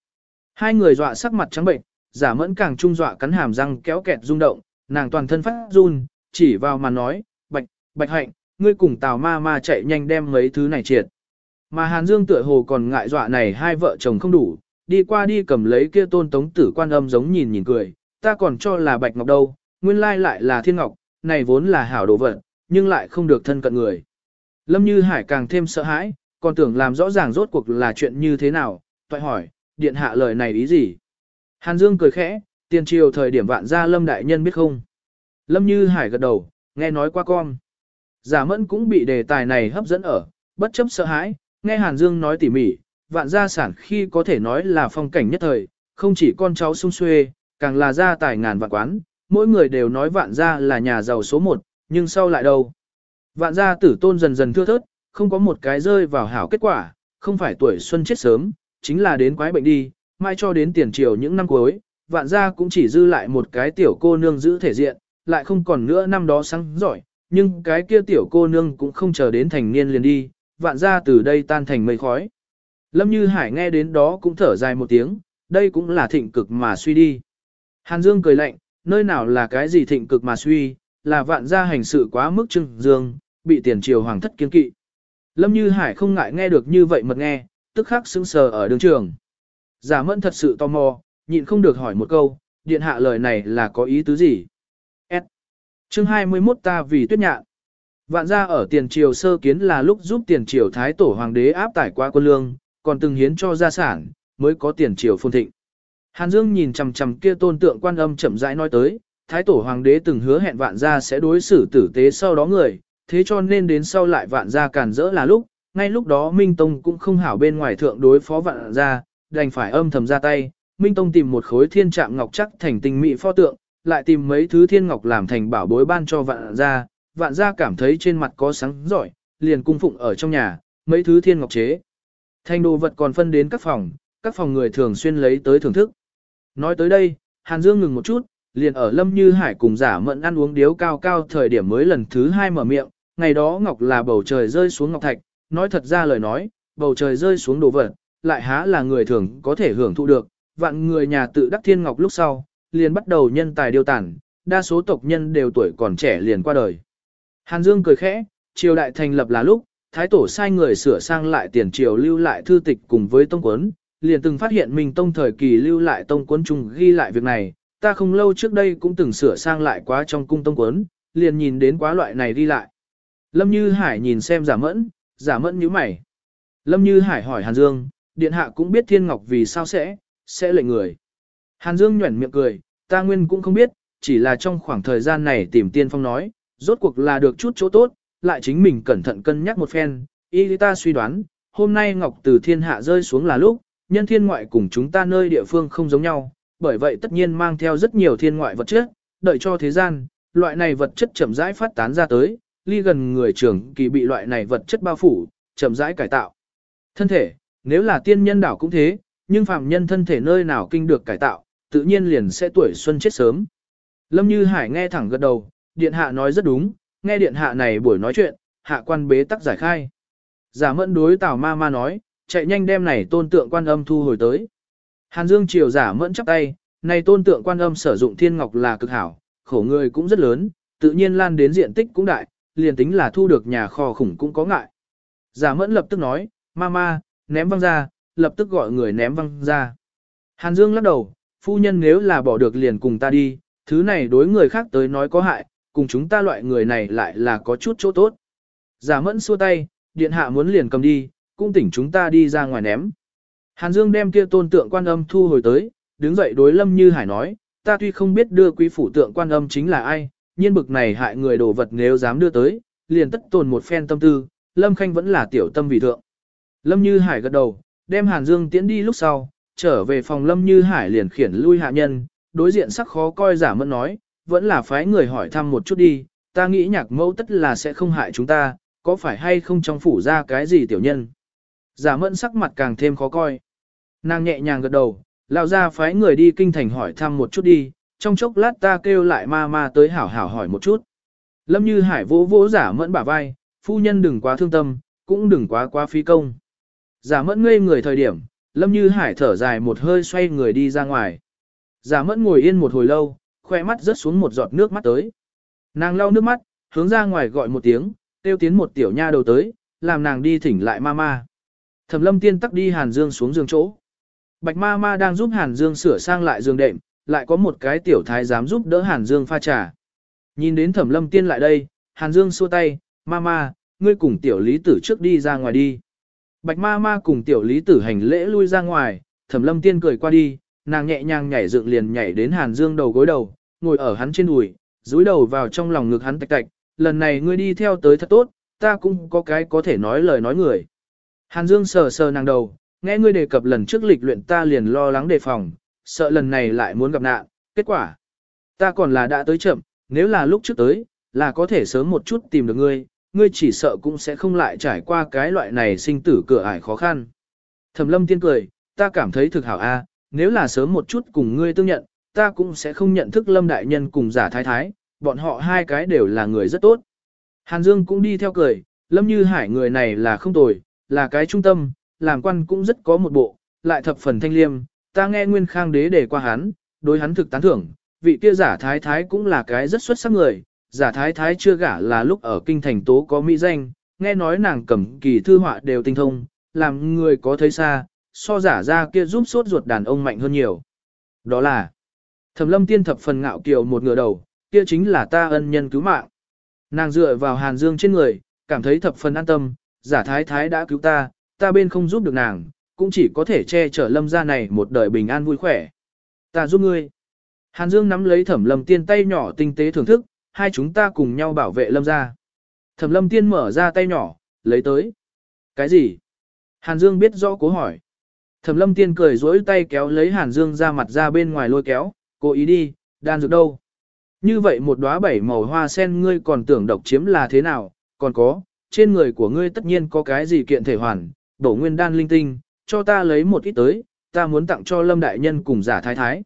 Hai người dọa sắc mặt trắng bệnh, giả mẫn càng trung dọa cắn hàm răng kéo kẹt rung động, nàng toàn thân phát run, chỉ vào mà nói, bạch, bạch hạnh, ngươi cùng tào ma ma chạy nhanh đem mấy thứ này triệt. Mà Hàn Dương tựa hồ còn ngại dọa này hai vợ chồng không đủ, đi qua đi cầm lấy kia tôn tống tử quan âm giống nhìn nhìn cười, ta còn cho là bạch ngọc đâu, nguyên lai lại là thiên ngọc, này vốn là hảo đồ vật, nhưng lại không được thân cận người. Lâm Như Hải càng thêm sợ hãi, còn tưởng làm rõ ràng rốt cuộc là chuyện như thế nào, toại hỏi, điện hạ lời này ý gì? Hàn Dương cười khẽ, tiền triều thời điểm vạn gia Lâm Đại Nhân biết không? Lâm Như Hải gật đầu, nghe nói qua con. Giả mẫn cũng bị đề tài này hấp dẫn ở, bất chấp sợ hãi, nghe Hàn Dương nói tỉ mỉ, vạn gia sản khi có thể nói là phong cảnh nhất thời, không chỉ con cháu sung xuê, càng là gia tài ngàn vạn quán, mỗi người đều nói vạn gia là nhà giàu số một, nhưng sau lại đâu? Vạn gia tử tôn dần dần thưa thớt, không có một cái rơi vào hảo kết quả, không phải tuổi xuân chết sớm, chính là đến quái bệnh đi, mai cho đến tiền triều những năm cuối, vạn gia cũng chỉ dư lại một cái tiểu cô nương giữ thể diện, lại không còn nữa năm đó sáng giỏi, nhưng cái kia tiểu cô nương cũng không chờ đến thành niên liền đi, vạn gia từ đây tan thành mây khói. Lâm Như Hải nghe đến đó cũng thở dài một tiếng, đây cũng là thịnh cực mà suy đi. Hàn Dương cười lạnh, nơi nào là cái gì thịnh cực mà suy, là vạn gia hành sự quá mức trưng dương, bị tiền triều hoàng thất kiên kỵ. Lâm Như Hải không ngại nghe được như vậy mật nghe, tức khắc sững sờ ở đường trường. Giả mẫn thật sự tò mò, nhịn không được hỏi một câu, điện hạ lời này là có ý tứ gì? S. Chương 21 ta vì tuyết nhạn. Vạn gia ở tiền triều sơ kiến là lúc giúp tiền triều thái tổ hoàng đế áp tải qua quân lương, còn từng hiến cho gia sản, mới có tiền triều phồn thịnh. Hàn Dương nhìn chằm chằm kia tôn tượng quan âm chậm rãi nói tới, thái tổ hoàng đế từng hứa hẹn vạn gia sẽ đối xử tử tế sau đó người, thế cho nên đến sau lại vạn gia càn rỡ là lúc, ngay lúc đó Minh Tông cũng không hảo bên ngoài thượng đối phó vạn gia, đành phải âm thầm ra tay, Minh Tông tìm một khối thiên trạm ngọc chắc thành tinh mỹ pho tượng, lại tìm mấy thứ thiên ngọc làm thành bảo bối ban cho vạn gia, vạn gia cảm thấy trên mặt có sáng giỏi, liền cung phụng ở trong nhà, mấy thứ thiên ngọc chế. Thành đồ vật còn phân đến các phòng, các phòng người thường xuyên lấy tới thưởng thức. Nói tới đây, Hàn Dương ngừng một chút, liền ở Lâm Như Hải cùng giả mận ăn uống điếu cao cao thời điểm mới lần thứ hai mở miệng, ngày đó ngọc là bầu trời rơi xuống ngọc thạch, nói thật ra lời nói, bầu trời rơi xuống đồ vật, lại há là người thường có thể hưởng thụ được, vạn người nhà tự đắc thiên ngọc lúc sau, liền bắt đầu nhân tài điều tản, đa số tộc nhân đều tuổi còn trẻ liền qua đời. Hàn Dương cười khẽ, triều đại thành lập là lúc, thái tổ sai người sửa sang lại tiền triều lưu lại thư tịch cùng với tông quấn, liền từng phát hiện mình tông thời kỳ lưu lại tông quấn chung ghi lại việc này, ta không lâu trước đây cũng từng sửa sang lại quá trong cung tông quấn, liền nhìn đến quá loại này ghi lại. Lâm Như Hải nhìn xem giả mẫn, giả mẫn như mày. Lâm Như Hải hỏi Hàn Dương, điện hạ cũng biết thiên ngọc vì sao sẽ, sẽ lệnh người. Hàn Dương nhuẩn miệng cười, ta nguyên cũng không biết, chỉ là trong khoảng thời gian này tìm tiên phong nói, rốt cuộc là được chút chỗ tốt, lại chính mình cẩn thận cân nhắc một phen, y ta suy đoán, hôm nay ngọc từ thiên hạ rơi xuống là lúc, nhân thiên ngoại cùng chúng ta nơi địa phương không giống nhau, bởi vậy tất nhiên mang theo rất nhiều thiên ngoại vật chất, đợi cho thế gian, loại này vật chất chậm rãi phát tán ra tới, ly gần người trưởng kỳ bị loại này vật chất bao phủ, chậm rãi cải tạo. Thân thể, nếu là tiên nhân đảo cũng thế, nhưng phàm nhân thân thể nơi nào kinh được cải tạo, tự nhiên liền sẽ tuổi xuân chết sớm. Lâm Như Hải nghe thẳng gật đầu, điện hạ nói rất đúng, nghe điện hạ này buổi nói chuyện, hạ quan bế tắc giải khai. Giả mẫn đối Tào ma ma nói, chạy nhanh đem này tôn tượng quan âm thu hồi tới. Hàn Dương triều giả mẫn chắp tay, này tôn tượng quan âm sử dụng thiên ngọc là cực hảo, khổ người cũng rất lớn, tự nhiên lan đến diện tích cũng đại, liền tính là thu được nhà kho khủng cũng có ngại. Giả mẫn lập tức nói, ma ma, ném văng ra, lập tức gọi người ném văng ra. Hàn Dương lắc đầu, phu nhân nếu là bỏ được liền cùng ta đi, thứ này đối người khác tới nói có hại, cùng chúng ta loại người này lại là có chút chỗ tốt. Giả mẫn xua tay, điện hạ muốn liền cầm đi, cũng tỉnh chúng ta đi ra ngoài ném. Hàn Dương đem kia tôn tượng quan âm thu hồi tới, đứng dậy đối Lâm Như Hải nói, ta tuy không biết đưa quý phủ tượng quan âm chính là ai, nhiên bực này hại người đồ vật nếu dám đưa tới, liền tất tồn một phen tâm tư, Lâm Khanh vẫn là tiểu tâm vì thượng. Lâm Như Hải gật đầu, đem Hàn Dương tiễn đi lúc sau, trở về phòng Lâm Như Hải liền khiển lui hạ nhân, đối diện sắc khó coi giả mẫn nói, vẫn là phái người hỏi thăm một chút đi, ta nghĩ nhạc mẫu tất là sẽ không hại chúng ta, có phải hay không trong phủ ra cái gì tiểu nhân. Giả mẫn sắc mặt càng thêm khó coi. Nàng nhẹ nhàng gật đầu, lao ra phái người đi kinh thành hỏi thăm một chút đi, trong chốc lát ta kêu lại ma ma tới hảo hảo hỏi một chút. Lâm Như Hải vỗ vỗ giả mẫn bả vai, phu nhân đừng quá thương tâm, cũng đừng quá quá phí công. Giả mẫn ngây người thời điểm, Lâm Như Hải thở dài một hơi xoay người đi ra ngoài. Giả mẫn ngồi yên một hồi lâu, khoe mắt rớt xuống một giọt nước mắt tới. Nàng lau nước mắt, hướng ra ngoài gọi một tiếng, tiêu tiến một tiểu nha đầu tới, làm nàng đi thỉnh lại ma ma. Thẩm lâm tiên tắc đi Hàn Dương xuống giường chỗ. Bạch ma ma đang giúp Hàn Dương sửa sang lại giường đệm, lại có một cái tiểu thái dám giúp đỡ Hàn Dương pha trà. Nhìn đến thẩm lâm tiên lại đây, Hàn Dương xua tay, ma ma, ngươi cùng tiểu lý tử trước đi ra ngoài đi. Bạch ma ma cùng tiểu lý tử hành lễ lui ra ngoài, thẩm lâm tiên cười qua đi, nàng nhẹ nhàng nhảy dựng liền nhảy đến Hàn Dương đầu gối đầu, ngồi ở hắn trên đùi, dúi đầu vào trong lòng ngực hắn tạch tạch, lần này ngươi đi theo tới thật tốt, ta cũng có cái có thể nói lời nói người. Hàn Dương sờ sờ nàng đầu, nghe ngươi đề cập lần trước lịch luyện ta liền lo lắng đề phòng, sợ lần này lại muốn gặp nạn, kết quả. Ta còn là đã tới chậm, nếu là lúc trước tới, là có thể sớm một chút tìm được ngươi, ngươi chỉ sợ cũng sẽ không lại trải qua cái loại này sinh tử cửa ải khó khăn. Thẩm lâm tiên cười, ta cảm thấy thực hảo a, nếu là sớm một chút cùng ngươi tương nhận, ta cũng sẽ không nhận thức lâm đại nhân cùng giả thái thái, bọn họ hai cái đều là người rất tốt. Hàn Dương cũng đi theo cười, lâm như hải người này là không tồi, là cái trung tâm, làm quan cũng rất có một bộ, lại thập phần thanh liêm, ta nghe nguyên khang đế để qua hắn, đối hắn thực tán thưởng, vị kia giả thái thái cũng là cái rất xuất sắc người, giả thái thái chưa gả là lúc ở kinh thành tố có mỹ danh, nghe nói nàng cầm kỳ thư họa đều tinh thông, làm người có thấy xa, so giả ra kia giúp sốt ruột đàn ông mạnh hơn nhiều. Đó là, thẩm lâm tiên thập phần ngạo kiều một ngựa đầu, kia chính là ta ân nhân cứu mạng. Nàng dựa vào hàn dương trên người, cảm thấy thập phần an tâm, giả thái thái đã cứu ta, ta bên không giúp được nàng, cũng chỉ có thể che chở lâm ra này một đời bình an vui khỏe. Ta giúp ngươi. Hàn Dương nắm lấy thẩm lâm tiên tay nhỏ tinh tế thưởng thức, hai chúng ta cùng nhau bảo vệ lâm ra. Thẩm lâm tiên mở ra tay nhỏ, lấy tới. Cái gì? Hàn Dương biết rõ cố hỏi. Thẩm lâm tiên cười dối tay kéo lấy Hàn Dương ra mặt ra bên ngoài lôi kéo, cố ý đi, đan dược đâu. Như vậy một đóa bảy màu hoa sen ngươi còn tưởng độc chiếm là thế nào, còn có, trên người của ngươi tất nhiên có cái gì kiện thể hoàn, bổ nguyên đan linh tinh, cho ta lấy một ít tới, ta muốn tặng cho lâm đại nhân cùng giả thái thái.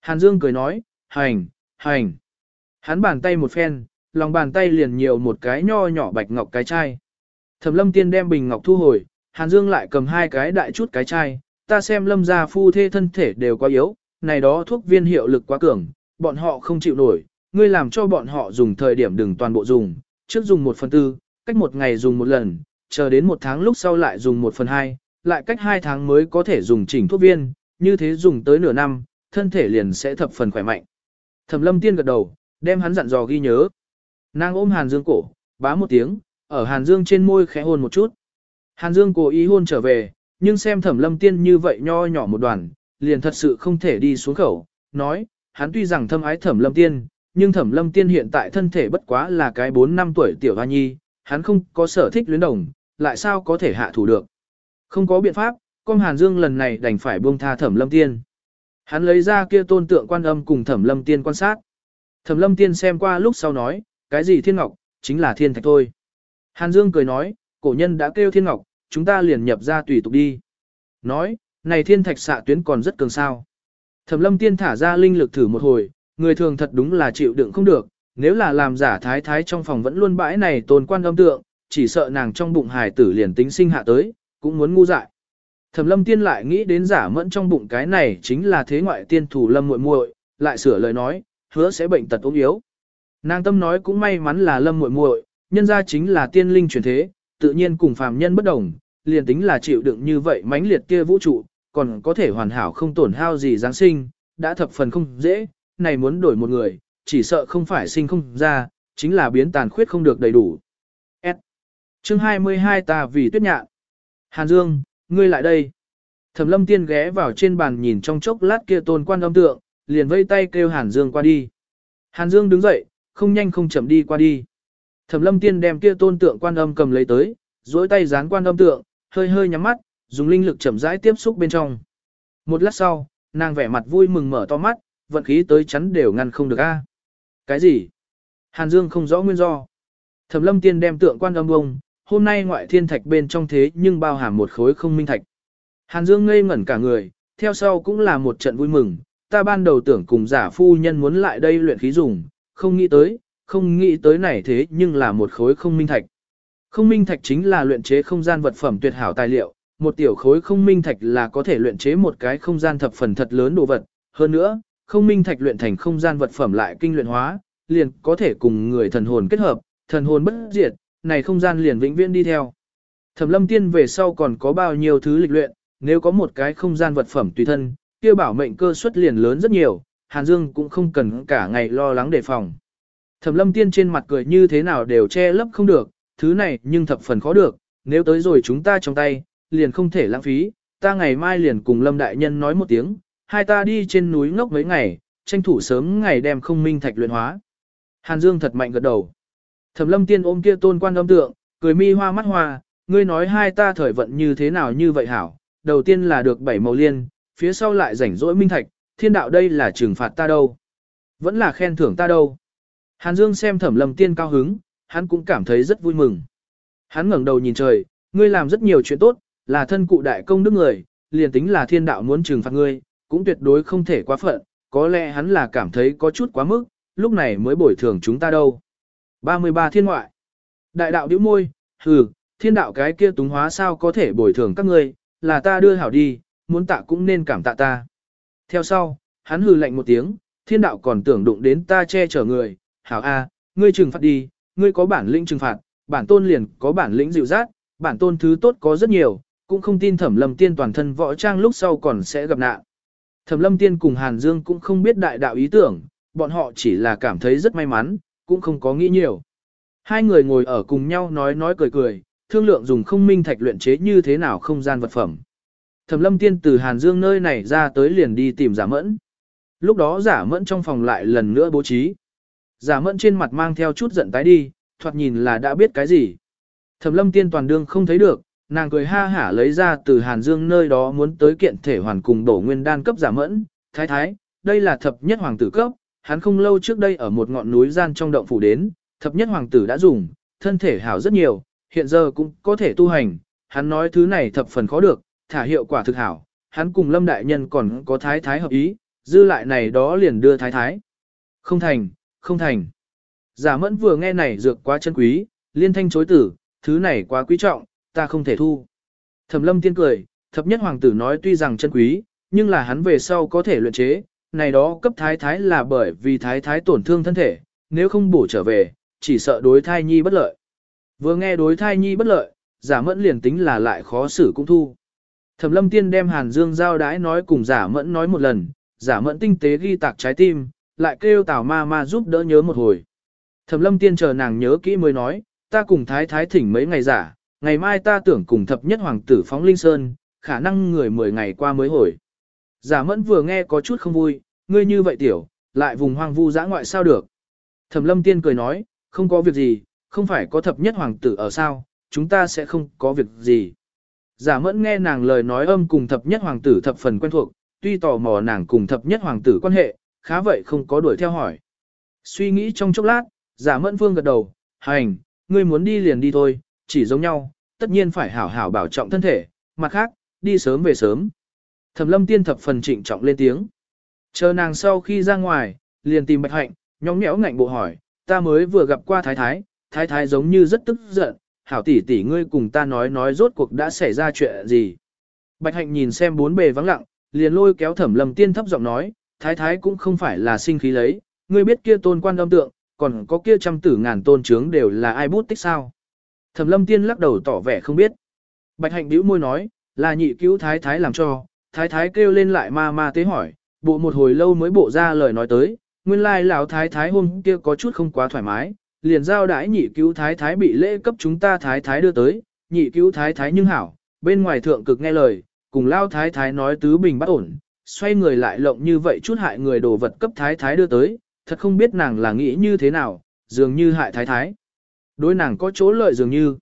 Hàn Dương cười nói, hành, hành. Hắn bàn tay một phen, lòng bàn tay liền nhiều một cái nho nhỏ bạch ngọc cái chai. Thẩm lâm tiên đem bình ngọc thu hồi, Hàn Dương lại cầm hai cái đại chút cái chai, ta xem lâm gia phu thê thân thể đều quá yếu, này đó thuốc viên hiệu lực quá cường, bọn họ không chịu nổi, ngươi làm cho bọn họ dùng thời điểm đừng toàn bộ dùng, trước dùng một phần tư, cách một ngày dùng một lần, chờ đến một tháng lúc sau lại dùng một phần hai, lại cách hai tháng mới có thể dùng chỉnh thuốc viên, như thế dùng tới nửa năm, thân thể liền sẽ thập phần khỏe mạnh. Thẩm lâm tiên gật đầu, đem hắn dặn dò ghi nhớ. Nàng ôm Hàn Dương cổ, bá một tiếng, ở Hàn Dương trên môi khẽ hôn một chút. Hàn Dương cố ý hôn trở về, nhưng xem thẩm lâm tiên như vậy nho nhỏ một đoàn, liền thật sự không thể đi xuống khẩu, nói, hắn tuy rằng thâm ái thẩm lâm tiên, nhưng thẩm lâm tiên hiện tại thân thể bất quá là cái 4 năm tuổi tiểu hoa nhi, hắn không có sở thích luyến đồng, lại sao có thể hạ thủ được. Không có biện pháp, con Hàn Dương lần này đành phải buông tha thẩm lâm tiên. Hắn lấy ra kia tôn tượng quan âm cùng thẩm lâm tiên quan sát. Thẩm lâm tiên xem qua lúc sau nói, cái gì thiên ngọc, chính là thiên thạch thôi. Hàn Dương cười nói, cổ nhân đã kêu thiên ngọc, chúng ta liền nhập ra tùy tục đi. Nói, này thiên thạch xạ tuyến còn rất cường sao. Thẩm lâm tiên thả ra linh lực thử một hồi, người thường thật đúng là chịu đựng không được, nếu là làm giả thái thái trong phòng vẫn luôn bãi này tồn quan âm tượng, chỉ sợ nàng trong bụng hài tử liền tính sinh hạ tới, cũng muốn ngu dại. Thẩm lâm tiên lại nghĩ đến giả mẫn trong bụng cái này chính là thế ngoại tiên thủ lâm muội muội, lại sửa lời nói, hứa sẽ bệnh tật ốm yếu. Nàng tâm nói cũng may mắn là lâm muội muội, nhân ra chính là tiên linh chuyển thế, tự nhiên cùng phàm nhân bất đồng, liền tính là chịu đựng như vậy mãnh liệt kia vũ trụ, còn có thể hoàn hảo không tổn hao gì Giáng sinh, đã thập phần không dễ, này muốn đổi một người, chỉ sợ không phải sinh không ra, chính là biến tàn khuyết không được đầy đủ. S. Chương 22 ta vì tuyết nhạn. Hàn Dương, ngươi lại đây. Thẩm lâm tiên ghé vào trên bàn nhìn trong chốc lát kia tôn quan âm tượng, liền vây tay kêu Hàn Dương qua đi. Hàn Dương đứng dậy, không nhanh không chậm đi qua đi. Thẩm lâm tiên đem kia tôn tượng quan âm cầm lấy tới, duỗi tay dán quan âm tượng, hơi hơi nhắm mắt, dùng linh lực chậm rãi tiếp xúc bên trong. Một lát sau, nàng vẻ mặt vui mừng mở to mắt, vận khí tới chắn đều ngăn không được a. Cái gì? Hàn Dương không rõ nguyên do. Thẩm Lâm Tiên đem tượng quan âm bông, hôm nay ngoại thiên thạch bên trong thế nhưng bao hàm một khối không minh thạch. Hàn Dương ngây ngẩn cả người, theo sau cũng là một trận vui mừng, ta ban đầu tưởng cùng giả phu nhân muốn lại đây luyện khí dùng, không nghĩ tới, không nghĩ tới này thế nhưng là một khối không minh thạch. Không minh thạch chính là luyện chế không gian vật phẩm tuyệt hảo tài liệu, một tiểu khối không minh thạch là có thể luyện chế một cái không gian thập phần thật lớn đồ vật, hơn nữa, không minh thạch luyện thành không gian vật phẩm lại kinh luyện hóa, liền có thể cùng người thần hồn kết hợp, thần hồn bất diệt, này không gian liền vĩnh viễn đi theo. Thẩm lâm tiên về sau còn có bao nhiêu thứ lịch luyện, nếu có một cái không gian vật phẩm tùy thân, kia bảo mệnh cơ suất liền lớn rất nhiều, Hàn Dương cũng không cần cả ngày lo lắng đề phòng. Thẩm lâm tiên trên mặt cười như thế nào đều che lấp không được, thứ này nhưng thập phần khó được, nếu tới rồi chúng ta trong tay, liền không thể lãng phí, ta ngày mai liền cùng lâm đại nhân nói một tiếng, hai ta đi trên núi ngốc mấy ngày, tranh thủ sớm ngày đem không minh thạch luyện hóa. Hàn Dương thật mạnh gật đầu. Thẩm lâm tiên ôm kia tôn quan âm tượng, cười mi hoa mắt hoa, ngươi nói hai ta thời vận như thế nào như vậy hảo, đầu tiên là được bảy màu liên, phía sau lại rảnh rỗi minh thạch, thiên đạo đây là trừng phạt ta đâu. Vẫn là khen thưởng ta đâu. Hàn Dương xem thẩm lâm tiên cao hứng, hắn cũng cảm thấy rất vui mừng. Hắn ngẩng đầu nhìn trời, ngươi làm rất nhiều chuyện tốt, là thân cụ đại công đức người, liền tính là thiên đạo muốn trừng phạt ngươi, cũng tuyệt đối không thể quá phận, có lẽ hắn là cảm thấy có chút quá mức, lúc này mới bồi thường chúng ta đâu. 33 thiên ngoại. Đại đạo điếu môi, hừ, thiên đạo cái kia túng hóa sao có thể bồi thường các ngươi, là ta đưa hảo đi, muốn tạ cũng nên cảm tạ ta. Theo sau, hắn hừ lạnh một tiếng, thiên đạo còn tưởng đụng đến ta che chở người, hảo a, ngươi trừng phạt đi, ngươi có bản lĩnh trừng phạt, bản tôn liền có bản lĩnh dịu dắt, bản tôn thứ tốt có rất nhiều, cũng không tin thẩm lâm tiên toàn thân võ trang lúc sau còn sẽ gặp nạn. Thẩm lâm tiên cùng Hàn Dương cũng không biết đại đạo ý tưởng, bọn họ chỉ là cảm thấy rất may mắn, cũng không có nghĩ nhiều. Hai người ngồi ở cùng nhau nói nói cười cười, thương lượng dùng không minh thạch luyện chế như thế nào không gian vật phẩm. Thẩm lâm tiên từ Hàn Dương nơi này ra tới liền đi tìm giả mẫn. Lúc đó giả mẫn trong phòng lại lần nữa bố trí. Giả mẫn trên mặt mang theo chút giận tái đi, thoạt nhìn là đã biết cái gì. Thẩm lâm tiên toàn đương không thấy được, nàng cười ha hả lấy ra từ Hàn Dương nơi đó muốn tới kiện thể hoàn cùng đổ nguyên đan cấp giả mẫn. Thái thái, đây là thập nhất hoàng tử cấp, hắn không lâu trước đây ở một ngọn núi gian trong động phủ đến, thập nhất hoàng tử đã dùng, thân thể hảo rất nhiều, hiện giờ cũng có thể tu hành, hắn nói thứ này thập phần khó được, thả hiệu quả thực hảo, hắn cùng lâm đại nhân còn có thái thái hợp ý, dư lại này đó liền đưa thái thái. Không thành, không thành. Giả mẫn vừa nghe này dược quá chân quý, liên thanh chối tử, thứ này quá quý trọng, ta không thể thu. Thẩm lâm tiên cười, thập nhất hoàng tử nói tuy rằng chân quý, nhưng là hắn về sau có thể luyện chế, này đó cấp thái thái là bởi vì thái thái tổn thương thân thể, nếu không bổ trở về, chỉ sợ đối thai nhi bất lợi. Vừa nghe đối thai nhi bất lợi, giả mẫn liền tính là lại khó xử cũng thu. Thẩm lâm tiên đem Hàn Dương giao đái nói cùng giả mẫn nói một lần, giả mẫn tinh tế ghi tạc trái tim, lại kêu tào ma ma giúp đỡ nhớ một hồi. Thẩm lâm tiên chờ nàng nhớ kỹ mới nói, ta cùng thái thái thỉnh mấy ngày giả, ngày mai ta tưởng cùng thập nhất hoàng tử phóng linh sơn, khả năng người mười ngày qua mới hồi. Giả mẫn vừa nghe có chút không vui, ngươi như vậy tiểu, lại vùng hoang vu dã ngoại sao được. Thẩm lâm tiên cười nói, không có việc gì, không phải có thập nhất hoàng tử ở sao, chúng ta sẽ không có việc gì. Giả mẫn nghe nàng lời nói âm cùng thập nhất hoàng tử thập phần quen thuộc, tuy tò mò nàng cùng thập nhất hoàng tử quan hệ, khá vậy không có đuổi theo hỏi. Suy nghĩ trong chốc lát, giả mẫn vương gật đầu, hành, ngươi muốn đi liền đi thôi, chỉ giống nhau, tất nhiên phải hảo hảo bảo trọng thân thể, mặt khác, đi sớm về sớm. Thẩm lâm tiên thập phần trịnh trọng lên tiếng. Chờ nàng sau khi ra ngoài, liền tìm bạch hạnh, nhóng nhẽo ngạnh bộ hỏi, ta mới vừa gặp qua thái thái, thái thái giống như rất tức giận, hảo tỷ tỷ ngươi cùng ta nói nói rốt cuộc đã xảy ra chuyện gì. Bạch hạnh nhìn xem bốn bề vắng lặng, liền lôi kéo thẩm lâm tiên thấp giọng nói, thái thái cũng không phải là sinh khí lấy, ngươi biết kia tôn quan âm tượng, còn có kia trăm tử ngàn tôn trướng đều là ai bút tích sao. Thẩm lâm tiên lắc đầu tỏ vẻ không biết. Bạch hạnh bĩu môi nói, là nhị cứu thái thái làm cho, thái thái kêu lên lại ma ma tế hỏi, bộ một hồi lâu mới bộ ra lời nói tới, nguyên lai lão thái thái hôm kia có chút không quá thoải mái, liền giao đãi nhị cứu thái thái bị lễ cấp chúng ta thái thái đưa tới, nhị cứu thái thái nhưng hảo, bên ngoài thượng cực nghe lời, cùng lao thái thái nói tứ bình bắt ổn, xoay người lại lộng như vậy chút hại người đồ vật cấp thái thái đưa tới, thật không biết nàng là nghĩ như thế nào, dường như hại thái thái. Đối nàng có chỗ lợi dường như.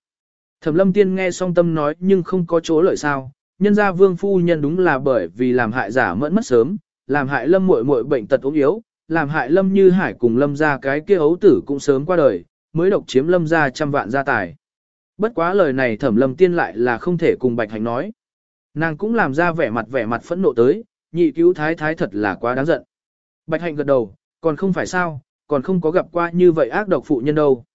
Thẩm lâm tiên nghe song tâm nói nhưng không có chỗ lợi sao, nhân gia vương phu nhân đúng là bởi vì làm hại giả mẫn mất sớm, làm hại lâm muội muội bệnh tật ốm yếu, làm hại lâm như hải cùng lâm ra cái kia ấu tử cũng sớm qua đời, mới độc chiếm lâm ra trăm vạn gia tài. Bất quá lời này thẩm lâm tiên lại là không thể cùng bạch hạnh nói. Nàng cũng làm ra vẻ mặt vẻ mặt phẫn nộ tới, nhị cứu thái thái thật là quá đáng giận. Bạch hạnh gật đầu, còn không phải sao, còn không có gặp qua như vậy ác độc phụ nhân đâu.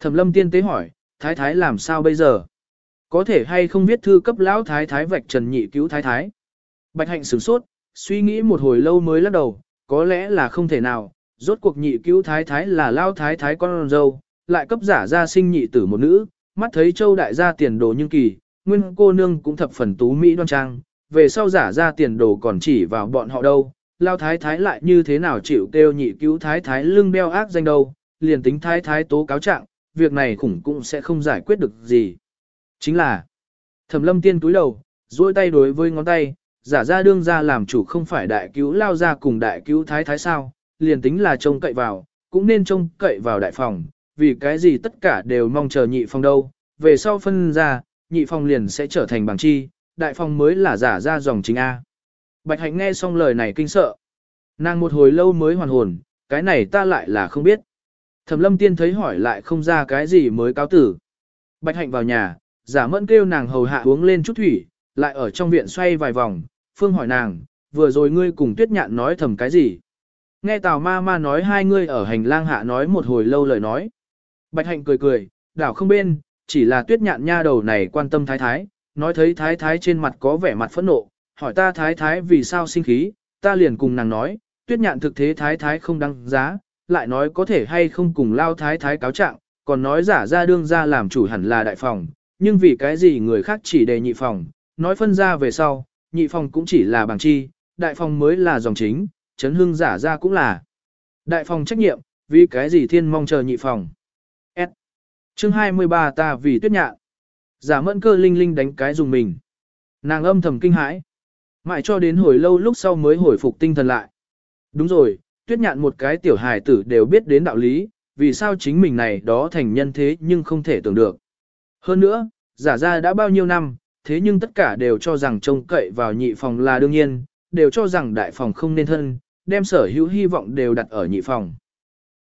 Thẩm lâm tiên tế hỏi, thái thái làm sao bây giờ? Có thể hay không viết thư cấp lão thái thái vạch trần nhị cứu thái thái? Bạch hạnh sửng sốt, suy nghĩ một hồi lâu mới lắc đầu, có lẽ là không thể nào, rốt cuộc nhị cứu thái thái là lao thái thái con dâu, lại cấp giả ra sinh nhị tử một nữ, mắt thấy châu đại gia tiền đồ nhưng kỳ, nguyên cô nương cũng thập phần tú mỹ đoan trang, về sau giả ra tiền đồ còn chỉ vào bọn họ đâu, lao thái thái lại như thế nào chịu kêu nhị cứu thái thái lưng beo ác danh đâu, liền tính thái thái tố cáo trạng, việc này khủng cũng sẽ không giải quyết được gì. Chính là, thẩm lâm tiên túi đầu, duỗi tay đối với ngón tay, giả ra đương ra làm chủ không phải đại cứu lao ra cùng đại cứu thái thái sao, liền tính là trông cậy vào, cũng nên trông cậy vào đại phòng, vì cái gì tất cả đều mong chờ nhị phòng đâu, về sau phân ra, nhị phòng liền sẽ trở thành bằng chi, đại phòng mới là giả ra dòng chính A. Bạch hạnh nghe xong lời này kinh sợ. Nàng một hồi lâu mới hoàn hồn, cái này ta lại là không biết. Thẩm lâm tiên thấy hỏi lại không ra cái gì mới cáo tử. Bạch hạnh vào nhà, giả mẫn kêu nàng hầu hạ uống lên chút thủy, lại ở trong viện xoay vài vòng, phương hỏi nàng, vừa rồi ngươi cùng tuyết nhạn nói thầm cái gì. Nghe tào ma ma nói hai ngươi ở hành lang hạ nói một hồi lâu lời nói. Bạch hạnh cười cười, đảo không bên, chỉ là tuyết nhạn nha đầu này quan tâm thái thái, nói thấy thái thái trên mặt có vẻ mặt phẫn nộ, hỏi ta thái thái vì sao sinh khí, ta liền cùng nàng nói, tuyết nhạn thực thế thái thái không đăng giá, lại nói có thể hay không cùng lao thái thái cáo trạng, còn nói giả ra đương ra làm chủ hẳn là đại phòng, nhưng vì cái gì người khác chỉ đề nhị phòng, nói phân ra về sau, nhị phòng cũng chỉ là bằng chi, đại phòng mới là dòng chính, chấn Hương giả ra cũng là. Đại phòng trách nhiệm, vì cái gì thiên mong chờ nhị phòng. S. Chương 23 ta vì tuyết nhạn. Giả mẫn cơ linh linh đánh cái dùng mình. Nàng âm thầm kinh hãi. Mãi cho đến hồi lâu lúc sau mới hồi phục tinh thần lại. Đúng rồi, tuyết nhạn một cái tiểu hài tử đều biết đến đạo lý, vì sao chính mình này đó thành nhân thế nhưng không thể tưởng được. Hơn nữa, giả ra đã bao nhiêu năm, thế nhưng tất cả đều cho rằng trông cậy vào nhị phòng là đương nhiên, đều cho rằng đại phòng không nên thân, đem sở hữu hy vọng đều đặt ở nhị phòng.